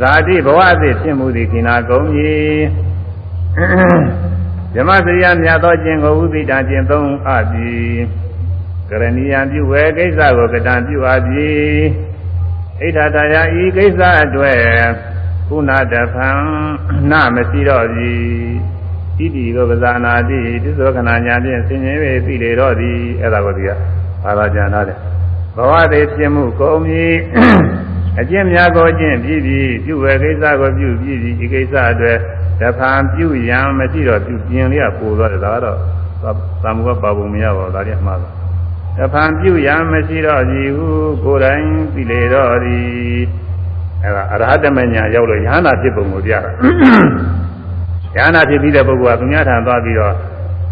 ဇာတိဘဝအဖြစ်ဖြစ်မှုသည်ခိနာကုန်ပြီဓမ္မစရိယမြတ်သောကျင့်ကိုဥသိတာကျင့်သုံးအပ်ပြီကရဏီယံပြုဝဲကိစ္စကိုကတံပြုအပ်ပြီဣဋ္ဌတာယဤကိစ္စအတွက်ခုနတဖန်နမရှိတော့ပြီဣတိသောပဇာနာတိသစ္စောခဏညာဖြင့်ဆင်ញင်၍သိလေတော့သည်အဲ့ဒါကိုဒီကဘာသာကြံထားတယ်ဘဝတည်းဖြစ်မှုကုန်ပြီ အကျင့်များကိုအကျင့်ပြီးပြီးပြုဝယ်ကိစ္စကိုပြုပြီးပြီးဒီကိစ္စအတွက်တဖန်ပြုရန်မရှိတော့ပြုပြင်းလေးကပိုသွားတယ်ဒါကတော့သာမုကပါပုံမရပါဘူးဒါလည်းမှားပါတဖန်ပြုရန်မရှိတော့ကြည်ဟုကိုယ်တိုင်ပြီလေတော့သည်အဲဒါအရဟတမညာရောက်လို့ယဟနာဖြစ်ပုံကိုပြတာယဟနာဖြစ်ပြီးတဲ့ပုဂ္ဂိုလ်ကသူများထံသွားပြီးတော့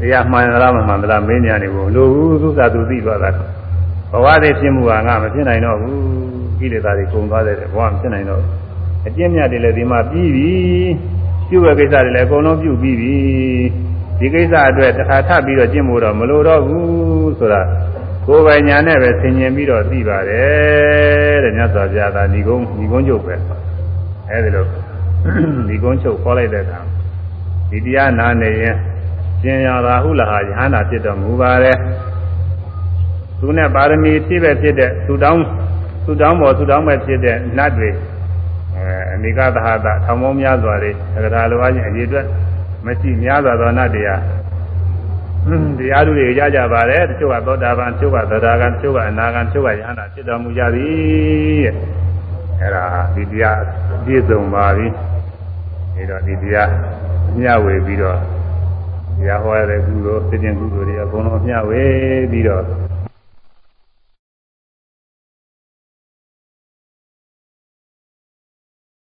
တရားမှန်သလားမမှန်သလားမင်းညာနေဘူးလို့ဘူးသူသာသူသိသွားတာဘဝတည်းဖြစ်မှုကငါမဖြစ်နိုင်တော့ဘူး ကိလေသာတွေကုန်သွားတဲ့ဘဝမဖြစ်နိုင်တော့အကျင့်မြတ်တွေလည်းဒီမှာပြီးပြီပြုဝဲကိစ္စတွေလည်းအကုန်လုံးပြုပြီးပြီဒီကိစ္စအတွက်တစ်ခါထပ်ပြီးတော့ကျင့်ဖို့တော့မလိုတော့ဘူးဆိုတာကိုယ်ပိုင်ညာနဲ့ပဲဆင်ញင်ပြီးတော့သိပါတယ်တဲ့မြတ်စွာဘုရားကညီကုန်းညီကုန်းချုပ်ပဲအဲဒီလိုညီကုန်းချုပ်ခေါ်လိုက်တဲ့အခါဒီတရားနာနေရင်ရှင်ရရာဟုလဟာယဟနာဖြစ်တော်မူပါတယ်သူနဲ့ပါရမီဖြည့်ပဲဖြစ်တဲ့သူတောင်း သူတောင်းပေါ်သူတောင်းပဲဖြစ်တဲ့နတ်တွေအဲအနိကသဟတာထောင်ပေါင်းများစွာတွေသက္ကရာလိုအချင်းအရေးအတွက်မရှိများစွာသောနတ်တရားတရားသူတွေရကြပါတယ်တချို့ကသောတာပန်တချို့ကသဒ္ဒါကံတချို့ကအနာကံတချို့ကယဟနာဖြစ်တော်မူကြသည်တဲ့အဲဒါဒီတရားပြည့်စုံပါပြီအဲတော့ဒီတရားမျှဝေပြီးတော့တရားဟောရတဲ့ကုသိုလ်သိတဲ့ကုသိုလ်တွေအကုန်လုံးမျှဝေပြီးတော့